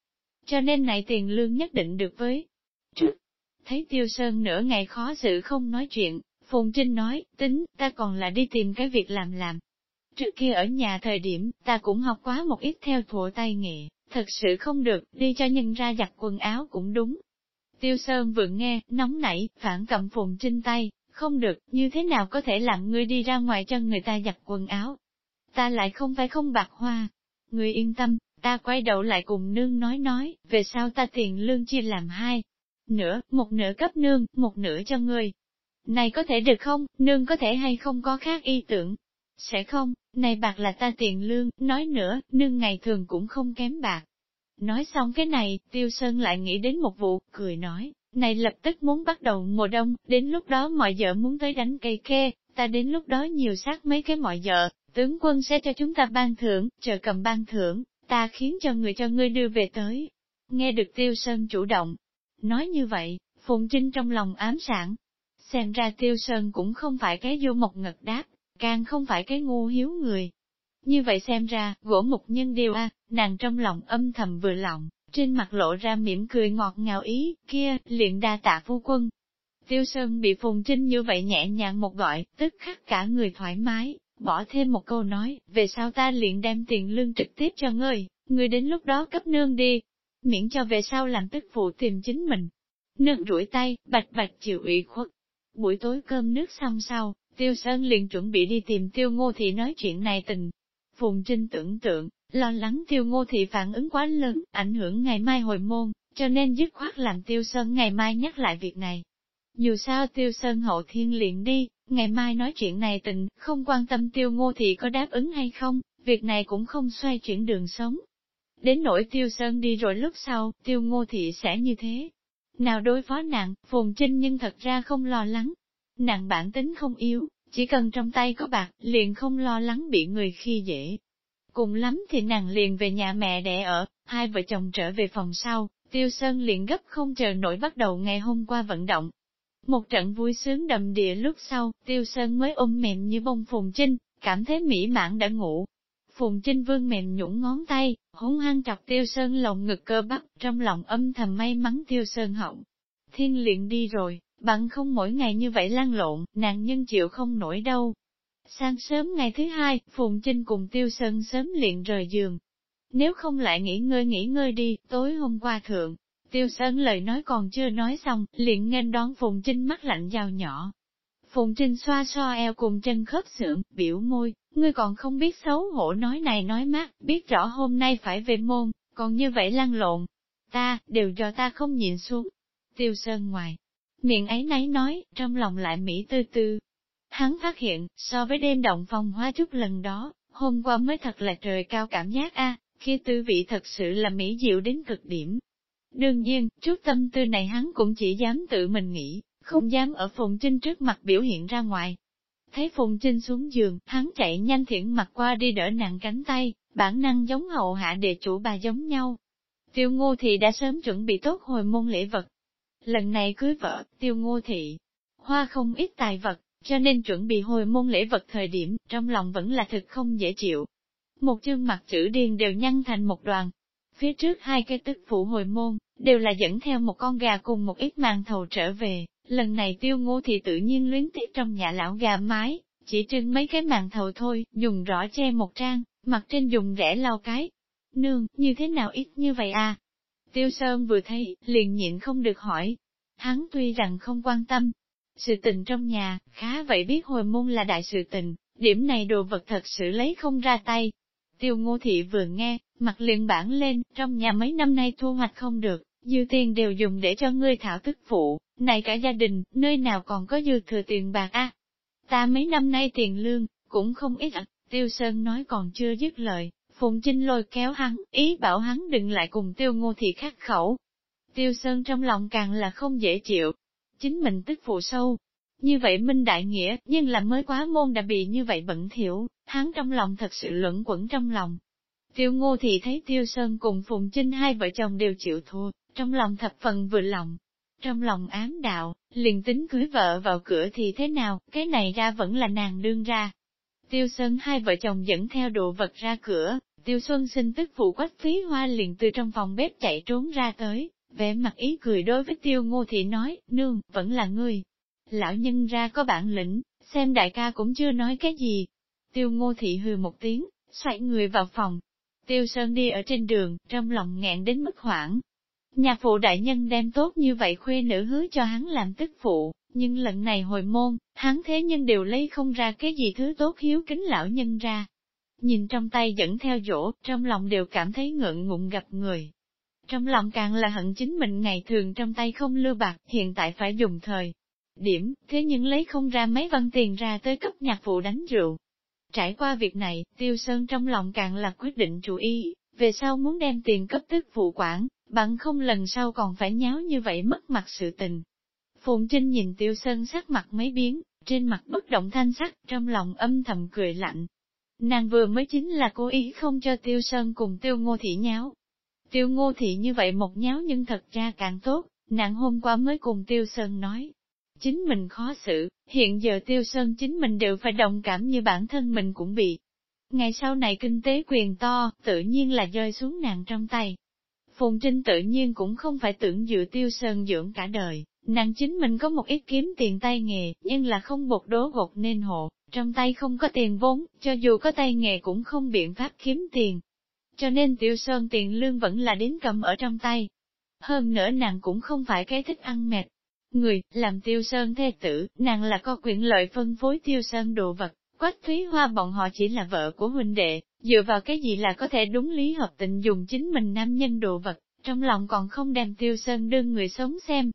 Cho nên này tiền lương nhất định được với. Trước, thấy tiêu sơn nửa ngày khó xử không nói chuyện, Phùng Trinh nói, tính, ta còn là đi tìm cái việc làm làm. Trước kia ở nhà thời điểm, ta cũng học quá một ít theo thủa tay nghề thật sự không được, đi cho nhân ra giặt quần áo cũng đúng. Tiêu Sơn vừa nghe, nóng nảy, phản cầm Phùng trên tay, không được, như thế nào có thể làm ngươi đi ra ngoài cho người ta giặt quần áo. Ta lại không phải không bạc hoa. Ngươi yên tâm, ta quay đầu lại cùng nương nói nói, về sau ta tiền lương chia làm hai. Nửa, một nửa cấp nương, một nửa cho ngươi. Này có thể được không, nương có thể hay không có khác y tưởng? Sẽ không, này bạc là ta tiền lương, nói nữa, nương ngày thường cũng không kém bạc. Nói xong cái này, Tiêu Sơn lại nghĩ đến một vụ, cười nói, này lập tức muốn bắt đầu mùa đông, đến lúc đó mọi vợ muốn tới đánh cây kê, ta đến lúc đó nhiều sát mấy cái mọi vợ, tướng quân sẽ cho chúng ta ban thưởng, chờ cầm ban thưởng, ta khiến cho người cho ngươi đưa về tới. Nghe được Tiêu Sơn chủ động, nói như vậy, Phùng Trinh trong lòng ám sản. Xem ra Tiêu Sơn cũng không phải cái vô mộc ngật đáp, càng không phải cái ngu hiếu người. Như vậy xem ra, gỗ mục nhân điều a, nàng trong lòng âm thầm vừa lòng, trên mặt lộ ra mỉm cười ngọt ngào ý, kia, liền đa tạ phu quân. Tiêu Sơn bị Phùng Trinh như vậy nhẹ nhàng một gọi, tức khắc cả người thoải mái, bỏ thêm một câu nói, về sau ta liền đem tiền lương trực tiếp cho ngươi, ngươi đến lúc đó cấp nương đi, miễn cho về sau làm tức phụ tìm chính mình. Nương rủi tay, bạch bạch chịu ủy khuất. Buổi tối cơm nước xong sau, Tiêu Sơn liền chuẩn bị đi tìm Tiêu Ngô Thị nói chuyện này tình. Phùng Trinh tưởng tượng, lo lắng Tiêu Ngô Thị phản ứng quá lớn, ảnh hưởng ngày mai hồi môn, cho nên dứt khoát làm Tiêu Sơn ngày mai nhắc lại việc này. Dù sao Tiêu Sơn hậu thiên liền đi, ngày mai nói chuyện này tình, không quan tâm Tiêu Ngô Thị có đáp ứng hay không, việc này cũng không xoay chuyển đường sống. Đến nỗi Tiêu Sơn đi rồi lúc sau, Tiêu Ngô Thị sẽ như thế. Nào đối phó nặng, Phùng Trinh nhưng thật ra không lo lắng, Nàng bản tính không yếu, chỉ cần trong tay có bạc, liền không lo lắng bị người khi dễ. Cùng lắm thì nàng liền về nhà mẹ đẻ ở, hai vợ chồng trở về phòng sau, Tiêu Sơn liền gấp không chờ nổi bắt đầu ngày hôm qua vận động. Một trận vui sướng đầm địa lúc sau, Tiêu Sơn mới ôm mềm như bông Phùng Trinh, cảm thấy mỹ mãn đã ngủ. Phùng Trinh vương mềm nhũng ngón tay, hống hăng chọc Tiêu Sơn lồng ngực cơ bắp, trong lòng âm thầm may mắn Tiêu Sơn họng. Thiên liền đi rồi, Bằng không mỗi ngày như vậy lan lộn, nàng nhân chịu không nổi đâu. Sáng sớm ngày thứ hai, Phùng Trinh cùng Tiêu Sơn sớm liền rời giường. Nếu không lại nghỉ ngơi nghỉ ngơi đi, tối hôm qua thượng, Tiêu Sơn lời nói còn chưa nói xong, liền nghênh đón Phùng Trinh mắt lạnh dao nhỏ. Phùng Trinh xoa xoa eo cùng chân khớp xưởng, biểu môi, ngươi còn không biết xấu hổ nói này nói mát, biết rõ hôm nay phải về môn, còn như vậy lăn lộn. Ta, đều do ta không nhịn xuống. Tiêu Sơn ngoài, Miệng ấy nấy nói, trong lòng lại mỹ tư tư. Hắn phát hiện, so với đêm động phòng hoa chút lần đó, hôm qua mới thật là trời cao cảm giác a, khi tư vị thật sự là mỹ diệu đến cực điểm. Đương nhiên, chút tâm tư này hắn cũng chỉ dám tự mình nghĩ, không dám ở Phùng Trinh trước mặt biểu hiện ra ngoài. Thấy Phùng Trinh xuống giường, hắn chạy nhanh thiện mặt qua đi đỡ nặng cánh tay, bản năng giống hậu hạ địa chủ bà giống nhau. Tiêu ngô thì đã sớm chuẩn bị tốt hồi môn lễ vật, Lần này cưới vợ, tiêu ngô thị, hoa không ít tài vật, cho nên chuẩn bị hồi môn lễ vật thời điểm, trong lòng vẫn là thực không dễ chịu. Một chương mặt chữ điền đều nhăn thành một đoàn. Phía trước hai cái tức phụ hồi môn, đều là dẫn theo một con gà cùng một ít màn thầu trở về, lần này tiêu ngô thị tự nhiên luyến tiếc trong nhà lão gà mái, chỉ trưng mấy cái màn thầu thôi, dùng rõ che một trang, mặt trên dùng rẻ lau cái. Nương, như thế nào ít như vậy à? Tiêu Sơn vừa thấy, liền nhịn không được hỏi. Hắn tuy rằng không quan tâm, sự tình trong nhà, khá vậy biết hồi môn là đại sự tình, điểm này đồ vật thật sự lấy không ra tay. Tiêu ngô thị vừa nghe, mặt liền bản lên, trong nhà mấy năm nay thu hoạch không được, dư tiền đều dùng để cho ngươi thảo tức phụ, này cả gia đình, nơi nào còn có dư thừa tiền bạc a? Ta mấy năm nay tiền lương, cũng không ít ạ, Tiêu Sơn nói còn chưa dứt lời, Phùng Trinh lôi kéo hắn, ý bảo hắn đừng lại cùng tiêu ngô thị khắc khẩu. Tiêu Sơn trong lòng càng là không dễ chịu. Chính mình tức phụ sâu. Như vậy minh đại nghĩa, nhưng là mới quá môn đã bị như vậy bẩn thiểu, hắn trong lòng thật sự luẩn quẩn trong lòng. Tiêu ngô thì thấy Tiêu Sơn cùng Phùng Trinh hai vợ chồng đều chịu thua, trong lòng thập phần vừa lòng. Trong lòng ám đạo, liền tính cưới vợ vào cửa thì thế nào, cái này ra vẫn là nàng đương ra. Tiêu Sơn hai vợ chồng dẫn theo đồ vật ra cửa, Tiêu Xuân sinh tức phụ quách phí hoa liền từ trong phòng bếp chạy trốn ra tới, vẻ mặt ý cười đối với Tiêu Ngô Thị nói, nương, vẫn là ngươi. Lão nhân ra có bản lĩnh, xem đại ca cũng chưa nói cái gì. Tiêu Ngô Thị hừ một tiếng, xoay người vào phòng. Tiêu Sơn đi ở trên đường, trong lòng nghẹn đến mức hoảng, Nhà phụ đại nhân đem tốt như vậy khuê nữ hứa cho hắn làm tức phụ, nhưng lần này hồi môn, hắn thế nhân đều lấy không ra cái gì thứ tốt hiếu kính lão nhân ra. Nhìn trong tay dẫn theo dỗ, trong lòng đều cảm thấy ngượng ngụng gặp người. Trong lòng càng là hận chính mình ngày thường trong tay không lưu bạc, hiện tại phải dùng thời. Điểm, thế nhưng lấy không ra mấy văn tiền ra tới cấp nhạc phụ đánh rượu. Trải qua việc này, Tiêu Sơn trong lòng càng là quyết định chủ ý, về sau muốn đem tiền cấp tức phụ quản, bằng không lần sau còn phải nháo như vậy mất mặt sự tình. Phùng Trinh nhìn Tiêu Sơn sắc mặt mấy biến, trên mặt bất động thanh sắc, trong lòng âm thầm cười lạnh. Nàng vừa mới chính là cố ý không cho Tiêu Sơn cùng Tiêu Ngô Thị nháo. Tiêu Ngô Thị như vậy một nháo nhưng thật ra càng tốt, nàng hôm qua mới cùng Tiêu Sơn nói. Chính mình khó xử, hiện giờ Tiêu Sơn chính mình đều phải đồng cảm như bản thân mình cũng bị. Ngày sau này kinh tế quyền to, tự nhiên là rơi xuống nàng trong tay. Phùng Trinh tự nhiên cũng không phải tưởng dựa tiêu sơn dưỡng cả đời, nàng chính mình có một ít kiếm tiền tay nghề, nhưng là không bột đố gột nên hộ, trong tay không có tiền vốn, cho dù có tay nghề cũng không biện pháp kiếm tiền. Cho nên tiêu sơn tiền lương vẫn là đến cầm ở trong tay. Hơn nữa nàng cũng không phải cái thích ăn mệt. Người, làm tiêu sơn thê tử, nàng là có quyền lợi phân phối tiêu sơn đồ vật, quách thúy hoa bọn họ chỉ là vợ của huynh đệ, Dựa vào cái gì là có thể đúng lý hợp tình dùng chính mình nam nhân đồ vật, trong lòng còn không đem tiêu sơn đương người sống xem.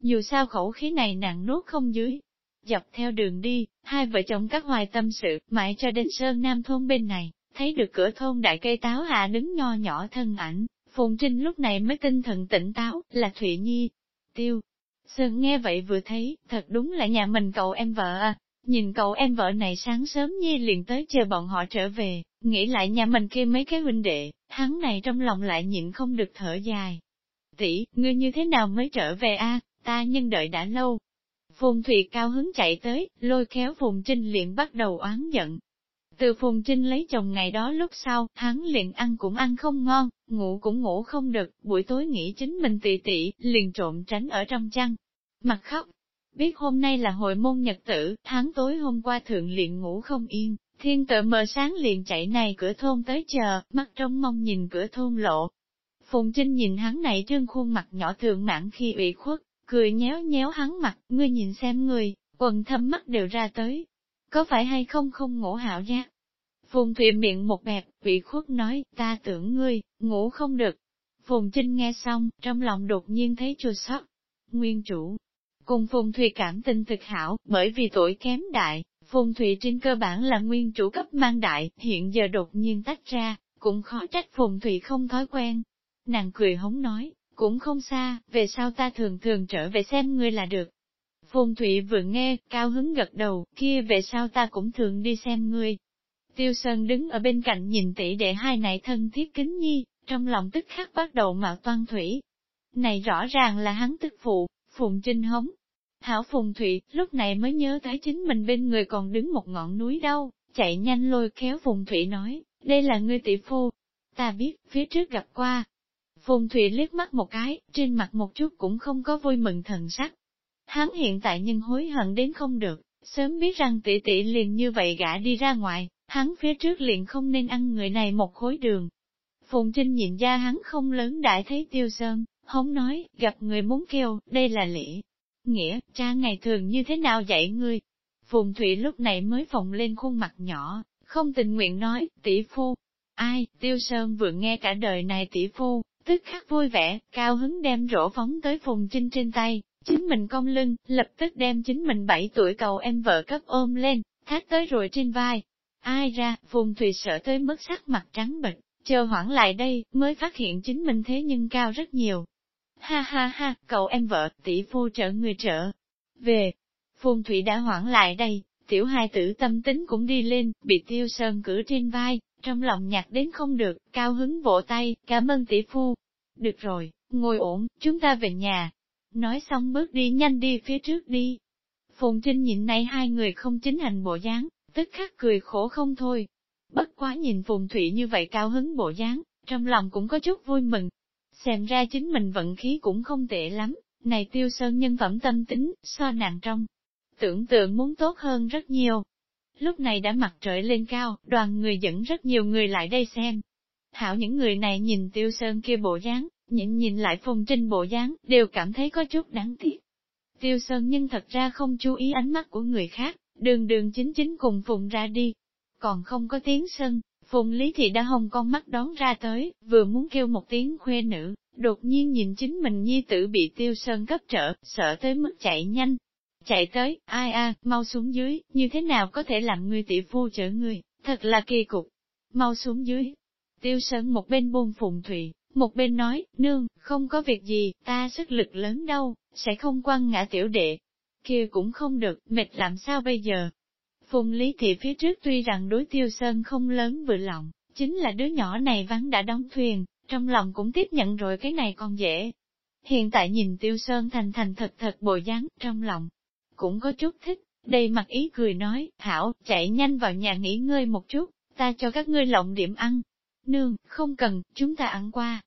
Dù sao khẩu khí này nặng nuốt không dưới. Dọc theo đường đi, hai vợ chồng các hoài tâm sự, mãi cho đến sơn nam thôn bên này, thấy được cửa thôn đại cây táo hạ đứng nho nhỏ thân ảnh, Phùng Trinh lúc này mới tinh thần tỉnh táo, là Thụy Nhi. Tiêu. Sơn nghe vậy vừa thấy, thật đúng là nhà mình cậu em vợ à, Nhìn cậu em vợ này sáng sớm nhi liền tới chờ bọn họ trở về, nghĩ lại nhà mình kia mấy cái huynh đệ, hắn này trong lòng lại nhịn không được thở dài. Tỷ, ngươi như thế nào mới trở về a? Ta nhân đợi đã lâu. Phùng Thụy cao hứng chạy tới, lôi kéo Phùng Trinh liền bắt đầu oán giận. Từ Phùng Trinh lấy chồng ngày đó lúc sau, hắn liền ăn cũng ăn không ngon, ngủ cũng ngủ không được, buổi tối nghĩ chính mình tị tị, liền trộm tránh ở trong chăn. Mặt khóc, Biết hôm nay là hội môn nhật tử, tháng tối hôm qua thượng liền ngủ không yên, thiên tự mờ sáng liền chạy này cửa thôn tới chờ, mắt trong mong nhìn cửa thôn lộ. Phùng Trinh nhìn hắn này trương khuôn mặt nhỏ thường mãn khi ủy khuất, cười nhéo nhéo hắn mặt, ngươi nhìn xem người, quần thâm mắt đều ra tới. Có phải hay không không ngủ hạo nha? Phùng Thụy miệng một bẹp, vị khuất nói, ta tưởng ngươi, ngủ không được. Phùng Trinh nghe xong, trong lòng đột nhiên thấy chua xót. Nguyên chủ, Cùng Phùng thụy cảm tình thực hảo, bởi vì tuổi kém đại, Phùng thụy trên cơ bản là nguyên chủ cấp mang đại, hiện giờ đột nhiên tách ra, cũng khó trách Phùng thụy không thói quen. Nàng cười hống nói, cũng không xa, về sau ta thường thường trở về xem ngươi là được. Phùng Thụy vừa nghe, cao hứng gật đầu, kia về sau ta cũng thường đi xem ngươi. Tiêu Sơn đứng ở bên cạnh nhìn tỷ đệ hai này thân thiết kính nhi, trong lòng tức khắc bắt đầu mạo toan thủy. Này rõ ràng là hắn tức phụ, Phùng Trinh hống, Hảo Phùng Thụy, lúc này mới nhớ tới chính mình bên người còn đứng một ngọn núi đâu, chạy nhanh lôi kéo Phùng Thụy nói, đây là ngươi tỷ phu. Ta biết, phía trước gặp qua. Phùng Thụy liếc mắt một cái, trên mặt một chút cũng không có vui mừng thần sắc. Hắn hiện tại nhân hối hận đến không được, sớm biết rằng tỷ tỷ liền như vậy gã đi ra ngoài, hắn phía trước liền không nên ăn người này một khối đường. Phùng Trinh nhìn ra hắn không lớn đại thấy tiêu sơn, hống nói, gặp người muốn kêu, đây là lễ, Nghĩa, cha ngày thường như thế nào dạy ngươi? Phùng Thụy lúc này mới phồng lên khuôn mặt nhỏ, không tình nguyện nói, tỷ phu. Ai, Tiêu Sơn vừa nghe cả đời này tỷ phu, tức khắc vui vẻ, cao hứng đem rổ phóng tới Phùng Trinh trên tay, chính mình cong lưng, lập tức đem chính mình 7 tuổi cầu em vợ cấp ôm lên, thác tới rồi trên vai. Ai ra, Phùng Thùy sợ tới mất sắc mặt trắng bệch, chờ hoảng lại đây, mới phát hiện chính mình thế nhưng cao rất nhiều. Ha ha ha, cậu em vợ, tỷ phu trợ người trợ. Về, Phùng Thủy đã hoãn lại đây, tiểu hai tử tâm tính cũng đi lên, bị tiêu sơn cử trên vai, trong lòng nhạc đến không được, cao hứng vỗ tay, cảm ơn tỷ phu. Được rồi, ngồi ổn, chúng ta về nhà. Nói xong bước đi nhanh đi phía trước đi. Phùng Trinh nhìn này hai người không chính hành bộ dáng, tức khắc cười khổ không thôi. Bất quá nhìn Phùng Thủy như vậy cao hứng bộ dáng, trong lòng cũng có chút vui mừng. Xem ra chính mình vận khí cũng không tệ lắm, này tiêu sơn nhân phẩm tâm tính, so nàng trong. Tưởng tượng muốn tốt hơn rất nhiều. Lúc này đã mặt trời lên cao, đoàn người dẫn rất nhiều người lại đây xem. Hảo những người này nhìn tiêu sơn kia bộ dáng, nhìn nhìn lại phùng trinh bộ dáng, đều cảm thấy có chút đáng tiếc. Tiêu sơn nhưng thật ra không chú ý ánh mắt của người khác, đường đường chính chính cùng phùng ra đi. Còn không có tiếng sân, phùng lý thị đã hồng con mắt đón ra tới, vừa muốn kêu một tiếng khuê nữ, đột nhiên nhìn chính mình nhi tử bị tiêu sơn cấp trợ, sợ tới mức chạy nhanh. Chạy tới, ai a, mau xuống dưới, như thế nào có thể làm người tỷ phu chở người, thật là kỳ cục. Mau xuống dưới. Tiêu sơn một bên buông phùng thủy, một bên nói, nương, không có việc gì, ta sức lực lớn đâu, sẽ không quăng ngã tiểu đệ. kia cũng không được, mệt làm sao bây giờ? Phùng Lý Thị phía trước tuy rằng đối tiêu sơn không lớn vừa lòng, chính là đứa nhỏ này vắng đã đóng thuyền, trong lòng cũng tiếp nhận rồi cái này còn dễ. Hiện tại nhìn tiêu sơn thành thành thật thật bộ dáng trong lòng, cũng có chút thích, đầy mặt ý cười nói, Thảo, chạy nhanh vào nhà nghỉ ngơi một chút, ta cho các ngươi lộng điểm ăn. Nương, không cần, chúng ta ăn qua.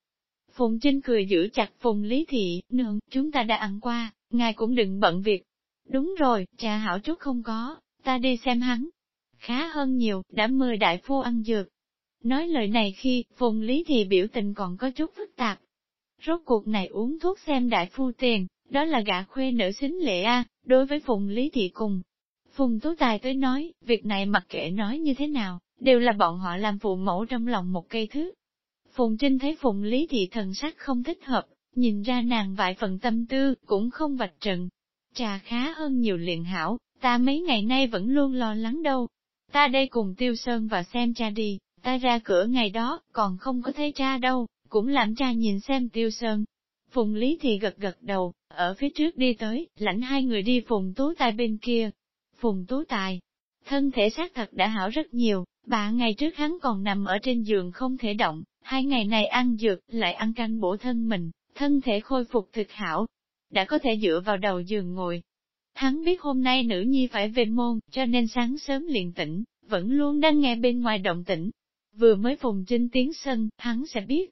Phùng Trinh cười giữ chặt Phùng Lý Thị, nương, chúng ta đã ăn qua, ngài cũng đừng bận việc. Đúng rồi, cha hảo chút không có, ta đi xem hắn. Khá hơn nhiều, đã mời đại phu ăn dược. Nói lời này khi, Phùng Lý Thị biểu tình còn có chút phức tạp. Rốt cuộc này uống thuốc xem đại phu tiền, đó là gã khuê nữ xính lệ a đối với Phùng Lý Thị cùng. Phùng Tú Tài tới nói, việc này mặc kệ nói như thế nào, đều là bọn họ làm phụ mẫu trong lòng một cây thứ. Phùng Trinh thấy Phùng Lý Thị thần sắc không thích hợp, nhìn ra nàng vài phần tâm tư, cũng không vạch trần. Trà khá hơn nhiều liền hảo, ta mấy ngày nay vẫn luôn lo lắng đâu. Ta đây cùng Tiêu Sơn và xem cha đi, ta ra cửa ngày đó, còn không có thấy cha đâu, cũng làm cha nhìn xem Tiêu Sơn. Phùng Lý thì gật gật đầu, ở phía trước đi tới, lãnh hai người đi Phùng Tú Tài bên kia. Phùng Tú Tài, thân thể xác thật đã hảo rất nhiều, ba ngày trước hắn còn nằm ở trên giường không thể động, hai ngày này ăn dược, lại ăn canh bổ thân mình, thân thể khôi phục thực hảo, đã có thể dựa vào đầu giường ngồi. Hắn biết hôm nay nữ nhi phải về môn, cho nên sáng sớm liền tỉnh, vẫn luôn đang nghe bên ngoài động tĩnh. Vừa mới phùng trinh tiếng sân, hắn sẽ biết.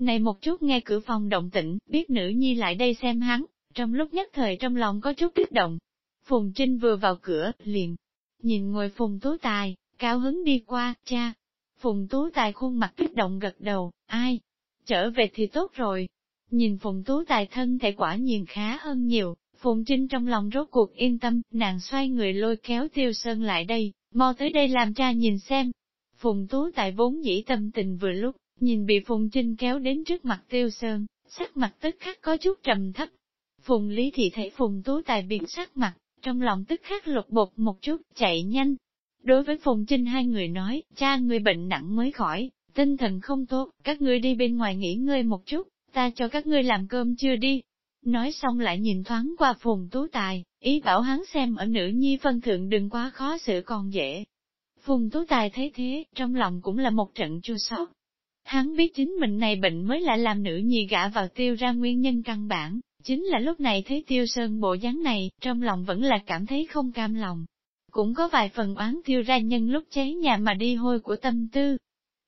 Này một chút nghe cửa phòng động tĩnh, biết nữ nhi lại đây xem hắn, trong lúc nhất thời trong lòng có chút kích động. Phùng Trinh vừa vào cửa, liền, nhìn ngồi Phùng Tú Tài, cao hứng đi qua, cha. Phùng Tú Tài khuôn mặt kích động gật đầu, ai? Trở về thì tốt rồi. Nhìn Phùng Tú Tài thân thể quả nhiên khá hơn nhiều, Phùng Trinh trong lòng rốt cuộc yên tâm, nàng xoay người lôi kéo Tiêu Sơn lại đây, mau tới đây làm cha nhìn xem. Phùng Tú Tài vốn dĩ tâm tình vừa lúc, nhìn bị Phùng Trinh kéo đến trước mặt Tiêu Sơn, sắc mặt tức khắc có chút trầm thấp, Phùng Lý Thị thấy Phùng Tú Tài biến sắc mặt, trong lòng tức khắc lột bột một chút, chạy nhanh. Đối với Phùng Trinh hai người nói, cha người bệnh nặng mới khỏi, tinh thần không tốt, các ngươi đi bên ngoài nghỉ ngơi một chút, ta cho các ngươi làm cơm chưa đi. Nói xong lại nhìn thoáng qua Phùng Tú Tài, ý bảo hắn xem ở nữ nhi phân thượng đừng quá khó xử còn dễ. Phùng Tú Tài thấy thế, trong lòng cũng là một trận chua xót. Hắn biết chính mình này bệnh mới lại làm nữ nhi gã vào tiêu ra nguyên nhân căn bản, Chính là lúc này thấy tiêu sơn bộ dáng này, trong lòng vẫn là cảm thấy không cam lòng. Cũng có vài phần oán tiêu ra nhân lúc cháy nhà mà đi hôi của tâm tư.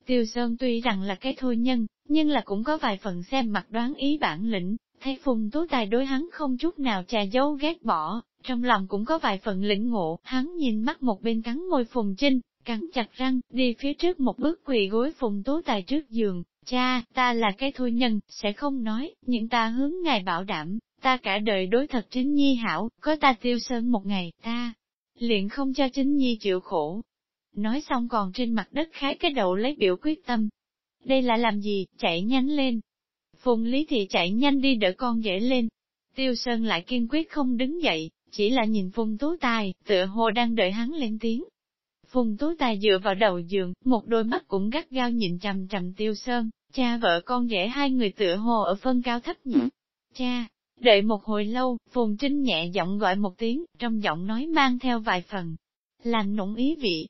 Tiêu sơn tuy rằng là cái thôi nhân, nhưng là cũng có vài phần xem mặt đoán ý bản lĩnh, thấy phùng tú tài đối hắn không chút nào trà dấu ghét bỏ, trong lòng cũng có vài phần lĩnh ngộ, hắn nhìn mắt một bên cắn môi phùng trinh, cắn chặt răng, đi phía trước một bước quỳ gối phùng tú tài trước giường, Cha, ta là cái thu nhân, sẽ không nói, nhưng ta hướng ngài bảo đảm, ta cả đời đối thật chính nhi hảo, có ta tiêu sơn một ngày, ta liền không cho chính nhi chịu khổ. Nói xong còn trên mặt đất khái cái đầu lấy biểu quyết tâm. Đây là làm gì, chạy nhanh lên. Phùng Lý Thị chạy nhanh đi đỡ con dễ lên. Tiêu Sơn lại kiên quyết không đứng dậy, chỉ là nhìn Phùng Tú Tài, tựa hồ đang đợi hắn lên tiếng. Phùng Tú Tài dựa vào đầu giường, một đôi mắt cũng gắt gao nhìn chằm chằm Tiêu Sơn, Cha vợ con rể hai người tựa hồ ở phân cao thấp nhỉ. Cha, đợi một hồi lâu, Phùng Trinh nhẹ giọng gọi một tiếng, trong giọng nói mang theo vài phần, lành nũng ý vị.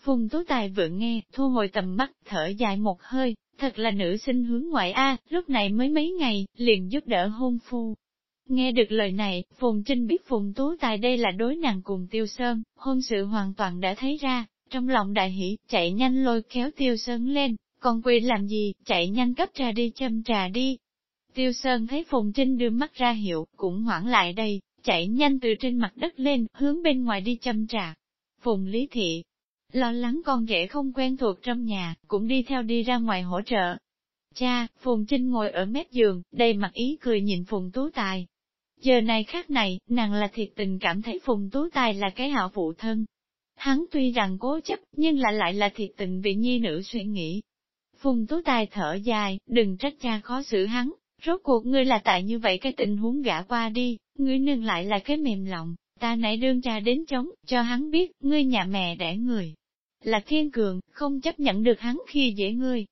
Phùng Tú Tài vừa nghe, thu hồi tầm mắt, thở dài một hơi, thật là nữ sinh hướng ngoại A, lúc này mới mấy ngày, liền giúp đỡ hôn phu. Nghe được lời này, Phùng Trinh biết Phùng Tú Tài đây là đối nàng cùng Tiêu Sơn, hôn sự hoàn toàn đã thấy ra, trong lòng đại hỷ, chạy nhanh lôi kéo Tiêu Sơn lên, còn quỳ làm gì, chạy nhanh cấp trà đi châm trà đi. Tiêu Sơn thấy Phùng Trinh đưa mắt ra hiệu, cũng hoảng lại đây, chạy nhanh từ trên mặt đất lên, hướng bên ngoài đi châm trà. Phùng Lý Thị, lo lắng con rể không quen thuộc trong nhà, cũng đi theo đi ra ngoài hỗ trợ. Cha, Phùng Trinh ngồi ở mép giường, đầy mặt ý cười nhìn Phùng Tú Tài. Giờ này khác này, nàng là thiệt tình cảm thấy Phùng Tú Tài là cái hạ phụ thân. Hắn tuy rằng cố chấp, nhưng lại lại là thiệt tình vì nhi nữ suy nghĩ. Phùng Tú Tài thở dài, đừng trách cha khó xử hắn, rốt cuộc ngươi là tại như vậy cái tình huống gã qua đi, ngươi nương lại là cái mềm lòng, ta nãy đương cha đến chống, cho hắn biết, ngươi nhà mẹ đẻ người là thiên cường, không chấp nhận được hắn khi dễ ngươi.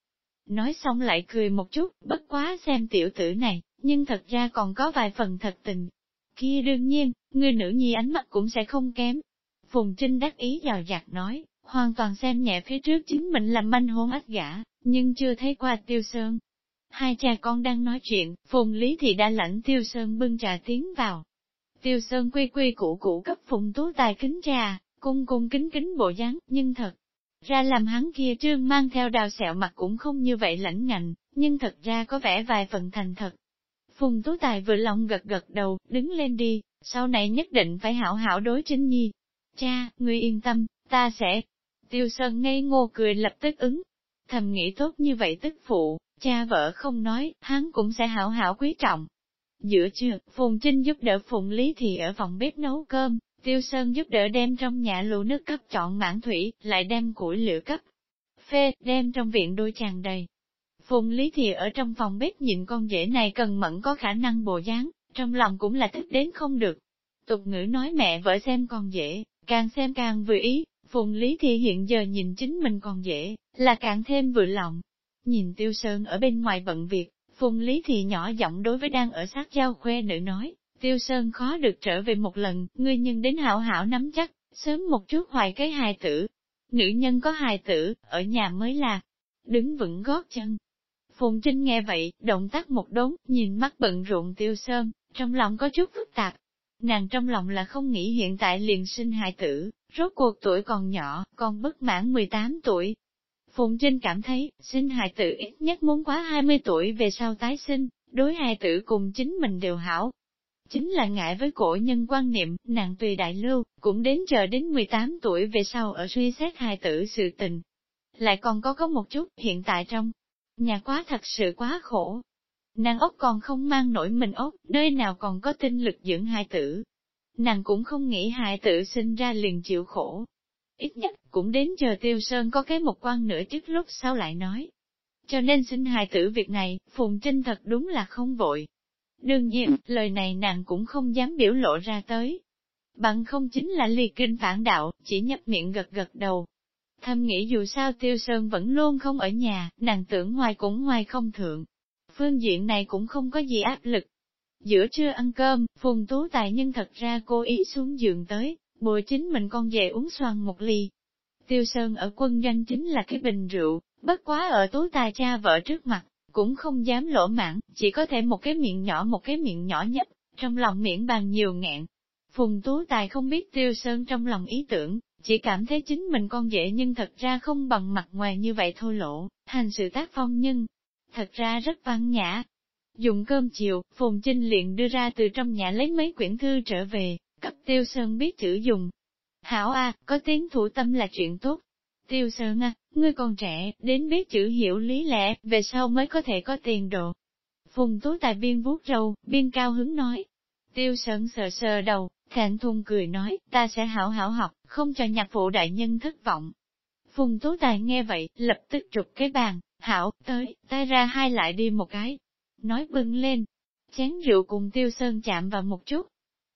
Nói xong lại cười một chút, bất quá xem tiểu tử này, nhưng thật ra còn có vài phần thật tình. Kia đương nhiên, người nữ nhi ánh mắt cũng sẽ không kém. Phùng Trinh đắc ý dò dạt nói, hoàn toàn xem nhẹ phía trước chính mình làm manh hôn ách gã, nhưng chưa thấy qua tiêu sơn. Hai cha con đang nói chuyện, Phùng Lý thì đã lãnh tiêu sơn bưng trà tiến vào. Tiêu sơn quy quy củ củ cấp Phùng Tú Tài kính trà, cung cung kính kính bộ dáng, nhưng thật ra làm hắn kia trương mang theo đào sẹo mặt cũng không như vậy lãnh ngạnh, nhưng thật ra có vẻ vài phần thành thật. Phùng Tú Tài vừa lòng gật gật đầu, đứng lên đi, sau này nhất định phải hảo hảo đối chính nhi. Cha, ngươi yên tâm, ta sẽ. Tiêu Sơn ngây ngô cười lập tức ứng. Thầm nghĩ tốt như vậy tức phụ, cha vợ không nói, hắn cũng sẽ hảo hảo quý trọng. Giữa trưa, Phùng Trinh giúp đỡ Phùng Lý Thị ở phòng bếp nấu cơm, Tiêu Sơn giúp đỡ đem trong nhà lũ nước cấp chọn mãn thủy, lại đem củi lửa cấp. Phê, đem trong viện đôi tràn đầy. Phùng Lý thì ở trong phòng bếp nhìn con rể này cần mẫn có khả năng bồ dáng, trong lòng cũng là thích đến không được. Tục ngữ nói mẹ vợ xem con dễ, càng xem càng vừa ý, Phùng Lý thì hiện giờ nhìn chính mình còn dễ, là càng thêm vừa lòng. Nhìn Tiêu Sơn ở bên ngoài bận việc, Phùng Lý thì nhỏ giọng đối với đang ở sát giao khoe nữ nói, Tiêu Sơn khó được trở về một lần, ngươi nhân đến hảo hảo nắm chắc, sớm một chút hoài cái hài tử. Nữ nhân có hài tử, ở nhà mới là đứng vững gót chân. Phùng Trinh nghe vậy, động tác một đốn, nhìn mắt bận rộn Tiêu Sơn, trong lòng có chút phức tạp. Nàng trong lòng là không nghĩ hiện tại liền sinh hài tử, rốt cuộc tuổi còn nhỏ, còn bất mãn 18 tuổi. Phùng Trinh cảm thấy, sinh hài tử ít nhất muốn quá 20 tuổi về sau tái sinh, đối hài tử cùng chính mình đều hảo, chính là ngại với cổ nhân quan niệm, nàng tùy đại lưu, cũng đến chờ đến 18 tuổi về sau ở suy xét hài tử sự tình. Lại còn có có một chút, hiện tại trong nhà quá thật sự quá khổ. Nàng ốc còn không mang nổi mình ốc, nơi nào còn có tinh lực dưỡng hài tử. Nàng cũng không nghĩ hài tử sinh ra liền chịu khổ. Ít nhất, cũng đến chờ tiêu sơn có cái một quan nữa trước lúc sau lại nói. Cho nên sinh hài tử việc này, Phùng Trinh thật đúng là không vội, Đương nhiên, lời này nàng cũng không dám biểu lộ ra tới. Bằng không chính là ly kinh phản đạo, chỉ nhấp miệng gật gật đầu. Thầm nghĩ dù sao Tiêu Sơn vẫn luôn không ở nhà, nàng tưởng ngoài cũng ngoài không thượng. Phương diện này cũng không có gì áp lực. Giữa trưa ăn cơm, Phùng Tú Tài nhưng thật ra cô ý xuống giường tới, bồi chính mình con về uống xoan một ly. Tiêu Sơn ở quân doanh chính là cái bình rượu, bất quá ở Tú Tài cha vợ trước mặt, cũng không dám lỗ mãn, chỉ có thể một cái miệng nhỏ một cái miệng nhỏ nhất, trong lòng miệng bàn nhiều ngẹn. Phùng Tú Tài không biết Tiêu Sơn trong lòng ý tưởng, chỉ cảm thấy chính mình con dễ nhưng thật ra không bằng mặt ngoài như vậy thô lỗ, hành sự tác phong nhưng thật ra rất văn nhã. Dùng cơm chiều, Phùng Trinh liền đưa ra từ trong nhà lấy mấy quyển thư trở về, cấp Tiêu Sơn biết chữ dùng. Hảo A, có tiếng thủ tâm là chuyện tốt. Tiêu Sơn A, ngươi còn trẻ, đến biết chữ hiểu lý lẽ, về sau mới có thể có tiền đồ. Phùng Tú Tài biên vuốt râu, biên cao hứng nói. Tiêu Sơn sờ sờ đầu, thẹn thùng cười nói, ta sẽ hảo hảo học, không cho nhạc phụ đại nhân thất vọng. Phùng Tú Tài nghe vậy, lập tức trục cái bàn, hảo, tới, tay ra hai lại đi một cái. Nói bưng lên, chén rượu cùng Tiêu Sơn chạm vào một chút.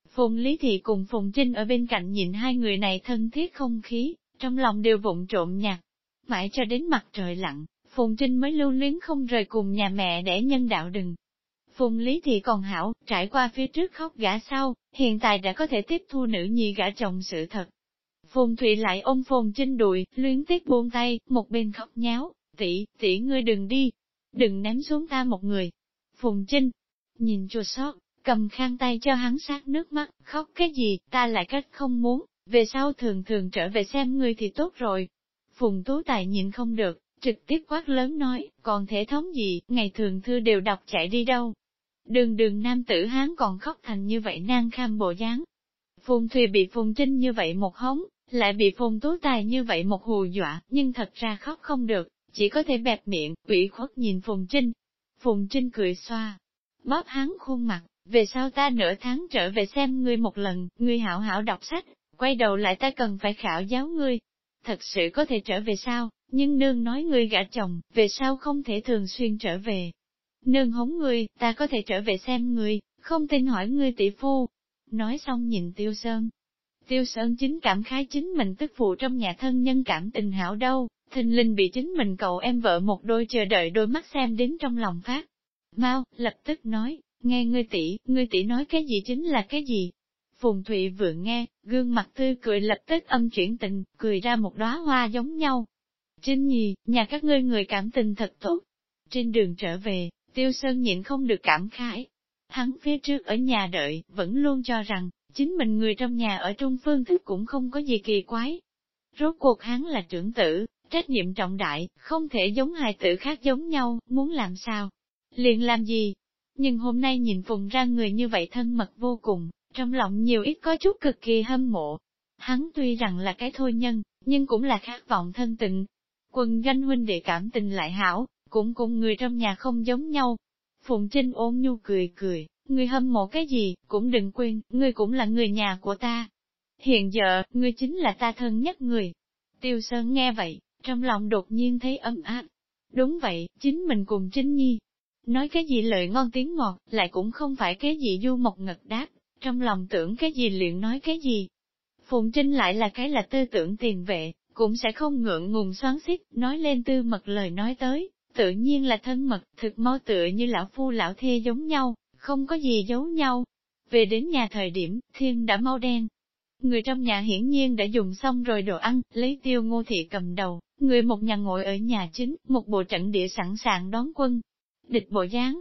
Phùng Lý Thị cùng Phùng Trinh ở bên cạnh nhìn hai người này thân thiết không khí, trong lòng đều vụng trộm nhạc. Mãi cho đến mặt trời lặn, Phùng Trinh mới lưu luyến không rời cùng nhà mẹ để nhân đạo đừng. Phùng Lý thì còn hảo, trải qua phía trước khóc gã sau, hiện tại đã có thể tiếp thu nữ nhi gã chồng sự thật. Phùng Thụy lại ôm Phùng Trinh đùi, luyến tiếc buông tay, một bên khóc nháo, tỷ, tỷ ngươi đừng đi, đừng ném xuống ta một người. Phùng Trinh, nhìn chua sót, cầm khăn tay cho hắn sát nước mắt, khóc cái gì, ta lại cách không muốn, về sau thường thường trở về xem ngươi thì tốt rồi. Phùng Tú Tài nhìn không được, trực tiếp quát lớn nói, còn thể thống gì, ngày thường thư đều đọc chạy đi đâu. Đường đường nam tử hán còn khóc thành như vậy nan kham bộ dáng. Phùng Thùy bị Phùng Trinh như vậy một hống, lại bị Phùng Tú Tài như vậy một hù dọa, nhưng thật ra khóc không được, chỉ có thể bẹp miệng, ủy khuất nhìn Phùng Trinh. Phùng Trinh cười xoa, bóp hắn khuôn mặt, về sau ta nửa tháng trở về xem ngươi một lần, ngươi hảo hảo đọc sách, quay đầu lại ta cần phải khảo giáo ngươi. Thật sự có thể trở về sao, nhưng nương nói ngươi gả chồng, về sau không thể thường xuyên trở về. Nương hống ngươi, ta có thể trở về xem ngươi, không tin hỏi ngươi tỷ phu. Nói xong nhìn Tiêu Sơn. Tiêu Sơn chính cảm khái chính mình tức phụ trong nhà thân nhân cảm tình hảo đâu, thình linh bị chính mình cậu em vợ một đôi chờ đợi đôi mắt xem đến trong lòng phát. Mau, lập tức nói, nghe ngươi tỷ, ngươi tỷ nói cái gì chính là cái gì. Phùng Thụy vừa nghe, gương mặt tươi cười lập tức âm chuyển tình, cười ra một đóa hoa giống nhau. Trinh Nhi, nhà các ngươi người cảm tình thật tốt. Trên đường trở về, Tiêu Sơn nhịn không được cảm khái. Hắn phía trước ở nhà đợi, vẫn luôn cho rằng, chính mình người trong nhà ở Trung Phương thức cũng không có gì kỳ quái. Rốt cuộc hắn là trưởng tử, trách nhiệm trọng đại, không thể giống hài tử khác giống nhau, muốn làm sao? Liền làm gì? Nhưng hôm nay nhìn Phùng ra người như vậy thân mật vô cùng, trong lòng nhiều ít có chút cực kỳ hâm mộ. Hắn tuy rằng là cái thôi nhân, nhưng cũng là khát vọng thân tình. Quần danh huynh đệ cảm tình lại hảo, cũng cùng người trong nhà không giống nhau. Phùng Trinh ôn nhu cười cười, người hâm mộ cái gì, cũng đừng quên, ngươi cũng là người nhà của ta. Hiện giờ, ngươi chính là ta thân nhất người. Tiêu Sơn nghe vậy, trong lòng đột nhiên thấy ấm áp. Đúng vậy, chính mình cùng Trinh Nhi. Nói cái gì lời ngon tiếng ngọt, lại cũng không phải cái gì du mộc ngật đáp, trong lòng tưởng cái gì luyện nói cái gì. Phụng Trinh lại là cái là tư tưởng tiền vệ, cũng sẽ không ngượng ngùng xoắn xít, nói lên tư mật lời nói tới, tự nhiên là thân mật, thực mau tựa như lão phu lão thê giống nhau, không có gì giấu nhau. Về đến nhà thời điểm, thiên đã mau đen. Người trong nhà hiển nhiên đã dùng xong rồi đồ ăn, lấy tiêu ngô thị cầm đầu, người một nhà ngồi ở nhà chính, một bộ trận địa sẵn sàng đón quân. Địch bộ dáng.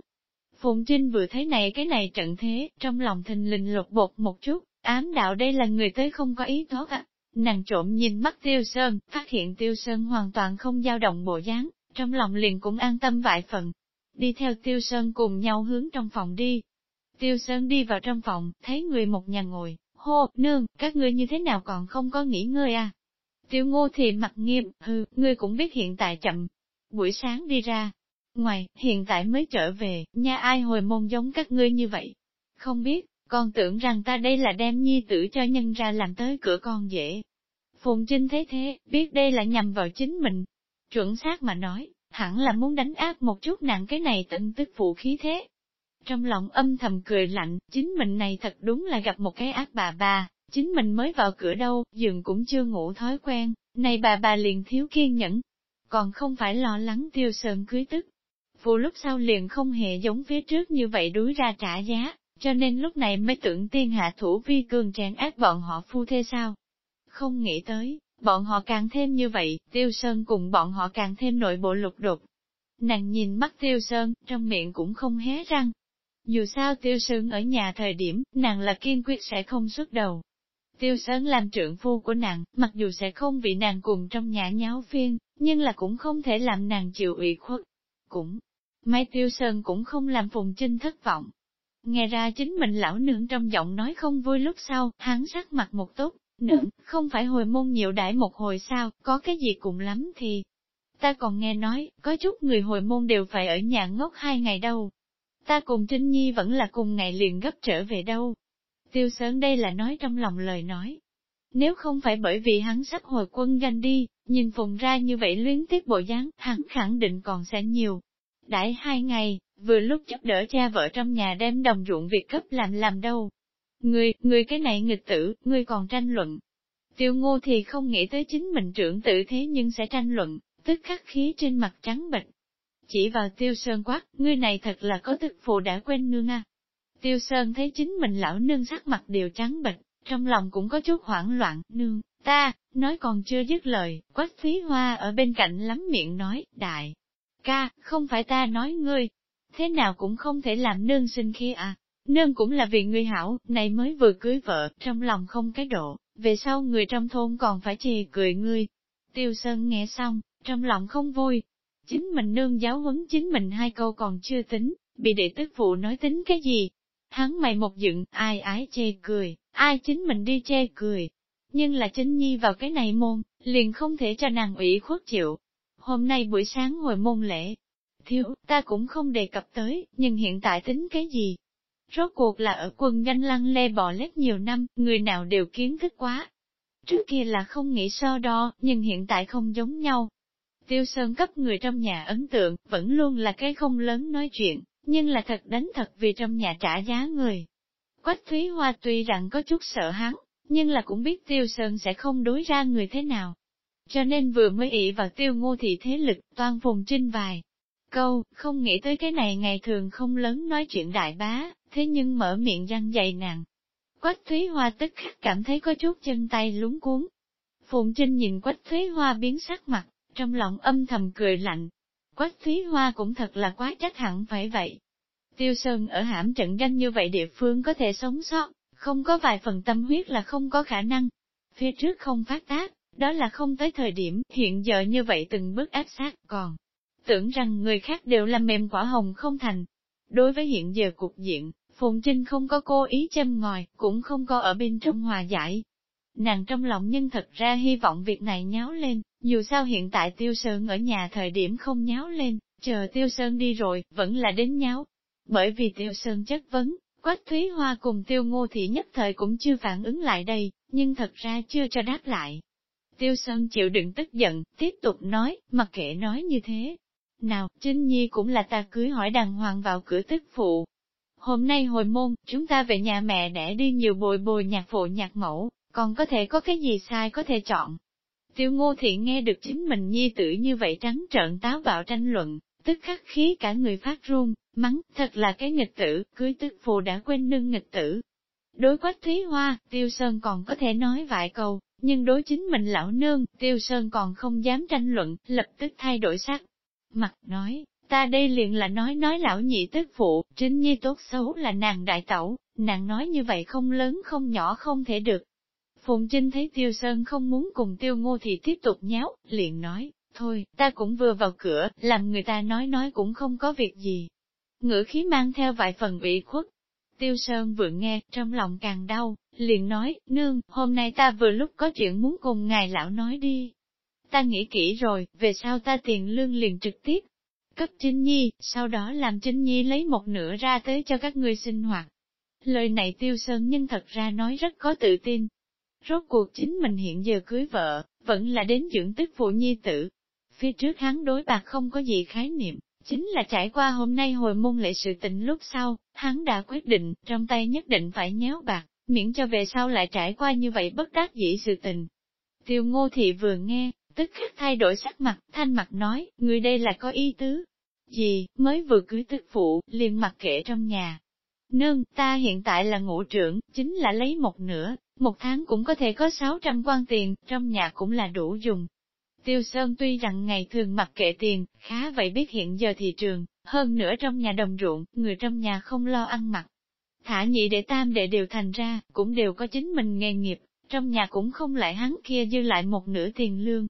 Phùng Trinh vừa thấy này cái này trận thế, trong lòng thình lình lột bột một chút, ám đạo đây là người tới không có ý thoát ạ. Nàng trộm nhìn mắt Tiêu Sơn, phát hiện Tiêu Sơn hoàn toàn không dao động bộ dáng, trong lòng liền cũng an tâm vài phần. Đi theo Tiêu Sơn cùng nhau hướng trong phòng đi. Tiêu Sơn đi vào trong phòng, thấy người một nhà ngồi, hô, nương, các ngươi như thế nào còn không có nghỉ ngơi à? Tiêu ngô thì mặt nghiêm, hừ, ngươi cũng biết hiện tại chậm. Buổi sáng đi ra, ngoài, hiện tại mới trở về, nha ai hồi môn giống các ngươi như vậy. Không biết, con tưởng rằng ta đây là đem nhi tử cho nhân ra làm tới cửa con dễ. Phùng Trinh thấy thế, biết đây là nhằm vào chính mình. Chuẩn xác mà nói, hẳn là muốn đánh áp một chút nặng cái này tận tức phụ khí thế. Trong lòng âm thầm cười lạnh, chính mình này thật đúng là gặp một cái ác bà bà, chính mình mới vào cửa đâu, giường cũng chưa ngủ thói quen, này bà bà liền thiếu kiên nhẫn, còn không phải lo lắng tiêu sơn cưới tức. Phụ lúc sau liền không hề giống phía trước như vậy đuối ra trả giá, cho nên lúc này mới tưởng tiên hạ thủ vi cường tràn ác bọn họ phu thế sao. Không nghĩ tới, bọn họ càng thêm như vậy, tiêu sơn cùng bọn họ càng thêm nội bộ lục đục. Nàng nhìn mắt tiêu sơn, trong miệng cũng không hé răng. Dù sao tiêu sơn ở nhà thời điểm, nàng là kiên quyết sẽ không xuất đầu, Tiêu Sơn làm trưởng phu của nàng, mặc dù sẽ không bị nàng cùng trong nhà nháo phiên, nhưng là cũng không thể làm nàng chịu ủy khuất. Cũng, may Tiêu Sơn cũng không làm Phùng Trinh thất vọng. Nghe ra chính mình lão nương trong giọng nói không vui lúc sau, hắn sắc mặt một tốt, nương, không phải hồi môn nhiều đại một hồi sao, có cái gì cũng lắm thì. Ta còn nghe nói, có chút người hồi môn đều phải ở nhà ngốc hai ngày đâu. Ta cùng Trinh Nhi vẫn là cùng ngày liền gấp trở về đâu, Tiêu sớn đây là nói trong lòng lời nói. Nếu không phải bởi vì hắn sắp hồi quân ganh đi, nhìn phùng ra như vậy luyến tiếc bộ dáng, hắn khẳng định còn sẽ nhiều. Đãi hai ngày, vừa lúc giúp đỡ cha vợ trong nhà đem đồng ruộng việc cấp làm làm đâu. Người, người cái này nghịch tử, người còn tranh luận. Tiêu ngô thì không nghĩ tới chính mình trưởng tử thế nhưng sẽ tranh luận, tức khắc khí trên mặt trắng bệch. chỉ vào tiêu sơn quát, ngươi này thật là có tức phụ đã quên nương à. Tiêu sơn thấy chính mình lão nương sắc mặt đều trắng bệch, trong lòng cũng có chút hoảng loạn, nương, ta, nói còn chưa dứt lời, quách phí hoa ở bên cạnh lắm miệng nói, đại, ca, không phải ta nói ngươi, thế nào cũng không thể làm nương sinh khi à, nương cũng là vì ngươi hảo, này mới vừa cưới vợ, trong lòng không cái độ, về sau người trong thôn còn phải chê cười ngươi. Tiêu Sơn nghe xong, trong lòng không vui, chính mình nương giáo huấn chính mình hai câu còn chưa tính, bị đệ tức phụ nói tính cái gì. Hắn mày một dựng, ai ái chê cười, ai chính mình đi chê cười. Nhưng là chính nhi vào cái này môn, liền không thể cho nàng ủy khuất chịu. Hôm nay buổi sáng hồi môn lễ, thiếu, ta cũng không đề cập tới, nhưng hiện tại tính cái gì? Rốt cuộc là ở quân danh lăng lê bò lết nhiều năm, người nào đều kiến thức quá. Trước kia là không nghĩ so đo, nhưng hiện tại không giống nhau. Tiêu Sơn cấp người trong nhà ấn tượng, vẫn luôn là cái không lớn nói chuyện, nhưng là thật đánh thật vì trong nhà trả giá người. Quách Thúy Hoa tuy rằng có chút sợ hắn, nhưng là cũng biết Tiêu Sơn sẽ không đối ra người thế nào. Cho nên vừa mới ị vào tiêu ngô thị thế lực, toan vùng trinh vài, câu, không nghĩ tới cái này ngày thường không lớn nói chuyện đại bá, thế nhưng mở miệng răng dày nàng. Quách Thúy Hoa tức khắc cảm thấy có chút chân tay lúng cuốn. Phụng Trinh nhìn Quách Thúy Hoa biến sắc mặt, trong lòng âm thầm cười lạnh. Quách Thúy Hoa cũng thật là quá trách hẳn phải vậy. Tiêu Sơn ở hãm trận danh như vậy địa phương có thể sống sót, không có vài phần tâm huyết là không có khả năng. Phía trước không phát tác, đó là không tới thời điểm, hiện giờ như vậy từng bước áp sát, còn tưởng rằng người khác đều là mềm quả hồng không thành. Đối với hiện giờ cục diện, Phùng Trinh không có cố ý châm ngòi, cũng không có ở bên trong hòa giải. Nàng trong lòng nhân thật ra hy vọng việc này nháo lên, dù sao hiện tại Tiêu Sơn ở nhà thời điểm không nháo lên, chờ Tiêu Sơn đi rồi, vẫn là đến nháo. Bởi vì Tiêu Sơn chất vấn, Quách Thúy Hoa cùng Tiêu Ngô Thị nhất thời cũng chưa phản ứng lại đây, nhưng thật ra chưa cho đáp lại. Tiêu Sơn chịu đựng tức giận, tiếp tục nói, mặc kệ nói như thế, nào, Trinh Nhi cũng là ta cưới hỏi đàng hoàng vào cửa tức phụ. Hôm nay hồi môn, chúng ta về nhà mẹ để đi nhiều bồi bồi nhạc phụ nhạc mẫu, còn có thể có cái gì sai có thể chọn. Tiêu ngô thiện nghe được chính mình nhi tử như vậy trắng trợn táo bạo tranh luận, tức khắc khí cả người phát run, mắng, thật là cái nghịch tử, cưới tức phụ đã quên nương nghịch tử. Đối quách thúy hoa, tiêu sơn còn có thể nói vài câu, nhưng đối chính mình lão nương, tiêu sơn còn không dám tranh luận, lập tức thay đổi sắc, mặt nói, ta đây liền là nói nói lão nhị tức phụ, trinh nhi tốt xấu là nàng đại tẩu, nàng nói như vậy không lớn không nhỏ không thể được. Phùng Trinh thấy Tiêu Sơn không muốn cùng Tiêu Ngô thì tiếp tục nháo, liền nói, thôi, ta cũng vừa vào cửa, làm người ta nói nói cũng không có việc gì. Ngữ khí mang theo vài phần bị khuất. Tiêu Sơn vừa nghe, trong lòng càng đau, liền nói, nương, hôm nay ta vừa lúc có chuyện muốn cùng ngài lão nói đi, ta nghĩ kỹ rồi, về sau ta tiền lương liền trực tiếp cấp Trinh Nhi, sau đó làm Trinh Nhi lấy một nửa ra tới cho các ngươi sinh hoạt. Lời này tiêu sơn nhưng thật ra nói rất có tự tin. Rốt cuộc chính mình hiện giờ cưới vợ, vẫn là đến dưỡng tức phụ nhi tử. Phía trước hắn đối bạc không có gì khái niệm, chính là trải qua hôm nay hồi môn lệ sự tình lúc sau, hắn đã quyết định, trong tay nhất định phải nhéo bạc, miễn cho về sau lại trải qua như vậy bất đắc dĩ sự tình. Tiêu ngô thị vừa nghe, tức khắc thay đổi sắc mặt, thanh mặt nói, người đây là có ý tứ. Gì, mới vừa cưới tức phụ, liền mặc kệ trong nhà. Nương, ta hiện tại là ngũ trưởng, chính là lấy một nửa, một tháng cũng có thể có 600 quan tiền, trong nhà cũng là đủ dùng. Tiêu Sơn tuy rằng ngày thường mặc kệ tiền, khá vậy biết hiện giờ thị trường, hơn nữa trong nhà đồng ruộng, người trong nhà không lo ăn mặc. Thả nhị để tam đệ đều thành ra, cũng đều có chính mình nghề nghiệp, trong nhà cũng không lại hắn kia dư lại một nửa tiền lương,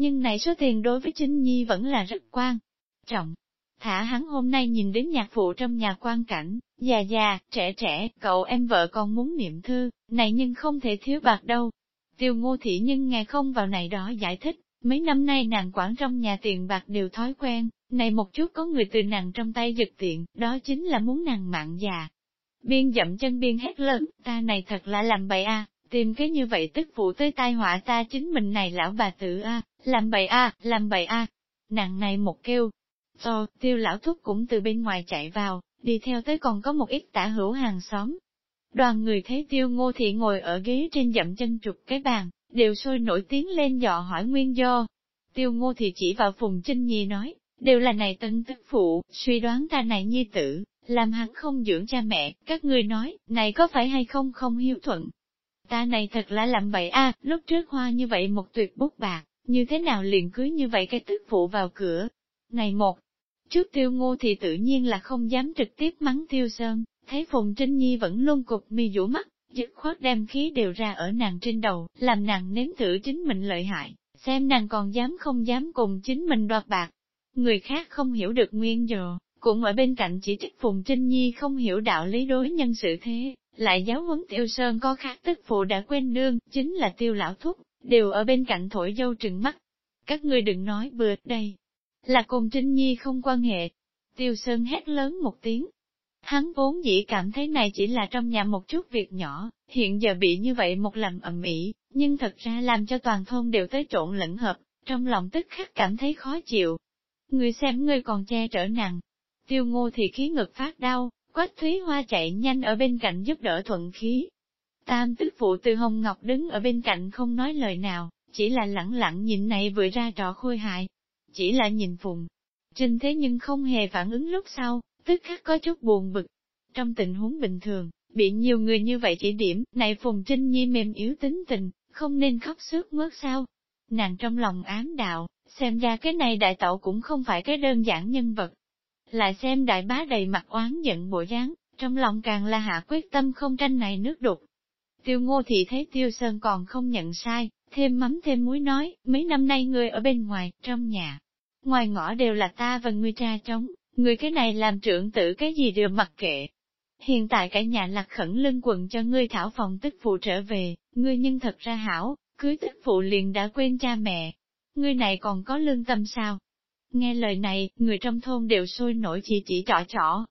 nhưng này số tiền đối với chính nhi vẫn là rất quan trọng. Thả hắn hôm nay nhìn đến nhạc phụ trong nhà quan cảnh, già già, trẻ trẻ, cậu em vợ còn muốn niệm thư, này nhưng không thể thiếu bạc đâu. Tiêu ngô thị nhưng nghe không vào này đó giải thích, mấy năm nay nàng quản trong nhà tiền bạc đều thói quen, này một chút có người từ nàng trong tay giật tiện, đó chính là muốn nàng mạng già. Biên dậm chân biên hét lớn, ta này thật là làm bậy a tìm cái như vậy tức phụ tới tai họa ta chính mình này lão bà tử a làm bậy a, làm bậy a. Nàng này một kêu. To, tiêu lão thúc cũng từ bên ngoài chạy vào, đi theo tới còn có một ít tả hữu hàng xóm. Đoàn người thấy tiêu ngô thị ngồi ở ghế trên dậm chân trục cái bàn, đều sôi nổi tiếng lên dọ hỏi nguyên do. Tiêu ngô thị chỉ vào phùng chinh nhi nói, đều là này tân tức phụ, suy đoán ta này nhi tử, làm hắn không dưỡng cha mẹ, các ngươi nói, này có phải hay không không hiếu thuận. Ta này thật là làm bậy a lúc trước hoa như vậy một tuyệt bút bạc, như thế nào liền cưới như vậy cái tức phụ vào cửa. Này một, trước tiêu ngô thì tự nhiên là không dám trực tiếp mắng tiêu sơn, thấy Phùng Trinh Nhi vẫn luôn cục mi rũ mắt, dứt khoát đem khí đều ra ở nàng trên đầu, làm nàng nếm thử chính mình lợi hại, xem nàng còn dám không dám cùng chính mình đoạt bạc. Người khác không hiểu được nguyên do, cũng ở bên cạnh chỉ trích Phùng Trinh Nhi không hiểu đạo lý đối nhân sự thế, lại giáo huấn Tiêu Sơn có khác tức phụ đã quên nương, chính là Tiêu Lão Thúc, đều ở bên cạnh thổi dâu trừng mắt. Các ngươi đừng nói bừa đây, là cùng Trinh Nhi không quan hệ. Tiêu Sơn hét lớn một tiếng. Hắn vốn dĩ cảm thấy này chỉ là trong nhà một chút việc nhỏ, hiện giờ bị như vậy một làm ẩm ĩ, nhưng thật ra làm cho toàn thôn đều tới trộn lẫn hợp, trong lòng tức khắc cảm thấy khó chịu. Người xem ngươi còn che trở nặng. Tiêu ngô thì khí ngực phát đau, quách thúy hoa chạy nhanh ở bên cạnh giúp đỡ thuận khí. Tam tức phụ từ Hồng Ngọc đứng ở bên cạnh không nói lời nào, chỉ là lẳng lặng nhìn này vừa ra trò khôi hài, chỉ là nhìn Phùng. Trinh thế nhưng không hề phản ứng lúc sau, tức khắc có chút buồn bực. Trong tình huống bình thường, bị nhiều người như vậy chỉ điểm, này Phùng Trinh Nhi mềm yếu tính tình, không nên khóc sướt mướt sao. Nàng trong lòng ám đạo, xem ra cái này đại tẩu cũng không phải cái đơn giản nhân vật. Lại xem đại bá đầy mặt oán giận bộ dáng, trong lòng càng là hạ quyết tâm không tranh này nước đục. Tiêu ngô thì thấy tiêu sơn còn không nhận sai, thêm mắm thêm muối nói, mấy năm nay người ở bên ngoài, trong nhà. Ngoài ngõ đều là ta và ngươi cha trống, người cái này làm trưởng tử cái gì đều mặc kệ. Hiện tại cả nhà lạc khẩn lưng quần cho ngươi thảo phòng tức phụ trở về, ngươi nhưng thật ra hảo, cưới tức phụ liền đã quên cha mẹ. Ngươi này còn có lương tâm sao? Nghe lời này, người trong thôn đều sôi nổi chỉ chỉ trọ trọ.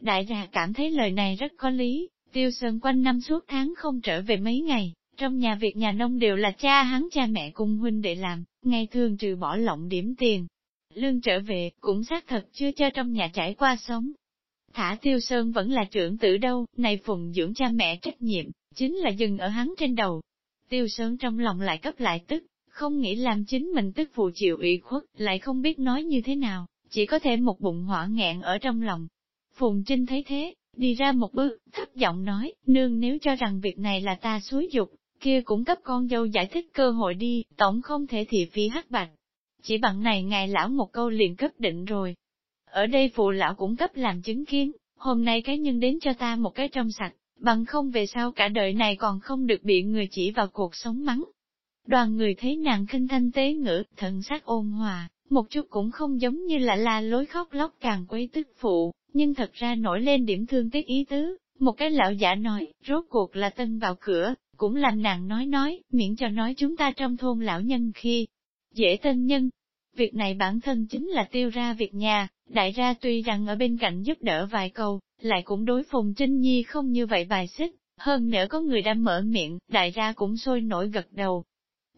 Đại gia cảm thấy lời này rất có lý, tiêu sơn quanh năm suốt tháng không trở về mấy ngày, trong nhà việc nhà nông đều là cha hắn cha mẹ cùng huynh để làm, ngày thường trừ bỏ lộng điểm tiền. Lương trở về, cũng xác thật chưa cho trong nhà trải qua sống. Thả tiêu sơn vẫn là trưởng tử đâu, này phùng dưỡng cha mẹ trách nhiệm, chính là dừng ở hắn trên đầu. Tiêu sơn trong lòng lại cấp lại tức, không nghĩ làm chính mình tức phụ chịu ủy khuất, lại không biết nói như thế nào, chỉ có thể một bụng hỏa nghẹn ở trong lòng. Phùng Trinh thấy thế, đi ra một bước, thấp giọng nói, nương nếu cho rằng việc này là ta xúi dục, kia cũng cấp con dâu giải thích cơ hội đi, tổng không thể thị phi hắc bạch. Chỉ bằng này ngài lão một câu liền cấp định rồi. Ở đây phụ lão cũng cấp làm chứng kiến, hôm nay cái nhân đến cho ta một cái trong sạch, bằng không về sau cả đời này còn không được bị người chỉ vào cuộc sống mắng. Đoàn người thấy nàng khinh thanh tế ngữ, thần sắc ôn hòa, một chút cũng không giống như là la lối khóc lóc càng quấy tức phụ, nhưng thật ra nổi lên điểm thương tiếc ý tứ, một cái lão giả nói, rốt cuộc là tân vào cửa, cũng làm nàng nói nói, miễn cho nói chúng ta trong thôn lão nhân khi dễ tân nhân. Việc này bản thân chính là tiêu ra việc nhà, đại ra tuy rằng ở bên cạnh giúp đỡ vài câu, lại cũng đối phùng Trinh Nhi không như vậy bài xích, hơn nữa có người đã mở miệng, đại ra cũng sôi nổi gật đầu.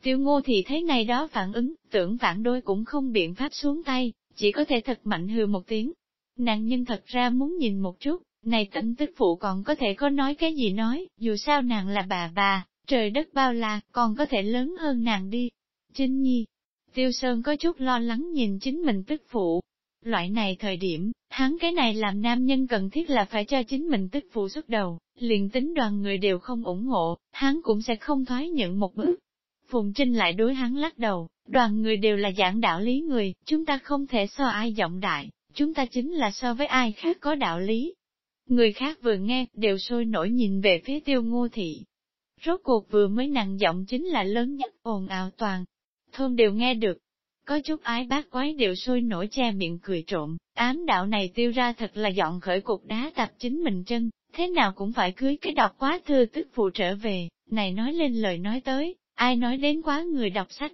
Tiêu ngô thì thấy này đó phản ứng, tưởng phản đôi cũng không biện pháp xuống tay, chỉ có thể thật mạnh hừ một tiếng. Nàng nhân thật ra muốn nhìn một chút, này tận tức phụ còn có thể có nói cái gì nói, dù sao nàng là bà bà, trời đất bao la, còn có thể lớn hơn nàng đi. Trinh Nhi, Tiêu Sơn có chút lo lắng nhìn chính mình tức phụ. Loại này thời điểm, hắn cái này làm nam nhân cần thiết là phải cho chính mình tức phụ xuất đầu, liền tính đoàn người đều không ủng hộ, hắn cũng sẽ không thoái nhận một bước. Phùng Trinh lại đối hắn lắc đầu, đoàn người đều là giảng đạo lý người, chúng ta không thể so ai giọng đại, chúng ta chính là so với ai khác có đạo lý, Người khác vừa nghe, đều sôi nổi nhìn về phía tiêu ngô thị. Rốt cuộc vừa mới nặng giọng chính là lớn nhất ồn ào toàn. Thôn đều nghe được. Có chút ái bác quái đều sôi nổi che miệng cười trộm, ám đạo này tiêu ra thật là dọn khởi cục đá tập chính mình chân, thế nào cũng phải cưới cái đọc quá thư tức phụ trở về, này nói lên lời nói tới, ai nói đến quá người đọc sách.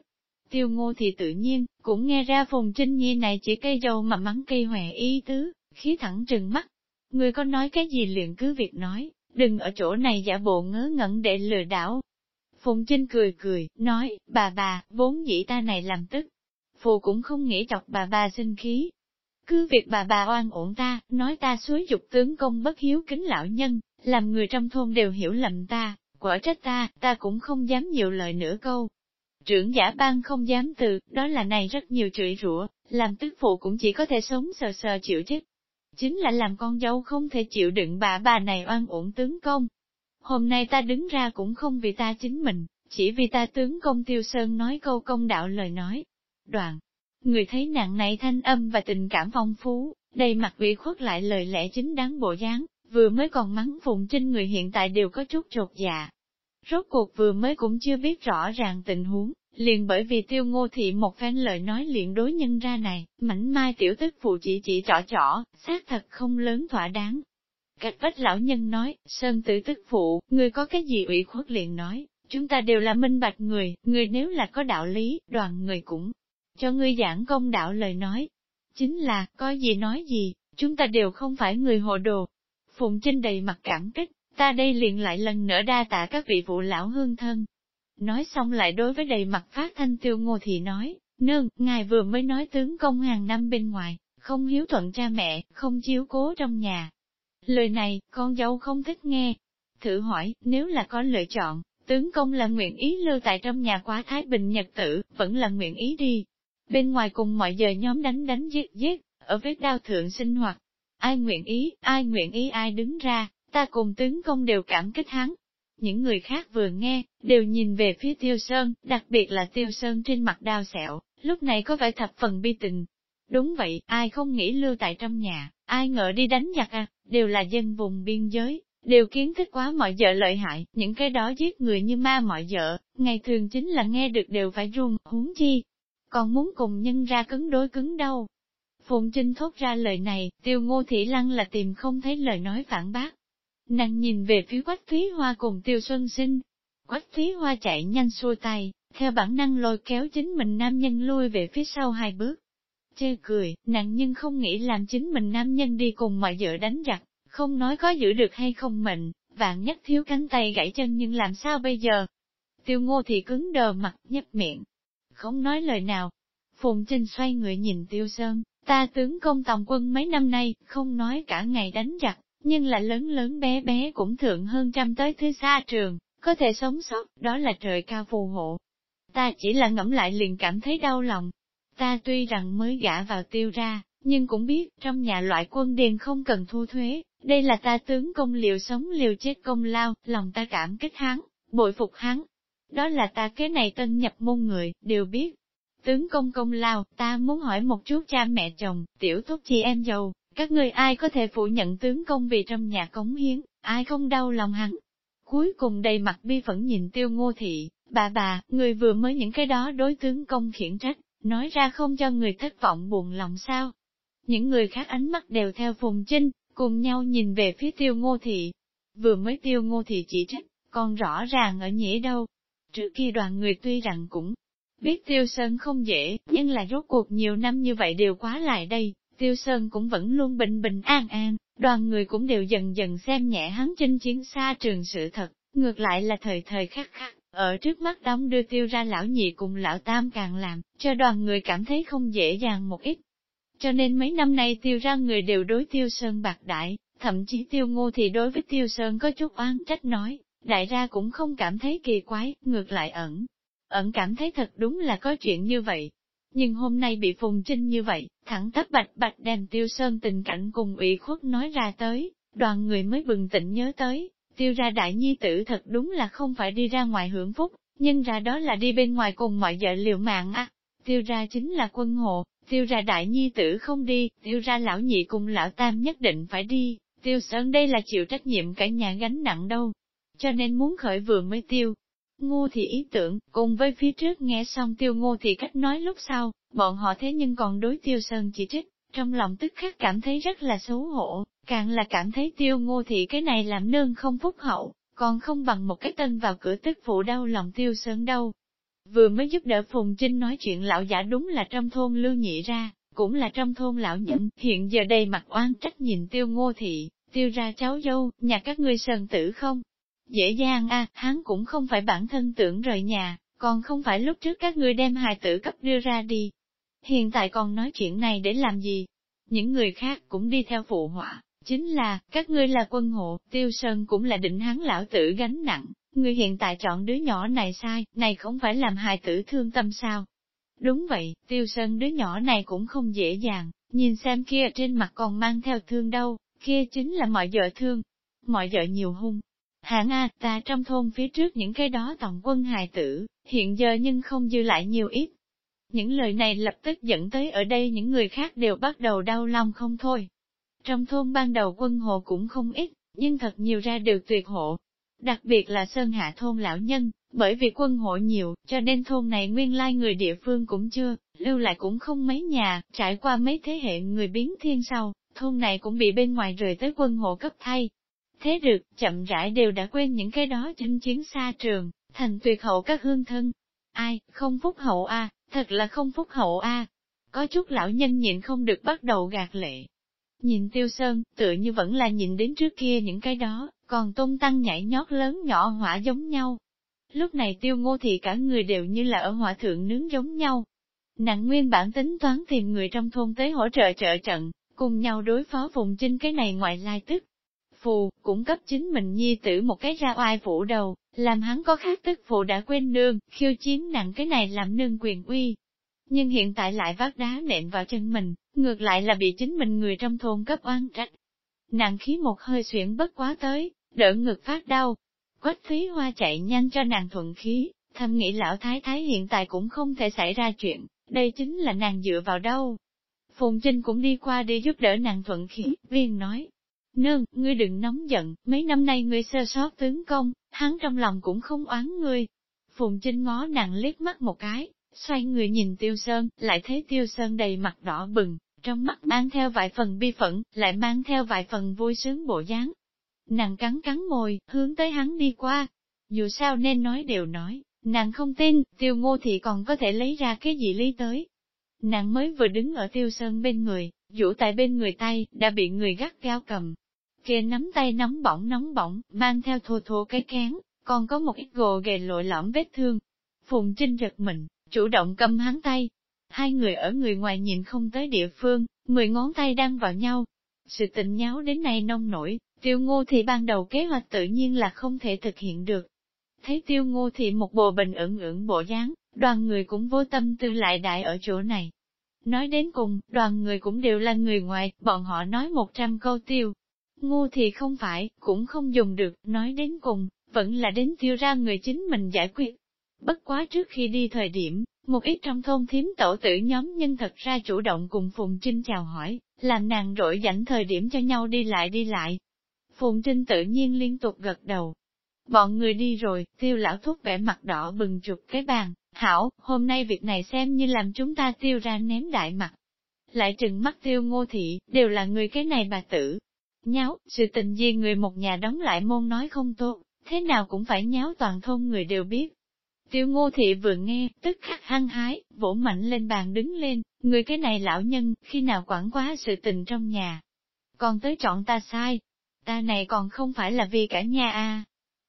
Tiêu ngô thì tự nhiên, cũng nghe ra phùng trinh nhi này chỉ cây dâu mà mắng cây hòe y tứ, khí thẳng trừng mắt, Người có nói cái gì liền cứ việc nói, đừng ở chỗ này giả bộ ngớ ngẩn để lừa đảo. Phùng Trinh cười cười, nói, bà bà, vốn dĩ ta này làm tức. Phù cũng không nghĩ chọc bà bà sinh khí. Cứ việc bà bà oan ổn ta, nói ta suối dục tướng công bất hiếu kính lão nhân, làm người trong thôn đều hiểu lầm ta, quả trách ta, ta cũng không dám nhiều lời nữa câu. Trưởng giả ban không dám từ, đó là này rất nhiều chửi rủa, làm tức phụ cũng chỉ có thể sống sờ sờ chịu chết. Chính là làm con dâu không thể chịu đựng bà bà này oan uổng tướng công. Hôm nay ta đứng ra cũng không vì ta chính mình, chỉ vì ta tướng công tiêu sơn nói câu công đạo lời nói. Đoạn, người thấy nặng này thanh âm và tình cảm phong phú, đầy mặt ủy khuất lại lời lẽ chính đáng bộ dáng, vừa mới còn mắng phụng Trinh người hiện tại đều có chút trột dạ. Rốt cuộc vừa mới cũng chưa biết rõ ràng tình huống, liền bởi vì tiêu ngô thị một phen lời nói liền đối nhân ra này, mảnh mai tiểu tức phụ chỉ chỉ trỏ trỏ, xác thật không lớn thỏa đáng. Cách vách lão nhân nói, sơn tử tức phụ, người có cái gì ủy khuất liền nói, chúng ta đều là minh bạch người, người nếu là có đạo lý, đoàn người cũng cho ngươi giảng công đạo lời nói. Chính là, có gì nói gì, chúng ta đều không phải người hồ đồ. Phụng Trinh đầy mặt cảm kích, ta đây liền lại lần nữa đa tạ các vị vụ lão hương thân. Nói xong lại đối với đầy mặt phát thanh tiêu ngô thì nói, nương, ngài vừa mới nói tướng công hàng năm bên ngoài, không hiếu thuận cha mẹ, không chiếu cố trong nhà. Lời này, con dâu không thích nghe. Thử hỏi, nếu là có lựa chọn, tướng công là nguyện ý lưu tại trong nhà quá thái bình nhật tử, vẫn là nguyện ý đi. Bên ngoài cùng mọi giờ nhóm đánh đánh giết giết, ở vết đao thượng sinh hoạt. Ai nguyện ý, ai nguyện ý ai đứng ra, ta cùng tướng công đều cảm kích hắn. Những người khác vừa nghe, đều nhìn về phía tiêu sơn, đặc biệt là tiêu sơn trên mặt đao sẹo, lúc này có vẻ thập phần bi tình. Đúng vậy, ai không nghĩ lưu tại trong nhà, ai ngờ đi đánh giặc à, đều là dân vùng biên giới, đều kiến thức quá mọi vợ lợi hại, những cái đó giết người như ma mọi vợ, ngày thường chính là nghe được đều phải run, huống chi, còn muốn cùng nhân ra cứng đối cứng đâu. Phùng Trinh thốt ra lời này, tiêu ngô thị lăng là tìm không thấy lời nói phản bác. Nàng nhìn về phía quách thúy hoa cùng tiêu xuân sinh. Quách thúy hoa chạy nhanh xua tay, theo bản năng lôi kéo chính mình nam nhân lui về phía sau hai bước. Chê cười, nàng nhưng không nghĩ làm chính mình nam nhân đi cùng mọi vợ đánh giặc, không nói có giữ được hay không mệnh, vạn nhất thiếu cánh tay gãy chân nhưng làm sao bây giờ? Tiêu ngô thì cứng đờ mặt nhấp miệng, không nói lời nào. Phùng Trinh xoay người nhìn Tiêu Sơn, ta tướng công tòng quân mấy năm nay, không nói cả ngày đánh giặc, nhưng là lớn lớn bé bé cũng thượng hơn trăm tới thứ xa trường, có thể sống sót, đó là trời cao phù hộ. Ta chỉ là ngẫm lại liền cảm thấy đau lòng. Ta tuy rằng mới gả vào tiêu ra, nhưng cũng biết trong nhà loại quân điền không cần thu thuế, đây là ta tướng công liều sống liều chết công lao, lòng ta cảm kích hắn, bội phục hắn. Đó là ta cái này tân nhập môn người, đều biết. Tướng công công lao, ta muốn hỏi một chút cha mẹ chồng, tiểu thúc chị em giàu, các người ai có thể phủ nhận tướng công vì trong nhà cống hiến, ai không đau lòng hắn. Cuối cùng đầy mặt bi phẫn nhìn tiêu ngô thị, bà bà, người vừa mới những cái đó đối tướng công khiển trách, nói ra không cho người thất vọng buồn lòng sao. Những người khác ánh mắt đều theo Phùng chinh, cùng nhau nhìn về phía tiêu ngô thị. Vừa mới tiêu ngô thị chỉ trách, còn rõ ràng ở nhĩ đâu. Trước kia đoàn người tuy rằng cũng biết tiêu sơn không dễ, nhưng là rốt cuộc nhiều năm như vậy đều quá lại đây, tiêu sơn cũng vẫn luôn bình bình an an, đoàn người cũng đều dần dần xem nhẹ hắn chinh chiến xa trường sự thật, ngược lại là thời thời khắc khắc, ở trước mắt đóng đưa tiêu ra lão nhị cùng lão tam càng làm, cho đoàn người cảm thấy không dễ dàng một ít. Cho nên mấy năm nay tiêu ra người đều đối tiêu sơn bạc đại, thậm chí tiêu ngô thì đối với tiêu sơn có chút oan trách nói, đại ra cũng không cảm thấy kỳ quái, ngược lại ẩn. Ẩn cảm thấy thật đúng là có chuyện như vậy. Nhưng hôm nay bị phùng trinh như vậy, thẳng tắp bạch bạch đem tiêu sơn tình cảnh cùng ủy khuất nói ra tới, đoàn người mới bừng tỉnh nhớ tới, tiêu ra đại nhi tử thật đúng là không phải đi ra ngoài hưởng phúc, nhưng ra đó là đi bên ngoài cùng mọi vợ liều mạng à. Tiêu ra chính là quân hộ, tiêu ra đại nhi tử không đi, tiêu ra lão nhị cùng lão tam nhất định phải đi, tiêu sơn đây là chịu trách nhiệm cả nhà gánh nặng đâu. Cho nên muốn khởi vừa mới tiêu. Ngô thị ý tưởng, cùng với phía trước nghe xong tiêu ngô thị cách nói lúc sau, bọn họ thế nhưng còn đối tiêu sơn chỉ trích, trong lòng tức khắc cảm thấy rất là xấu hổ, càng là cảm thấy tiêu ngô thị cái này làm nương không phúc hậu, còn không bằng một cái tân vào cửa tức phụ đau lòng tiêu sơn đâu. Vừa mới giúp đỡ Phùng Trinh nói chuyện lão giả đúng là trong thôn lưu nhị ra, cũng là trong thôn lão nhẫn, hiện giờ đây mặt oan trách nhìn tiêu ngô thị, tiêu ra cháu dâu, nhà các ngươi sơn tử không? Dễ dàng a hắn cũng không phải bản thân tưởng rời nhà, còn không phải lúc trước các ngươi đem hài tử cấp đưa ra đi. Hiện tại còn nói chuyện này để làm gì? Những người khác cũng đi theo phụ họa, chính là, các ngươi là quân hộ, tiêu sơn cũng là định hắn lão tử gánh nặng, ngươi hiện tại chọn đứa nhỏ này sai, này không phải làm hài tử thương tâm sao. Đúng vậy, tiêu sơn đứa nhỏ này cũng không dễ dàng, nhìn xem kia trên mặt còn mang theo thương đâu, kia chính là mọi vợ thương, mọi vợ nhiều hung. Hạng A, ta trong thôn phía trước những cái đó tổng quân hài tử, hiện giờ nhưng không dư lại nhiều ít. Những lời này lập tức dẫn tới ở đây những người khác đều bắt đầu đau lòng không thôi. Trong thôn ban đầu quân hộ cũng không ít, nhưng thật nhiều ra đều tuyệt hộ. Đặc biệt là Sơn Hạ thôn lão nhân, bởi vì quân hộ nhiều, cho nên thôn này nguyên lai người địa phương cũng chưa, lưu lại cũng không mấy nhà, trải qua mấy thế hệ người biến thiên sau, thôn này cũng bị bên ngoài rời tới quân hộ cấp thay. Thế được, chậm rãi đều đã quên những cái đó chinh chiến xa trường, thành tuyệt hậu các hương thân. Ai, không phúc hậu a thật là không phúc hậu a Có chút lão nhân nhịn không được bắt đầu gạt lệ. Nhìn tiêu sơn, tựa như vẫn là nhìn đến trước kia những cái đó, còn tôn tăng nhảy nhót lớn nhỏ hỏa giống nhau. Lúc này tiêu ngô thì cả người đều như là ở hỏa thượng nướng giống nhau. nặng nguyên bản tính toán tìm người trong thôn tới hỗ trợ trợ trận, cùng nhau đối phó vùng chinh cái này ngoại lai tức. Phù, cũng cấp chính mình nhi tử một cái ra oai phủ đầu, làm hắn có khác tức phụ đã quên nương, khiêu chiến nặng cái này làm nương quyền uy. Nhưng hiện tại lại vác đá nện vào chân mình, ngược lại là bị chính mình người trong thôn cấp oan trách. Nàng khí một hơi xuyển bất quá tới, đỡ ngực phát đau. Quách Thúy Hoa chạy nhanh cho nàng thuận khí, thầm nghĩ lão thái thái hiện tại cũng không thể xảy ra chuyện, đây chính là nàng dựa vào đâu. Phùng Trinh cũng đi qua đi giúp đỡ nàng thuận khí, viên nói. Nương, ngươi đừng nóng giận, mấy năm nay ngươi sơ sót tướng công, hắn trong lòng cũng không oán ngươi. Phùng Trinh ngó nàng liếc mắt một cái, xoay người nhìn Tiêu Sơn, lại thấy Tiêu Sơn đầy mặt đỏ bừng, trong mắt mang theo vài phần bi phẫn, lại mang theo vài phần vui sướng bộ dáng. Nàng cắn cắn môi, hướng tới hắn đi qua. Dù sao nên nói đều nói, nàng không tin, tiêu ngô thì còn có thể lấy ra cái gì lý tới. Nàng mới vừa đứng ở tiêu sơn bên người, vũ tại bên người tay, đã bị người gắt gao cầm. Kia nắm tay nóng bỏng nóng bỏng, mang theo thô thô cái kén, còn có một ít gồ ghề lội lõm vết thương. Phùng Trinh giật mình, chủ động cầm hắn tay. Hai người ở người ngoài nhìn không tới địa phương, mười ngón tay đang vào nhau. Sự tình nháo đến nay nông nổi, tiêu ngô thì ban đầu kế hoạch tự nhiên là không thể thực hiện được. Thấy tiêu ngô thì một bộ bình ẩn ưỡng bộ dáng, đoàn người cũng vô tâm tư lại đại ở chỗ này. Nói đến cùng, đoàn người cũng đều là người ngoài, bọn họ nói một trăm câu tiêu. Ngu thì không phải, cũng không dùng được, nói đến cùng, vẫn là đến tiêu ra người chính mình giải quyết. Bất quá trước khi đi thời điểm, một ít trong thôn thiếm tổ tử nhóm nhân thật ra chủ động cùng Phùng Trinh chào hỏi, làm nàng rỗi dành thời điểm cho nhau đi lại đi lại. Phùng Trinh tự nhiên liên tục gật đầu. Bọn người đi rồi, tiêu lão thúc vẻ mặt đỏ bừng chụp cái bàn, hảo, hôm nay việc này xem như làm chúng ta tiêu ra ném đại mặt. Lại trừng mắt tiêu ngô thị, đều là người cái này bà tử. Nháo, sự tình gì người một nhà đóng lại môn nói không tốt, thế nào cũng phải nháo toàn thôn người đều biết. Tiêu ngô thị vừa nghe, tức khắc hăng hái, vỗ mạnh lên bàn đứng lên, người cái này lão nhân, khi nào quản quá sự tình trong nhà. Còn tới chọn ta sai, ta này còn không phải là vì cả nhà a. À.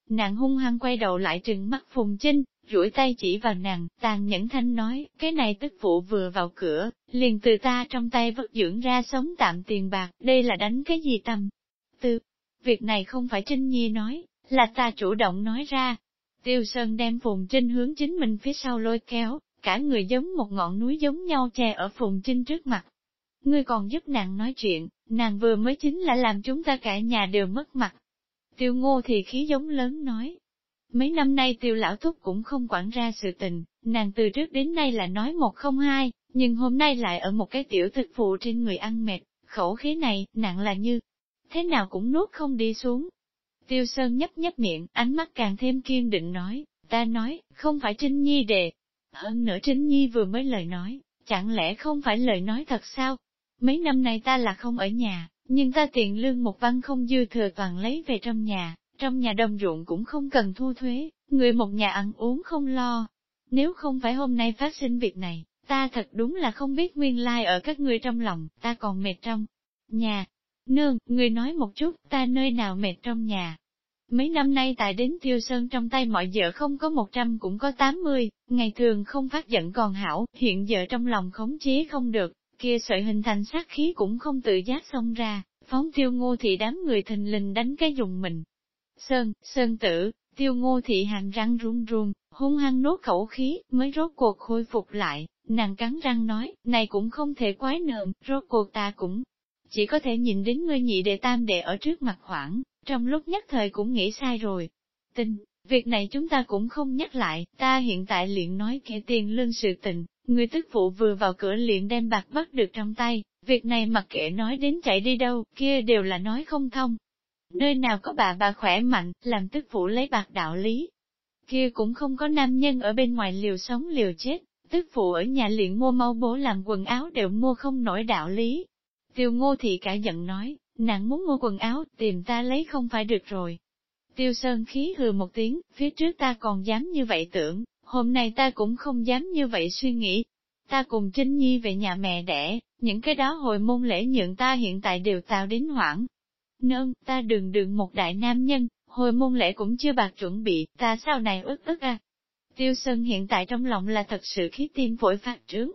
Nàng hung hăng quay đầu lại trừng mắt Phùng Trinh, duỗi tay chỉ vào nàng, tàn nhẫn thanh nói, cái này tức phụ vừa vào cửa, liền từ ta trong tay vất dưỡng ra sống tạm tiền bạc, đây là đánh cái gì tầm. Tư, việc này không phải Trinh Nhi nói, là ta chủ động nói ra, Tiêu Sơn đem Phùng Trinh hướng chính mình phía sau lôi kéo, cả người giống một ngọn núi giống nhau che ở Phùng Trinh trước mặt. Ngươi còn giúp nàng nói chuyện, nàng vừa mới chính là làm chúng ta cả nhà đều mất mặt. Tiêu ngô thì khí giống lớn nói. Mấy năm nay tiêu lão thúc cũng không quản ra sự tình, nàng từ trước đến nay là nói một không hai, nhưng hôm nay lại ở một cái tiểu thực phụ trên người ăn mệt, khẩu khí này, nặng là như, thế nào cũng nuốt không đi xuống, Tiêu Sơn nhấp nhấp miệng, ánh mắt càng thêm kiên định nói, ta nói, không phải Trinh Nhi đề. Hơn nữa Trinh Nhi vừa mới lời nói, chẳng lẽ không phải lời nói thật sao? Mấy năm nay ta là không ở nhà, nhưng ta tiền lương một văn không dư thừa toàn lấy về trong nhà, trong nhà đồng ruộng cũng không cần thu thuế, người một nhà ăn uống không lo. Nếu không phải hôm nay phát sinh việc này, ta thật đúng là không biết nguyên lai ở các ngươi trong lòng, ta còn mệt trong nhà, Nương, người nói một chút, ta nơi nào mệt trong nhà. Mấy năm nay tại đến tiêu sơn trong tay mọi vợ không có một trăm cũng có tám mươi, ngày thường không phát giận còn hảo, hiện giờ trong lòng khống chế không được, kia sợi hình thành sát khí cũng không tự giác xông ra, phóng tiêu ngô thì đám người thình lình đánh cái dùng mình. Sơn, Sơn tử, tiêu ngô thị hàm răng run run, hung hăng nốt khẩu khí, mới rốt cuộc khôi phục lại, nàng cắn răng nói, này cũng không thể quái nợm, rốt cuộc ta cũng chỉ có thể nhìn đến ngươi nhị đệ tam đệ ở trước mặt hoảng, trong lúc nhất thời cũng nghĩ sai rồi. Tình, việc này chúng ta cũng không nhắc lại, ta hiện tại liền nói kẻ tiền lương sự tình, người tức phụ vừa vào cửa liền đem bạc bắt được trong tay, việc này mặc kệ nói đến chạy đi đâu, kia đều là nói không thông. Nơi nào có bà bà khỏe mạnh, làm tức phụ lấy bạc đạo lý. Kia cũng không có nam nhân ở bên ngoài liều sống liều chết, tức phụ ở nhà liền mua mau bố làm quần áo đều mua không nổi đạo lý. Tiêu ngô thị cả giận nói, nàng muốn mua quần áo, tìm ta lấy không phải được rồi. Tiêu Sơn khí hừ một tiếng, phía trước ta còn dám như vậy tưởng, hôm nay ta cũng không dám như vậy suy nghĩ. Ta cùng Trinh Nhi về nhà mẹ đẻ, những cái đó hồi môn lễ nhượng ta hiện tại đều tạo đến hoảng. Nương, ta đừng đừng một đại nam nhân, hồi môn lễ cũng chưa bạc chuẩn bị, ta sau này ức ức à. Tiêu Sơn hiện tại trong lòng là thật sự khí tim phổi phát trướng.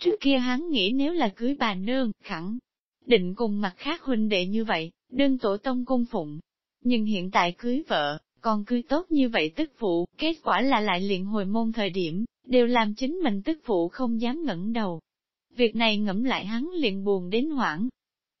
Trước kia hắn nghĩ nếu là cưới bà nương, khẳng định cùng mặt khác huynh đệ như vậy, đơn tổ tông cung phụng. Nhưng hiện tại cưới vợ, còn cưới tốt như vậy tức phụ, kết quả là lại liền hồi môn thời điểm, đều làm chính mình tức phụ không dám ngẩng đầu. Việc này ngẫm lại hắn liền buồn đến hoảng.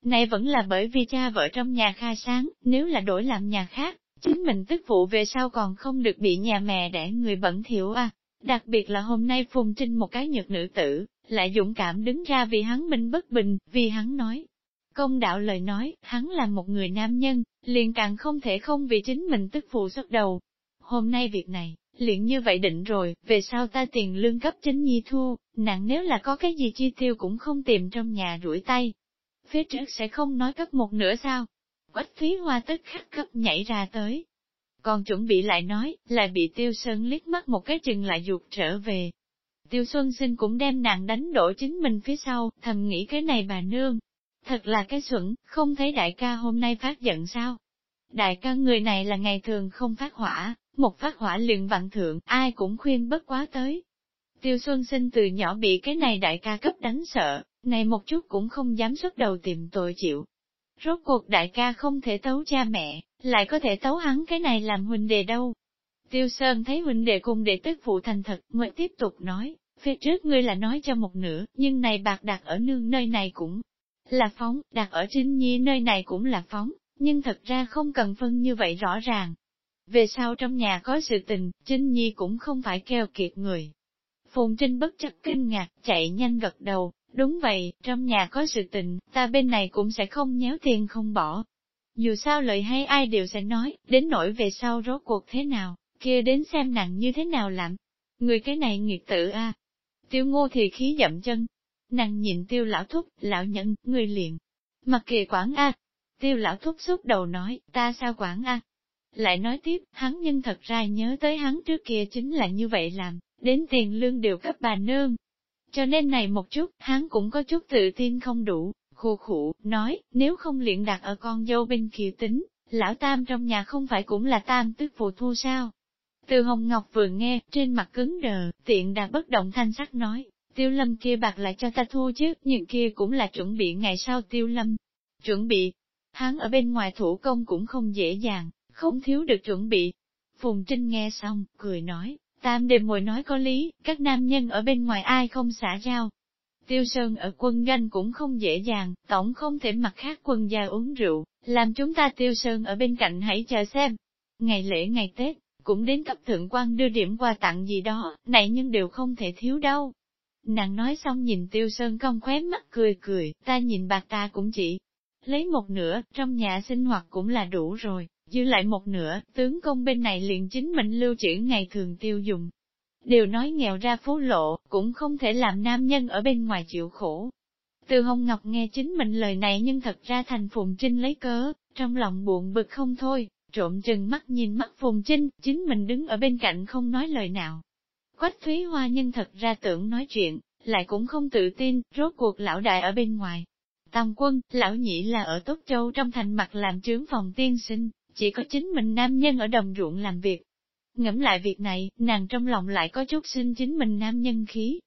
Này vẫn là bởi vì cha vợ trong nhà khai sáng, nếu là đổi làm nhà khác, chính mình tức phụ về sau còn không được bị nhà mẹ đẻ người bẩn thiểu à. Đặc biệt là hôm nay Phùng Trinh một cái nhược nữ tử, lại dũng cảm đứng ra vì hắn minh bất bình, vì hắn nói, Công đạo lời nói, hắn là một người nam nhân, liền càng không thể không vì chính mình tức phụ xuất đầu. Hôm nay việc này, liền như vậy định rồi, về sau ta tiền lương cấp chính nhi thu, nặng nếu là có cái gì chi tiêu cũng không tìm trong nhà rủi tay. Phía trước sẽ không nói cấp một nửa sao. Quách phí hoa tức khắc cấp nhảy ra tới. Còn chuẩn bị lại nói, lại bị tiêu sơn liếc mắt một cái chừng lại dục trở về. Tiêu Xuân Sinh cũng đem nàng đánh đổ chính mình phía sau, thầm nghĩ cái này bà nương, Thật là cái xuẩn, không thấy đại ca hôm nay phát giận sao? Đại ca người này là ngày thường không phát hỏa, một phát hỏa liền vạn thượng, ai cũng khuyên bất quá tới. Tiêu Xuân Sinh từ nhỏ bị cái này đại ca cấp đánh sợ, này một chút cũng không dám xuất đầu tìm tội chịu. Rốt cuộc đại ca không thể tấu cha mẹ, lại có thể tấu hắn cái này làm huynh đề đâu. Tiêu Sơn thấy huynh đệ cùng đệ tức phụ thành thật mới tiếp tục nói, phía trước ngươi là nói cho một nửa, nhưng này bạc đặt ở nương nơi này cũng là phóng, đặt ở Trinh Nhi nơi này cũng là phóng, nhưng thật ra không cần phân như vậy rõ ràng. Về sau trong nhà có sự tình, Trinh Nhi cũng không phải keo kiệt người. Phùng Trinh bất chấp kinh ngạc, chạy nhanh gật đầu, đúng vậy, trong nhà có sự tình, ta bên này cũng sẽ không nhéo tiền không bỏ. Dù sao lời hay ai đều sẽ nói, đến nỗi về sau rốt cuộc thế nào, kia đến xem nặng như thế nào làm. Người cái này nghiệt tử a Tiêu ngô thì khí dậm chân, Nàng nhìn tiêu lão thúc, lão nhận, người liền. Mặc kệ quản A. Tiêu lão thúc xúc đầu nói, ta sao quản A. Lại nói tiếp, hắn nhân thật ra nhớ tới hắn trước kia chính là như vậy làm, đến tiền lương đều cấp bà nương. Cho nên này một chút, hắn cũng có chút tự tin không đủ, khô khủ, nói, nếu không luyện đặt ở con dâu bên kia tính, lão tam trong nhà không phải cũng là tam tức phụ thu sao. Từ Hồng Ngọc vừa nghe, trên mặt cứng đờ, tiện đạt bất động thanh sắc nói, Tiêu lâm kia bạc lại cho ta thu chứ, nhưng kia cũng là chuẩn bị ngày sau tiêu lâm. Chuẩn bị, hắn ở bên ngoài thủ công cũng không dễ dàng, không thiếu được chuẩn bị. Phùng Trinh nghe xong, cười nói, tam đêm ngồi nói có lý, các nam nhân ở bên ngoài ai không xả giao. Tiêu Sơn ở quân ganh cũng không dễ dàng, tổng không thể mặc khác quân gia uống rượu, làm chúng ta Tiêu Sơn ở bên cạnh hãy chờ xem. Ngày lễ ngày Tết, cũng đến cấp thượng quan đưa điểm quà tặng gì đó, này nhưng đều không thể thiếu đâu. Nàng nói xong nhìn tiêu sơn cong khóe mắt cười cười, ta nhìn bạc ta cũng chỉ lấy một nửa, trong nhà sinh hoạt cũng là đủ rồi, dư lại một nửa, tướng công bên này liền chính mình lưu trữ ngày thường tiêu dùng. Đều nói nghèo ra phố lộ, cũng không thể làm nam nhân ở bên ngoài chịu khổ. Từ Hồng Ngọc nghe chính mình lời này nhưng thật ra thành Phùng Trinh lấy cớ, trong lòng buồn bực không thôi, trộm chừng mắt nhìn mắt Phùng Trinh, chính mình đứng ở bên cạnh không nói lời nào, Quách Thúy Hoa nhân thật ra tưởng nói chuyện, lại cũng không tự tin, rốt cuộc lão đại ở bên ngoài. Tam quân, lão nhị là ở Tốt Châu trong thành mặt làm trướng phòng tiên sinh, chỉ có chính mình nam nhân ở đồng ruộng làm việc. Ngẫm lại việc này, nàng trong lòng lại có chút sinh chính mình nam nhân khí.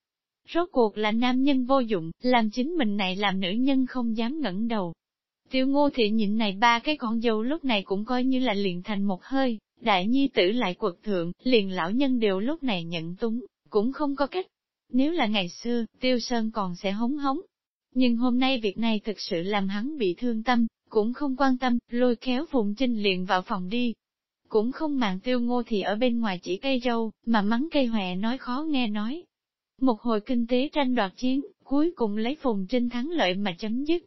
Rốt cuộc là nam nhân vô dụng, làm chính mình này làm nữ nhân không dám ngẩng đầu. Tiêu ngô thị nhịn này ba cái con dâu lúc này cũng coi như là liền thành một hơi, đại nhi tử lại quật thượng, liền lão nhân đều lúc này nhận túng, cũng không có cách. Nếu là ngày xưa, tiêu sơn còn sẽ hống hống. Nhưng hôm nay việc này thực sự làm hắn bị thương tâm, cũng không quan tâm, lôi kéo Phùng Trinh liền vào phòng đi. Cũng không màng tiêu ngô thì ở bên ngoài chỉ cây râu, mà mắng cây hòe nói khó nghe nói. Một hồi kinh tế tranh đoạt chiến, cuối cùng lấy Phùng Trinh thắng lợi mà chấm dứt.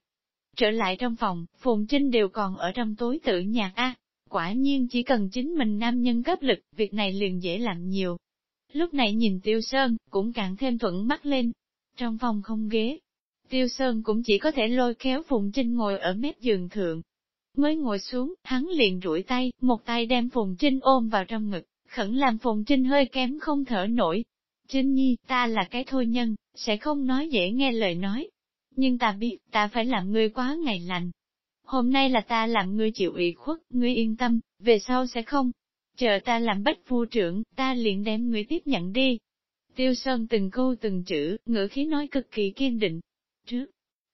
Trở lại trong phòng, Phùng Trinh đều còn ở trong tối tự nhạc A, quả nhiên chỉ cần chính mình nam nhân cấp lực, việc này liền dễ làm nhiều. Lúc này nhìn Tiêu Sơn, cũng càng thêm thuận mắt lên. Trong phòng không ghế, Tiêu Sơn cũng chỉ có thể lôi kéo Phùng Trinh ngồi ở mép giường thượng. Mới ngồi xuống, hắn liền rủi tay, một tay đem Phùng Trinh ôm vào trong ngực, khẩn làm Phùng Trinh hơi kém không thở nổi. Trinh Nhi, ta là cái thôi nhân, sẽ không nói dễ nghe lời nói. Nhưng ta biết, ta phải làm ngươi quá ngày lành. Hôm nay là ta làm ngươi chịu ủy khuất, ngươi yên tâm, về sau sẽ không. Chờ ta làm bách phu trưởng, ta liền đem ngươi tiếp nhận đi. Tiêu Sơn từng câu từng chữ, ngữ khí nói cực kỳ kiên định, trước.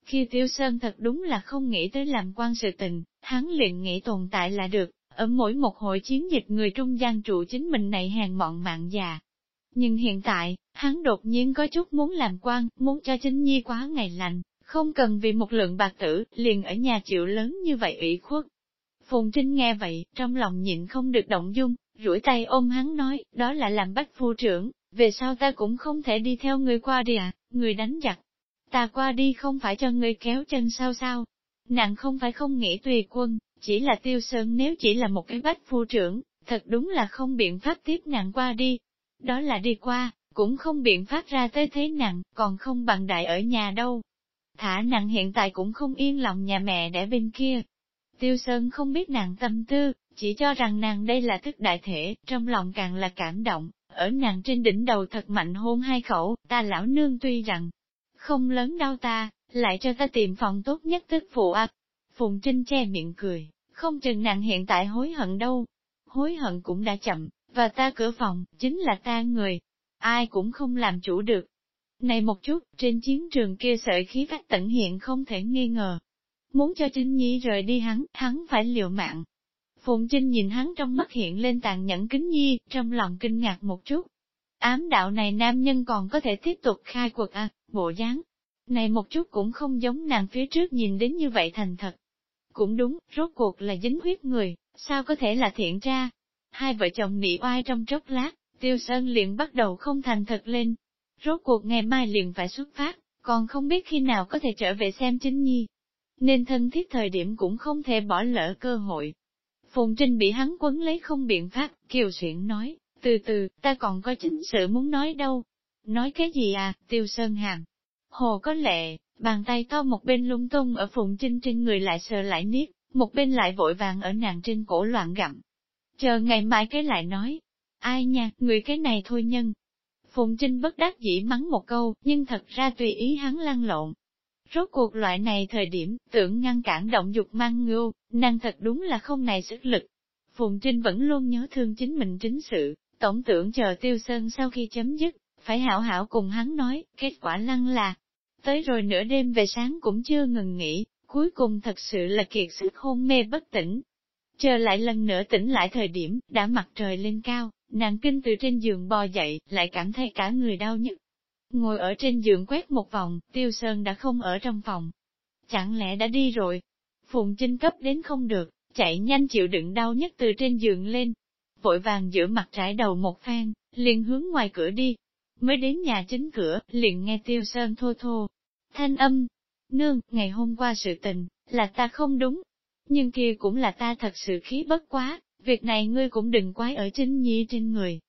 Khi Tiêu Sơn thật đúng là không nghĩ tới làm quan sự tình, hắn liền nghĩ tồn tại là được, ở mỗi một hội chiến dịch người trung gian trụ chính mình này hèn mọn mạng già. Nhưng hiện tại, hắn đột nhiên có chút muốn làm quan, muốn cho chính nhi quá ngày lành, không cần vì một lượng bạc tử, liền ở nhà chịu lớn như vậy ủy khuất. Phùng Trinh nghe vậy, trong lòng nhịn không được động dung, rủi tay ôm hắn nói, đó là làm bách phu trưởng, về sau ta cũng không thể đi theo người qua đi à, người đánh giặc, Ta qua đi không phải cho ngươi kéo chân sao sao. Nàng không phải không nghĩ tùy quân, chỉ là tiêu sơn nếu chỉ là một cái bách phu trưởng, thật đúng là không biện pháp tiếp nàng qua đi. Đó là đi qua, cũng không biện pháp ra tới thế nặng, còn không bằng đại ở nhà đâu. Thả nàng hiện tại cũng không yên lòng nhà mẹ để bên kia. Tiêu Sơn không biết nàng tâm tư, chỉ cho rằng nàng đây là thức đại thể, trong lòng càng là cảm động, ở nàng trên đỉnh đầu thật mạnh hôn hai khẩu, ta lão nương tuy rằng, không lớn đau ta, lại cho ta tìm phòng tốt nhất tức phụ ập. Phùng Trinh che miệng cười, không chừng nàng hiện tại hối hận đâu. Hối hận cũng đã chậm, và ta cửa phòng, chính là ta người. Ai cũng không làm chủ được. Này một chút, trên chiến trường kia sợi khí phát tận hiện không thể nghi ngờ. Muốn cho Trinh Nhi rời đi hắn, hắn phải liều mạng. Phùng Trinh nhìn hắn trong mắt hiện lên tàn nhẫn kính nhi, trong lòng kinh ngạc một chút. Ám đạo này nam nhân còn có thể tiếp tục khai cuộc à, bộ dáng. Này một chút cũng không giống nàng phía trước nhìn đến như vậy thành thật. Cũng đúng, rốt cuộc là dính huyết người, sao có thể là thiện tra? Hai vợ chồng nị oai trong chốc lát, tiêu sơn liền bắt đầu không thành thật lên. Rốt cuộc ngày mai liền phải xuất phát, còn không biết khi nào có thể trở về xem chính nhi. Nên thân thiết thời điểm cũng không thể bỏ lỡ cơ hội. Phùng Trinh bị hắn quấn lấy không biện pháp, kiều xuyển nói, từ từ, ta còn có chính sự muốn nói đâu, Nói cái gì à, tiêu sơn hàm. Hồ có lệ, bàn tay to một bên lung tung ở phụng trinh trên người lại sờ lại niết, một bên lại vội vàng ở nàng trên cổ loạn gặm. Chờ ngày mai cái lại nói, ai nha, người cái này thôi nhân. phụng Trinh bất đắc dĩ mắng một câu, nhưng thật ra tùy ý hắn lăn lộn. Rốt cuộc loại này thời điểm, tưởng ngăn cản động dục mang ngưu, nàng thật đúng là không này sức lực. Phùng Trinh vẫn luôn nhớ thương chính mình chính sự, tổng tưởng chờ tiêu sơn sau khi chấm dứt, phải hảo hảo cùng hắn nói, kết quả lăng là, tới rồi nửa đêm về sáng cũng chưa ngừng nghỉ, cuối cùng thật sự là kiệt sức hôn mê bất tỉnh. Chờ lại lần nữa tỉnh lại thời điểm, đã mặt trời lên cao, nàng kinh từ trên giường bò dậy, lại cảm thấy cả người đau nhức. Ngồi ở trên giường quét một vòng, tiêu sơn đã không ở trong phòng. Chẳng lẽ đã đi rồi? Phùng Trinh cấp đến không được, chạy nhanh chịu đựng đau nhất từ trên giường lên. Vội vàng giữa mặt trải đầu một phen, liền hướng ngoài cửa đi, Mới đến nhà chính cửa, liền nghe tiêu sơn thô thô. Thanh âm, nương, ngày hôm qua sự tình, là ta không đúng. Nhưng kia cũng là ta thật sự khí bất quá, việc này ngươi cũng đừng quái ở chính nhi trên người.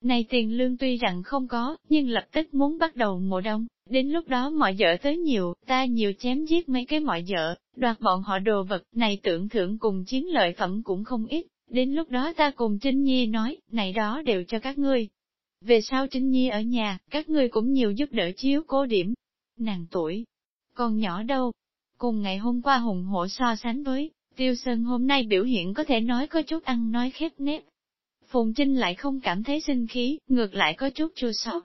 Này tiền lương tuy rằng không có, nhưng lập tức muốn bắt đầu mùa đông, đến lúc đó mọi vợ tới nhiều, ta nhiều chém giết mấy cái mọi vợ, đoạt bọn họ đồ vật, này tưởng thưởng cùng chiến lợi phẩm cũng không ít, đến lúc đó ta cùng Trinh Nhi nói, này đó đều cho các ngươi, về sau Trinh Nhi ở nhà, các ngươi cũng nhiều giúp đỡ chiếu cố điểm. Nàng tuổi, còn nhỏ đâu. Cùng ngày hôm qua hùng hổ so sánh với, Tiêu Sơn hôm nay biểu hiện có thể nói có chút ăn nói khép nép. Phùng Trinh lại không cảm thấy sinh khí, ngược lại có chút chua xót.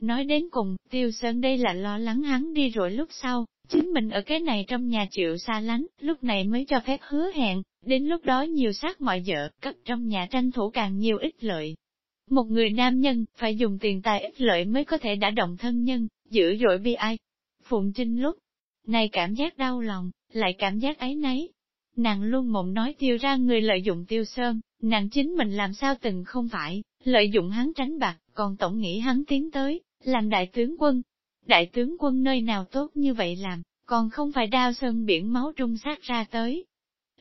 Nói đến cùng, Tiêu Sơn đây là lo lắng hắn đi rồi lúc sau, chính mình ở cái này trong nhà chịu xa lánh, lúc này mới cho phép hứa hẹn, đến lúc đó nhiều sát mọi vợ, cất trong nhà tranh thủ càng nhiều ích lợi. Một người nam nhân, phải dùng tiền tài ích lợi mới có thể đã động thân nhân, dữ dội bi ai. Phụng Trinh lúc này cảm giác đau lòng, lại cảm giác ấy nấy. Nàng luôn mộng nói tiêu ra người lợi dụng tiêu sơn, nàng chính mình làm sao từng không phải, lợi dụng hắn tránh bạc, còn tổng nghĩ hắn tiến tới, làm đại tướng quân. Đại tướng quân nơi nào tốt như vậy làm, còn không phải đao sơn biển máu trung sát ra tới.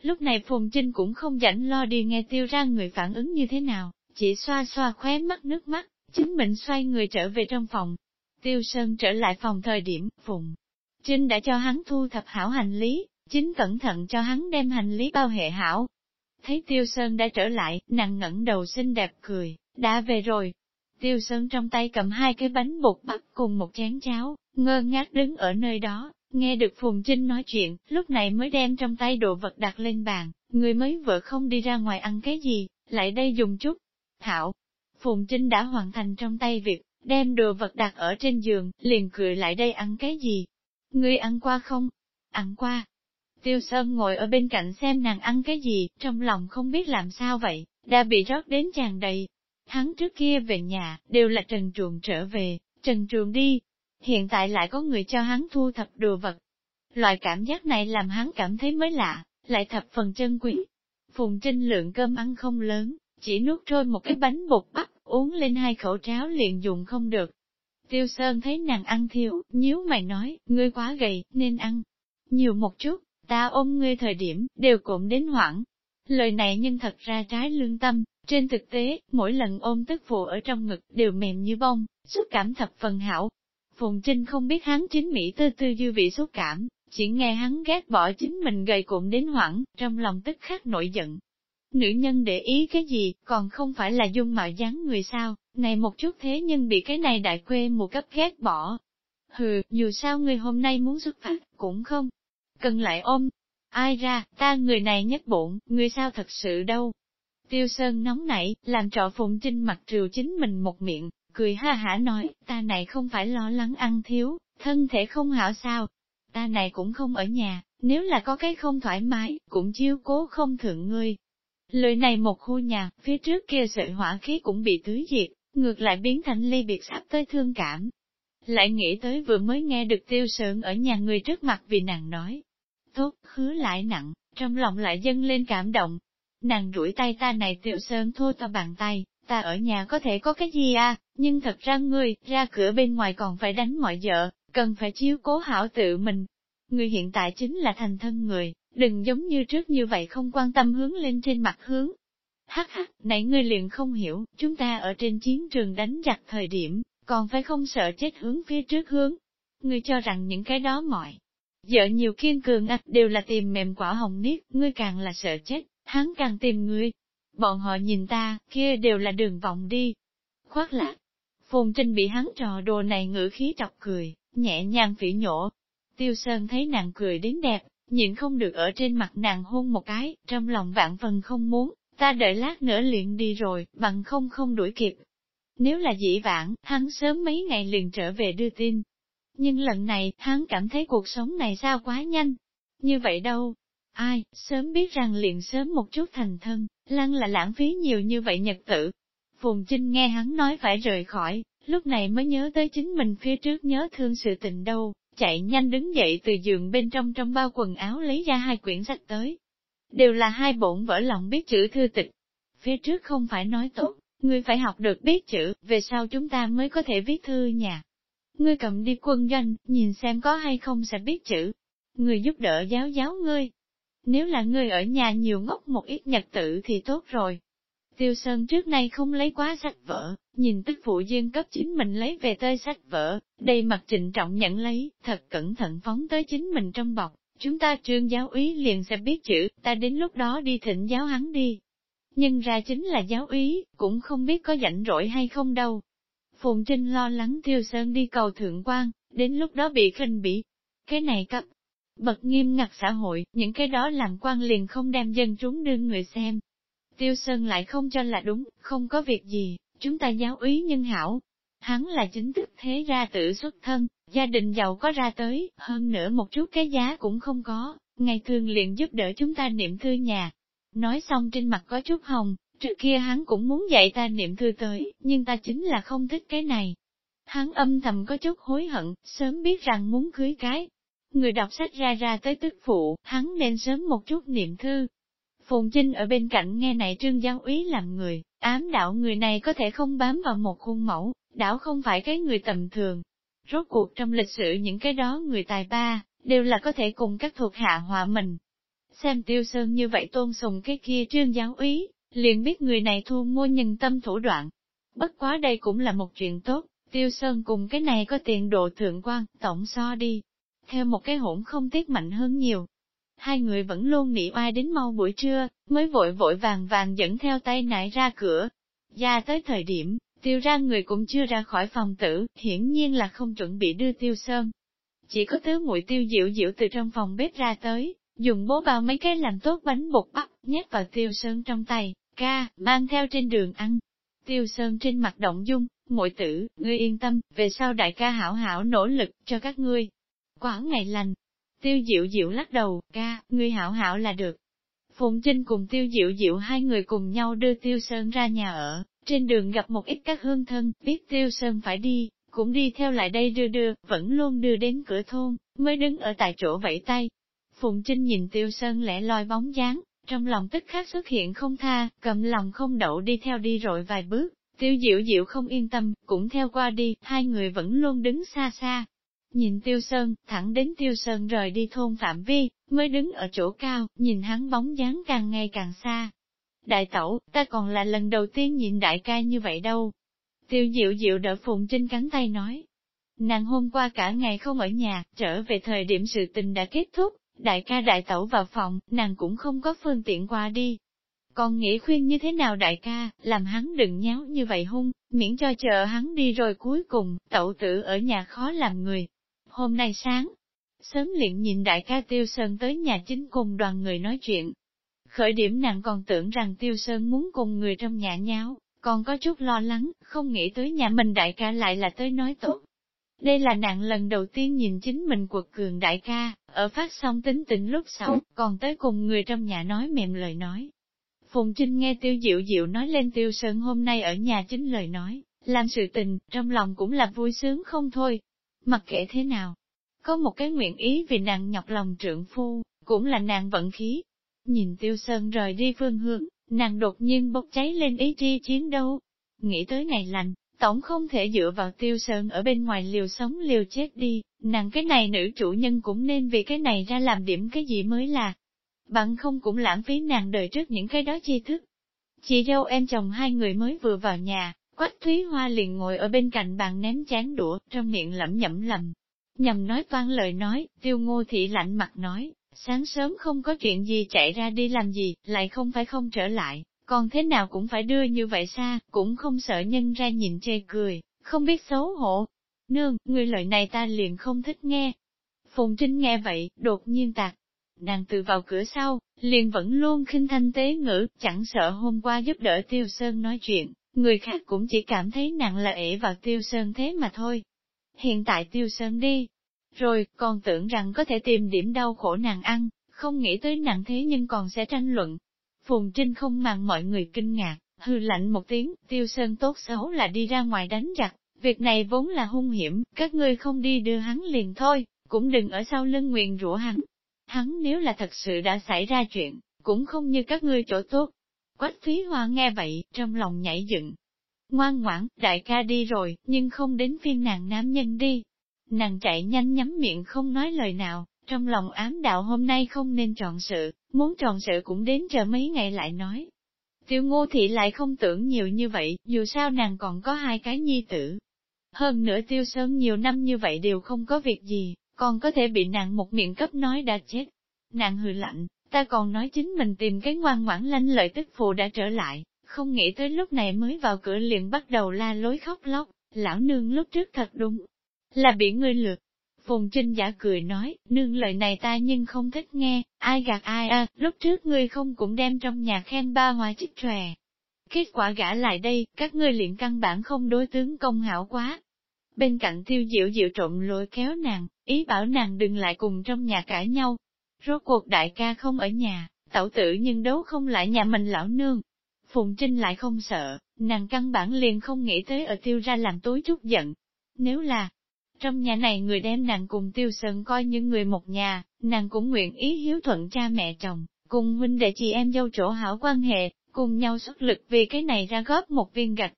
Lúc này Phùng Trinh cũng không rảnh lo đi nghe tiêu ra người phản ứng như thế nào, chỉ xoa xoa khóe mắt nước mắt, chính mình xoay người trở về trong phòng. Tiêu Sơn trở lại phòng thời điểm, Phùng Trinh đã cho hắn thu thập hảo hành lý, chính cẩn thận cho hắn đem hành lý bao hệ hảo. Thấy Tiêu Sơn đã trở lại, nàng ngẩng đầu xinh đẹp cười, đã về rồi. Tiêu Sơn trong tay cầm hai cái bánh bột bắp cùng một chén cháo, ngơ ngác đứng ở nơi đó, nghe được Phùng Trinh nói chuyện, lúc này mới đem trong tay đồ vật đặt lên bàn, người mới vợ không đi ra ngoài ăn cái gì, lại đây dùng chút. Thảo, Phùng Trinh đã hoàn thành trong tay việc, đem đồ vật đặt ở trên giường, liền cười lại đây ăn cái gì. Ngươi ăn qua không? Ăn qua. Tiêu Sơn ngồi ở bên cạnh xem nàng ăn cái gì, trong lòng không biết làm sao vậy, đã bị rót đến tràn đầy. Hắn trước kia về nhà, đều là Trần Truồng trở về, Trần Truồng đi. Hiện tại lại có người cho hắn thu thập đồ vật. Loại cảm giác này làm hắn cảm thấy mới lạ, lại thập phần chân quý. Phùng Trinh lượng cơm ăn không lớn, chỉ nuốt trôi một cái bánh bột bắp, uống lên hai khẩu cháo liền dùng không được. Tiêu Sơn thấy nàng ăn thiếu, nhíu mày nói, ngươi quá gầy, nên ăn nhiều một chút, ta ôm ngươi thời điểm, đều cộm đến hoảng. Lời này nhưng thật ra trái lương tâm, trên thực tế, mỗi lần ôm tức phụ ở trong ngực đều mềm như bông, xúc cảm thập phần hảo. Phùng Trinh không biết hắn chính Mỹ tư tư dư vị xúc cảm, chỉ nghe hắn ghét bỏ chính mình gầy cụm đến hoảng, trong lòng tức khắc nổi giận. Nữ nhân để ý cái gì, còn không phải là dung mạo dáng người sao, này một chút thế nhưng bị cái này đại quê một cấp ghét bỏ. Hừ, dù sao người hôm nay muốn xuất phát, cũng không cần lại ôm. Ai ra, ta người này nhất bụng, người sao thật sự đâu. Tiêu Sơn nóng nảy, làm trọ Phụng Trinh mặt triều chính mình một miệng, cười ha hả nói, ta này không phải lo lắng ăn thiếu, thân thể không hảo sao. Ta này cũng không ở nhà, nếu là có cái không thoải mái, cũng chiêu cố không thượng ngươi. Lời này một khu nhà, phía trước kia sợi hỏa khí cũng bị tưới diệt, ngược lại biến thành ly biệt sắp tới thương cảm. Lại nghĩ tới vừa mới nghe được tiêu sơn ở nhà người trước mặt vì nàng nói, Tốt, hứa lại nặng, trong lòng lại dâng lên cảm động. Nàng rủi tay ta này tiểu sơn thô to bàn tay, ta ở nhà có thể có cái gì à, nhưng thật ra ngươi, ra cửa bên ngoài còn phải đánh mọi vợ, cần phải chiếu cố hảo tự mình. Ngươi hiện tại chính là thành thân người, đừng giống như trước như vậy không quan tâm hướng lên trên mặt hướng. Hắc hắc, nãy ngươi liền không hiểu, chúng ta ở trên chiến trường đánh giặc thời điểm, còn phải không sợ chết hướng phía trước hướng. Ngươi cho rằng những cái đó mọi Vợ nhiều kiên cường ạch đều là tìm mềm quả hồng niết, ngươi càng là sợ chết, hắn càng tìm ngươi. Bọn họ nhìn ta, kia đều là đường vọng đi. Khoác lạc, phồn trinh bị hắn trò đồ này ngữ khí trọc cười, nhẹ nhàng phỉ nhổ. Tiêu Sơn thấy nàng cười đến đẹp, nhịn không được ở trên mặt nàng hôn một cái, trong lòng vạn phần không muốn, ta đợi lát nữa liền đi rồi, bằng không không đuổi kịp. Nếu là dĩ vãng, hắn sớm mấy ngày liền trở về đưa tin, nhưng lần này, hắn cảm thấy cuộc sống này sao quá nhanh. Như vậy đâu? Ai, sớm biết rằng liền sớm một chút thành thân, lăng là lãng phí nhiều như vậy nhật tử. Phùng Trinh nghe hắn nói phải rời khỏi, lúc này mới nhớ tới chính mình phía trước nhớ thương sự tình đâu, chạy nhanh đứng dậy từ giường bên trong trong bao quần áo lấy ra hai quyển sách tới. Đều là hai bổn vỡ lòng biết chữ thư tịch. Phía trước không phải nói tốt, ngươi phải học được biết chữ, về sau chúng ta mới có thể viết thư nhà ngươi cầm đi quân doanh, nhìn xem có hay không sẽ biết chữ. Người giúp đỡ giáo giáo ngươi. Nếu là ngươi ở nhà nhiều ngốc một ít nhật tự thì tốt rồi. Tiêu Sơn trước nay không lấy quá sách vở, nhìn tức phụ duyên cấp chính mình lấy về tơi sách vở, đây mặt trịnh trọng nhận lấy, thật cẩn thận phóng tới chính mình trong bọc. Chúng ta trương giáo úy liền sẽ biết chữ, ta đến lúc đó đi thỉnh giáo hắn đi. Nhưng ra chính là giáo úy, cũng không biết có rảnh rỗi hay không đâu. Phùng Trinh lo lắng Tiêu Sơn đi cầu thượng quan, đến lúc đó bị khinh bỉ. Cái này cấp, bậc nghiêm ngặt xã hội, những cái đó làm quan liền không đem dân chúng đương người xem. Tiêu Sơn lại không cho là đúng, không có việc gì, chúng ta giáo úy nhân hảo. hắn là chính thức thế ra tự xuất thân, gia đình giàu có ra tới, hơn nữa một chút cái giá cũng không có, ngày thường liền giúp đỡ chúng ta niệm thư nhà. Nói xong trên mặt có chút hồng, trước kia hắn cũng muốn dạy ta niệm thư tới, nhưng ta chính là không thích cái này. Hắn âm thầm có chút hối hận, sớm biết rằng muốn cưới cái. Người đọc sách ra ra tới tức phụ, hắn nên sớm một chút niệm thư. Phùng Trinh ở bên cạnh nghe này trương Giang úy làm người, ám đạo người này có thể không bám vào một khuôn mẫu, đảo không phải cái người tầm thường. Rốt cuộc trong lịch sử những cái đó người tài ba, đều là có thể cùng các thuộc hạ hòa mình. Xem tiêu sơn như vậy tôn sùng cái kia trương giáo úy, liền biết người này thu mua nhân tâm thủ đoạn. Bất quá đây cũng là một chuyện tốt, tiêu sơn cùng cái này có tiền độ thượng quan, tổng so đi. Theo một cái hỗn không tiết mạnh hơn nhiều. Hai người vẫn luôn nỉ oai đến mau buổi trưa, mới vội vội vàng vàng dẫn theo tay nải ra cửa. Ra tới thời điểm, tiêu ra người cũng chưa ra khỏi phòng tử, hiển nhiên là không chuẩn bị đưa tiêu sơn. Chỉ có tứ muội tiêu diệu diệu từ trong phòng bếp ra tới, dùng bố bao mấy cái làm tốt bánh bột bắp, nhét vào tiêu sơn trong tay, ca, mang theo trên đường ăn. Tiêu Sơn trên mặt động dung, muội tử, ngươi yên tâm, về sau đại ca hảo hảo nỗ lực cho các ngươi. Quả ngày lành, tiêu diệu diệu lắc đầu, ca, ngươi hảo hảo là được. Phùng Trinh cùng tiêu diệu diệu hai người cùng nhau đưa tiêu Sơn ra nhà ở, trên đường gặp một ít các hương thân, biết tiêu Sơn phải đi, cũng đi theo lại đây đưa đưa, vẫn luôn đưa đến cửa thôn, mới đứng ở tại chỗ vẫy tay. Phùng Trinh nhìn tiêu Sơn lẻ loi bóng dáng, trong lòng tức khắc xuất hiện không tha, cầm lòng không đậu đi theo đi rồi vài bước, tiêu diệu diệu không yên tâm, cũng theo qua đi, hai người vẫn luôn đứng xa xa. Nhìn tiêu sơn, thẳng đến tiêu sơn rời đi thôn phạm vi, mới đứng ở chỗ cao, nhìn hắn bóng dáng càng ngày càng xa. Đại tẩu, ta còn là lần đầu tiên nhìn đại ca như vậy đâu. Tiêu diệu diệu đỡ phụng trên cánh tay nói. Nàng hôm qua cả ngày không ở nhà, trở về thời điểm sự tình đã kết thúc, đại ca đại tẩu vào phòng, nàng cũng không có phương tiện qua đi. Còn nghĩ khuyên như thế nào đại ca, làm hắn đừng nháo như vậy hung, miễn cho chờ hắn đi rồi cuối cùng, tẩu tử ở nhà khó làm người. Hôm nay sáng, sớm liền nhìn đại ca Tiêu Sơn tới nhà chính cùng đoàn người nói chuyện. Khởi điểm nàng còn tưởng rằng Tiêu Sơn muốn cùng người trong nhà nháo, còn có chút lo lắng, không nghĩ tới nhà mình đại ca lại là tới nói tốt. Đây là nàng lần đầu tiên nhìn chính mình quật cường đại ca, ở phát xong tính tình lúc sau, còn tới cùng người trong nhà nói mềm lời nói. Phùng Trinh nghe Tiêu Diệu Diệu nói lên Tiêu Sơn hôm nay ở nhà chính lời nói, làm sự tình, trong lòng cũng là vui sướng không thôi. Mặc kệ thế nào, có một cái nguyện ý vì nàng nhọc lòng trượng phu, cũng là nàng vận khí. Nhìn Tiêu Sơn rời đi phương hướng, nàng đột nhiên bốc cháy lên ý chí chiến đấu. Nghĩ tới ngày lành, tổng không thể dựa vào tiêu sơn ở bên ngoài liều sống liều chết đi, nàng cái này nữ chủ nhân cũng nên vì cái này ra làm điểm cái gì mới là. Bạn không cũng lãng phí nàng đời trước những cái đó chi thức. Chị dâu em chồng hai người mới vừa vào nhà, Quách Thúy Hoa liền ngồi ở bên cạnh bàn ném chán đũa, trong miệng lẩm nhẩm lầm. Nhầm nói toan lời nói, tiêu ngô thị lạnh mặt nói, sáng sớm không có chuyện gì chạy ra đi làm gì, lại không phải không trở lại, còn thế nào cũng phải đưa như vậy xa, cũng không sợ nhân ra nhìn chê cười, không biết xấu hổ. Nương, người lời này ta liền không thích nghe. Phùng Trinh nghe vậy, đột nhiên tạc. Nàng từ vào cửa sau, liền vẫn luôn khinh thanh tế ngữ, chẳng sợ hôm qua giúp đỡ Tiêu Sơn nói chuyện, người khác cũng chỉ cảm thấy nặng là ể vào Tiêu Sơn thế mà thôi. Hiện tại Tiêu Sơn đi, rồi còn tưởng rằng có thể tìm điểm đau khổ nàng ăn, không nghĩ tới nặng thế nhưng còn sẽ tranh luận, Phùng Trinh không màng mọi người kinh ngạc, hư lạnh một tiếng, tiêu sơn tốt xấu là đi ra ngoài đánh giặc, việc này vốn là hung hiểm, các ngươi không đi đưa hắn liền thôi, cũng đừng ở sau lưng nguyện rủa hắn. Hắn nếu là thật sự đã xảy ra chuyện, cũng không như các ngươi chỗ tốt. Quách Thúy hoa nghe vậy, trong lòng nhảy dựng. Ngoan ngoãn, đại ca đi rồi, nhưng không đến phiên nàng nam nhân đi. Nàng chạy nhanh nhắm miệng không nói lời nào, trong lòng ám đạo hôm nay không nên trọn sự, muốn tròn sự cũng đến chờ mấy ngày lại nói. Tiêu ngô thị lại không tưởng nhiều như vậy, dù sao nàng còn có hai cái nhi tử. Hơn nữa tiêu sơn nhiều năm như vậy đều không có việc gì, còn có thể bị nàng một miệng cấp nói đã chết. Nàng hừ lạnh, ta còn nói chính mình tìm cái ngoan ngoãn lanh lợi tức phụ đã trở lại, không nghĩ tới lúc này mới vào cửa liền bắt đầu la lối khóc lóc, lão nương lúc trước thật đúng, là bị ngươi lượt, Phùng Trinh giả cười nói, nương lời này ta nhưng không thích nghe, ai gạt ai à, lúc trước ngươi không cũng đem trong nhà khen ba hoa chích tròe. kết quả gã lại đây, các ngươi liền căn bản không đối tướng công hảo quá. Bên cạnh tiêu diệu diệu trộm lôi kéo nàng, ý bảo nàng đừng lại cùng trong nhà cãi nhau. Rốt cuộc đại ca không ở nhà, tẩu tử nhưng đấu không lại nhà mình lão nương. Phùng Trinh lại không sợ, nàng căn bản liền không nghĩ tới ở tiêu ra làm tối chút giận. Nếu là, trong nhà này người đem nàng cùng tiêu sơn coi như người một nhà, nàng cũng nguyện ý hiếu thuận cha mẹ chồng, cùng huynh đệ chị em dâu chỗ hảo quan hệ, cùng nhau xuất lực vì cái này ra góp một viên gạch.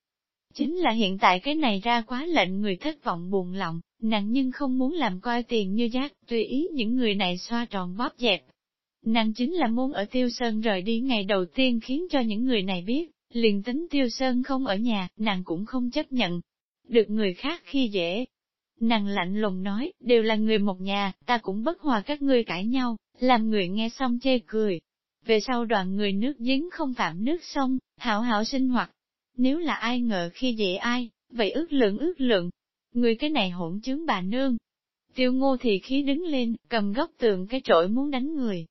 Chính là hiện tại cái này ra quá lệnh người thất vọng buồn lòng, nàng nhưng không muốn làm coi tiền như giác, tùy ý những người này xoa tròn bóp dẹp. Nàng chính là muốn ở Tiêu Sơn rời đi ngày đầu tiên khiến cho những người này biết, liền tính Tiêu Sơn không ở nhà, nàng cũng không chấp nhận. Được người khác khi dễ. Nàng lạnh lùng nói, đều là người một nhà, ta cũng bất hòa các ngươi cãi nhau, làm người nghe xong chê cười, về sau đoàn người nước giếng không phạm nước sông, hảo hảo sinh hoạt. Nếu là ai ngờ khi dễ ai, vậy ước lượng ước lượng. Người cái này hỗn chứng bà nương. Tiêu ngô thì khí đứng lên, cầm góc tường cái trội muốn đánh người.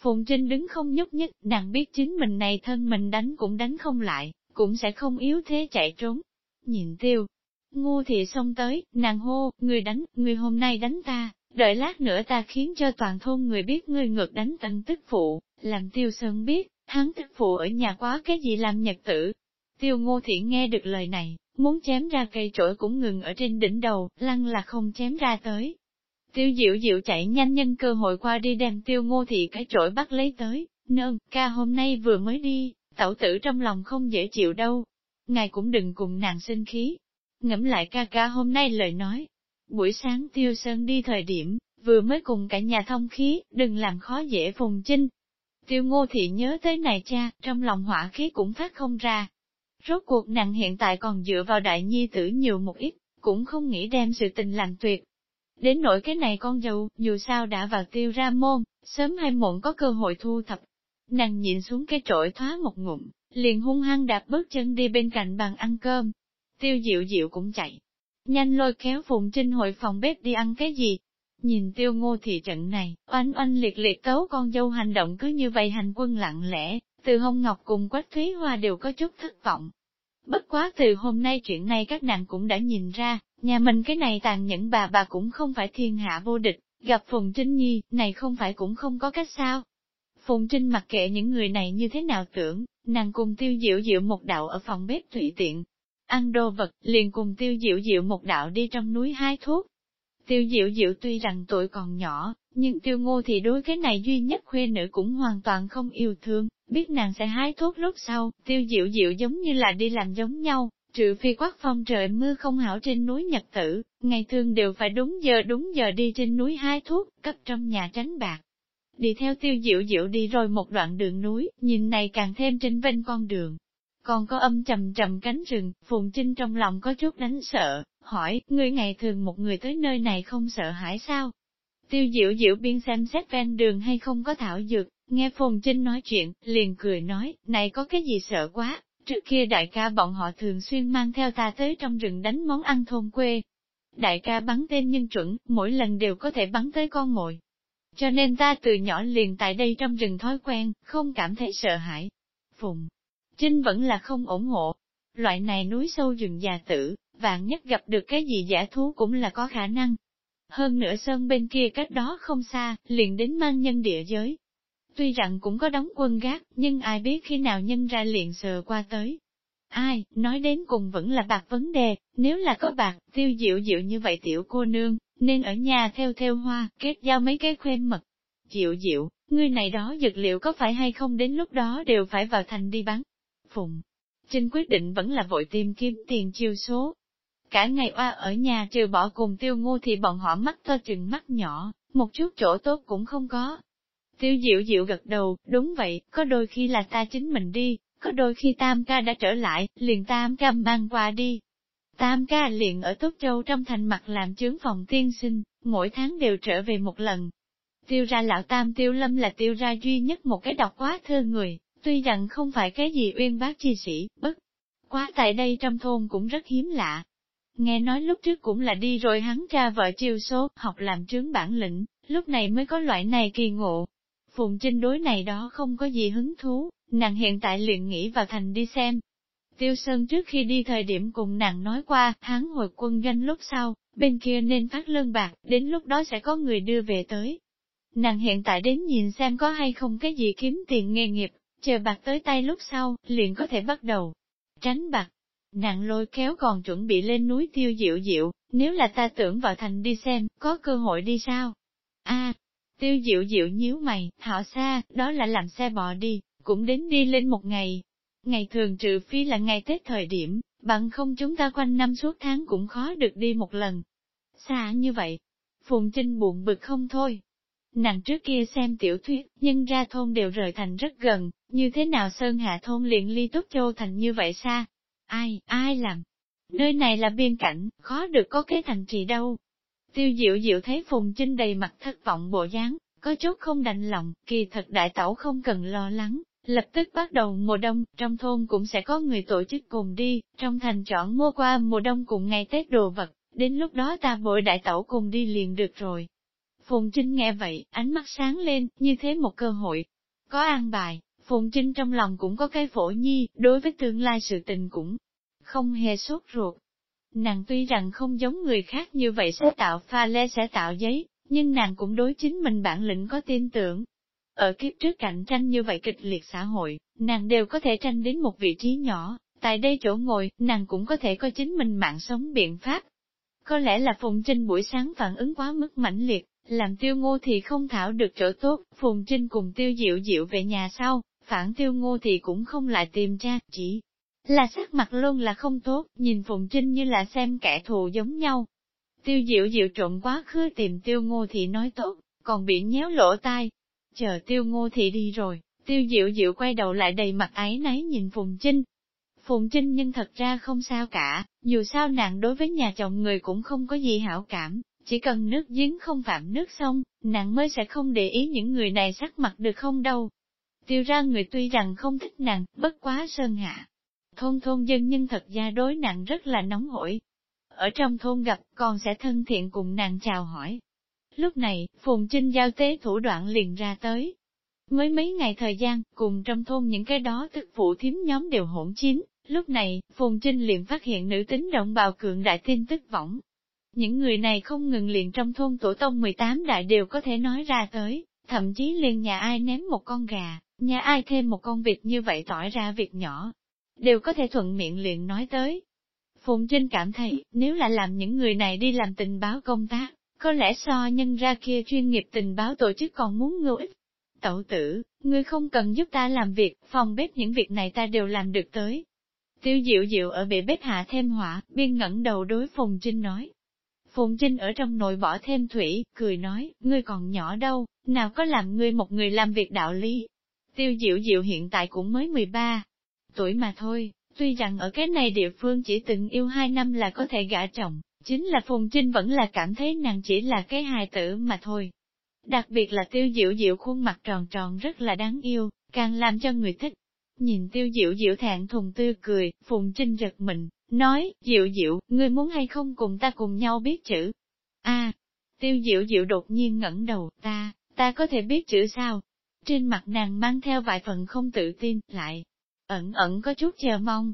Phùng Trinh đứng không nhúc nhích, nàng biết chính mình này thân mình đánh cũng đánh không lại, cũng sẽ không yếu thế chạy trốn. Nhìn tiêu, ngu thì xông tới, nàng hô, người đánh, người hôm nay đánh ta, đợi lát nữa ta khiến cho toàn thôn người biết ngươi ngược đánh tận tức phụ, làm tiêu sơn biết, hắn tức phụ ở nhà quá cái gì làm nhật tử. Tiêu ngô thị nghe được lời này, muốn chém ra cây trổi cũng ngừng ở trên đỉnh đầu, lăng là không chém ra tới. Tiêu diệu diệu chạy nhanh nhân cơ hội qua đi đem tiêu ngô thị cái trổi bắt lấy tới, nương, ca hôm nay vừa mới đi, tẩu tử trong lòng không dễ chịu đâu. Ngài cũng đừng cùng nàng sinh khí. Ngẫm lại ca ca hôm nay lời nói, Buổi sáng tiêu sơn đi thời điểm, vừa mới cùng cả nhà thông khí, đừng làm khó dễ phùng chinh. Tiêu ngô thị nhớ tới này cha, trong lòng hỏa khí cũng phát không ra. Rốt cuộc nàng hiện tại còn dựa vào đại nhi tử nhiều một ít, cũng không nghĩ đem sự tình làm tuyệt. Đến nỗi cái này con dâu, dù sao đã vào tiêu ra môn, sớm hay muộn có cơ hội thu thập. Nàng nhìn xuống cái trội thoá một ngụm, liền hung hăng đạp bước chân đi bên cạnh bàn ăn cơm. Tiêu diệu diệu cũng chạy, nhanh lôi kéo Phùng Trinh hội phòng bếp đi ăn cái gì. Nhìn tiêu ngô thị trận này, oanh oanh liệt liệt tấu con dâu hành động cứ như vậy hành quân lặng lẽ, từ hông ngọc cùng quách thúy hoa đều có chút thất vọng. Bất quá từ hôm nay chuyện này các nàng cũng đã nhìn ra, nhà mình cái này tàn nhẫn bà bà cũng không phải thiên hạ vô địch, gặp Phùng Trinh Nhi, này không phải cũng không có cách sao. Phùng Trinh mặc kệ những người này như thế nào tưởng, nàng cùng tiêu diệu diệu một đạo ở phòng bếp thủy tiện, ăn đồ vật, liền cùng tiêu diệu diệu một đạo đi trong núi hai thuốc. Tiêu diệu diệu tuy rằng tuổi còn nhỏ, nhưng tiêu ngô thì đối cái này duy nhất khuê nữ cũng hoàn toàn không yêu thương, biết nàng sẽ hái thuốc lúc sau, tiêu diệu diệu giống như là đi làm giống nhau, trừ phi quát phong trời mưa không hảo trên núi Nhật Tử, ngày thường đều phải đúng giờ đúng giờ đi trên núi hái thuốc, cấp trong nhà tránh bạc. Đi theo tiêu diệu diệu đi rồi một đoạn đường núi, nhìn này càng thêm trên vênh con đường, còn có âm trầm trầm cánh rừng, Phùng Trinh trong lòng có chút đánh sợ, hỏi, ngươi ngày thường một người tới nơi này không sợ hãi sao? Tiêu diệu diệu biên xem xét ven đường hay không có thảo dược, nghe Phùng Trinh nói chuyện, liền cười nói, này có cái gì sợ quá, trước kia đại ca bọn họ thường xuyên mang theo ta tới trong rừng đánh món ăn thôn quê. Đại ca bắn tên nhân chuẩn, mỗi lần đều có thể bắn tới con mồi. Cho nên ta từ nhỏ liền tại đây trong rừng thói quen, không cảm thấy sợ hãi. Phùng Trinh vẫn là không ủng hộ. Loại này núi sâu rừng già tử, vạn nhất gặp được cái gì giả thú cũng là có khả năng. Hơn nữa sơn bên kia cách đó không xa, liền đến mang nhân địa giới. Tuy rằng cũng có đóng quân gác, nhưng ai biết khi nào nhân ra liền sờ qua tới. Ai, nói đến cùng vẫn là bạc vấn đề, nếu là có bạc, tiêu diệu diệu như vậy tiểu cô nương, nên ở nhà theo theo hoa, kết giao mấy cái khuyên mật. Diệu diệu, ngươi này đó dược liệu có phải hay không đến lúc đó đều phải vào thành đi bán. Phùng. Trinh quyết định vẫn là vội tìm kiếm tiền chiêu số. Cả ngày oa ở nhà trừ bỏ cùng tiêu ngu thì bọn họ mắt to chừng mắt nhỏ, một chút chỗ tốt cũng không có. Tiêu diệu diệu gật đầu, đúng vậy, có đôi khi là ta chính mình đi, có đôi khi tam ca đã trở lại, liền tam ca mang qua đi. Tam ca liền ở Tốt Châu trong thành mặt làm chướng phòng tiên sinh, mỗi tháng đều trở về một lần. Tiêu ra lão tam tiêu lâm là tiêu ra duy nhất một cái đọc quá thơ người, Tuy rằng không phải cái gì uyên bác chi sĩ, bất quá tại đây trong thôn cũng rất hiếm lạ. Nghe nói lúc trước cũng là đi rồi hắn tra vợ chiêu số, học làm trướng bản lĩnh, lúc này mới có loại này kỳ ngộ. Phùng Trinh đối này đó không có gì hứng thú, nàng hiện tại liền nghĩ vào thành đi xem. Tiêu Sơn trước khi đi thời điểm cùng nàng nói qua, hắn hồi quân doanh lúc sau, bên kia nên phát lương bạc, đến lúc đó sẽ có người đưa về tới. Nàng hiện tại đến nhìn xem có hay không cái gì kiếm tiền nghề nghiệp, chờ bạc tới tay lúc sau, liền có thể bắt đầu. Tránh bạc, nàng lôi kéo còn chuẩn bị lên núi tiêu diệu diệu, nếu là ta tưởng vào thành đi xem, có cơ hội đi sao? a tiêu diệu diệu nhíu mày, hảo xa, đó là làm xe bò đi, cũng đến đi lên một ngày. Ngày thường trừ phi là ngày Tết thời điểm, bằng không chúng ta quanh năm suốt tháng cũng khó được đi một lần. Xa như vậy, Phùng Trinh buồn bực không thôi. Nàng trước kia xem tiểu thuyết, nhân ra thôn đều rời thành rất gần, như thế nào Sơn Hạ thôn liền ly Túc Châu thành như vậy xa? Ai, ai làm? Nơi này là biên cảnh, khó được có cái thành trì đâu. Tiêu diệu diệu thấy Phùng Trinh đầy mặt thất vọng bộ dáng, có chút không đành lòng, kỳ thật đại tẩu không cần lo lắng, lập tức bắt đầu mùa đông, trong thôn cũng sẽ có người tổ chức cùng đi, trong thành chọn mua qua mùa đông cùng ngày Tết đồ vật, đến lúc đó ta bội đại tẩu cùng đi liền được rồi. Phùng Trinh nghe vậy, ánh mắt sáng lên, như thế một cơ hội. Có an bài, Phùng Trinh trong lòng cũng có cái phổ nhi, đối với tương lai sự tình cũng không hề sốt ruột. Nàng tuy rằng không giống người khác như vậy sẽ tạo pha lê sẽ tạo giấy, nhưng nàng cũng đối chính mình bản lĩnh có tin tưởng. Ở kiếp trước cạnh tranh như vậy kịch liệt xã hội, nàng đều có thể tranh đến một vị trí nhỏ, tại đây chỗ ngồi, nàng cũng có thể có chính mình mạng sống biện pháp. Có lẽ là Phùng Trinh buổi sáng phản ứng quá mức mãnh liệt, làm tiêu ngô thì không thảo được chỗ tốt, Phùng Trinh cùng tiêu diệu diệu về nhà sau, phản tiêu ngô thì cũng không lại tìm ra, chỉ là sắc mặt luôn là không tốt, nhìn Phùng Trinh như là xem kẻ thù giống nhau. Tiêu diệu diệu trộm quá khứ tìm tiêu ngô thì nói tốt, còn bị nhéo lỗ tai. Chờ tiêu ngô thì đi rồi, tiêu diệu diệu quay đầu lại đầy mặt ái náy nhìn Phùng Trinh. Phùng Trinh nhưng thật ra không sao cả, dù sao nàng đối với nhà chồng người cũng không có gì hảo cảm, chỉ cần nước giếng không phạm nước sông, nàng mới sẽ không để ý những người này sắc mặt được không đâu. Tiêu ra người tuy rằng không thích nàng, bất quá sơn hạ. Thôn thôn dân nhưng thật ra đối nàng rất là nóng hổi. Ở trong thôn gặp còn sẽ thân thiện cùng nàng chào hỏi. Lúc này, Phùng Trinh giao tế thủ đoạn liền ra tới. Mới mấy ngày thời gian, cùng trong thôn những cái đó tức phụ thiếm nhóm đều hỗn chiến, lúc này, Phùng Trinh liền phát hiện nữ tính động bào cường đại tin tức võng. Những người này không ngừng liền trong thôn tổ tông 18 đại đều có thể nói ra tới, thậm chí liền nhà ai ném một con gà, Nhà ai thêm một con vịt như vậy tỏi ra việc nhỏ, đều có thể thuận miệng liền nói tới. Phùng Trinh cảm thấy, nếu là làm những người này đi làm tình báo công tác, có lẽ so nhân ra kia chuyên nghiệp tình báo tổ chức còn muốn ngưu ích. Tẩu tử, ngươi không cần giúp ta làm việc, phòng bếp những việc này ta đều làm được tới. Tiêu diệu diệu ở bề bếp hạ thêm hỏa, biên ngẩng đầu đối Phùng Trinh nói. Phùng Trinh ở trong nồi bỏ thêm thủy, cười nói, ngươi còn nhỏ đâu, nào có làm ngươi một người làm việc đạo lý, Tiêu Diệu Diệu hiện tại cũng mới 13 tuổi mà thôi, tuy rằng ở cái này địa phương chỉ từng yêu hai năm là có thể gả chồng, chính là Phùng Trinh vẫn là cảm thấy nàng chỉ là cái hài tử mà thôi. Đặc biệt là Tiêu Diệu Diệu khuôn mặt tròn tròn rất là đáng yêu, càng làm cho người thích. Nhìn Tiêu Diệu Diệu thẹn thùng tươi cười, Phùng Trinh giật mình, nói, Diệu Diệu, ngươi muốn hay không cùng ta cùng nhau biết chữ? a Tiêu Diệu Diệu đột nhiên ngẩng đầu, ta, ta có thể biết chữ sao? Trên mặt nàng mang theo vài phần không tự tin, lại, ẩn ẩn có chút chờ mong.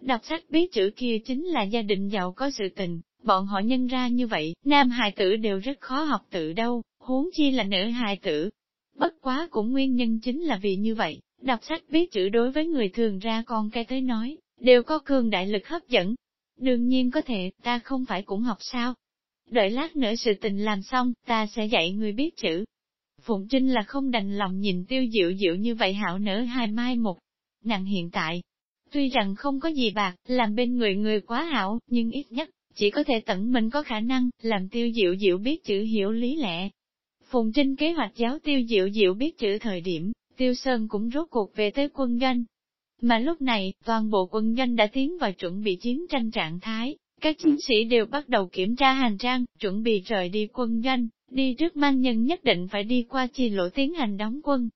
Đọc sách biết chữ kia chính là gia đình giàu có sự tình, bọn họ nhân ra như vậy, nam hài tử đều rất khó học tự đâu, huống chi là nữ hài tử. Bất quá cũng nguyên nhân chính là vì như vậy, đọc sách biết chữ đối với người thường ra con cái tới nói, đều có cường đại lực hấp dẫn. Đương nhiên có thể, ta không phải cũng học sao. Đợi lát nữa sự tình làm xong, ta sẽ dạy người biết chữ. Phụng Trinh là không đành lòng nhìn tiêu diệu diệu như vậy hảo nở hai mai một. Nàng hiện tại, tuy rằng không có gì bạc, làm bên người người quá hảo, nhưng ít nhất, chỉ có thể tận mình có khả năng, làm tiêu diệu diệu biết chữ hiểu lý lẽ. Phùng Trinh kế hoạch giáo tiêu diệu diệu biết chữ thời điểm, tiêu sơn cũng rốt cuộc về tới quân doanh. Mà lúc này, toàn bộ quân doanh đã tiến vào chuẩn bị chiến tranh trạng thái, các chiến sĩ đều bắt đầu kiểm tra hành trang, chuẩn bị rời đi quân doanh, Đi trước mang nhân nhất định phải đi qua chi lỗi tiến hành đóng quân.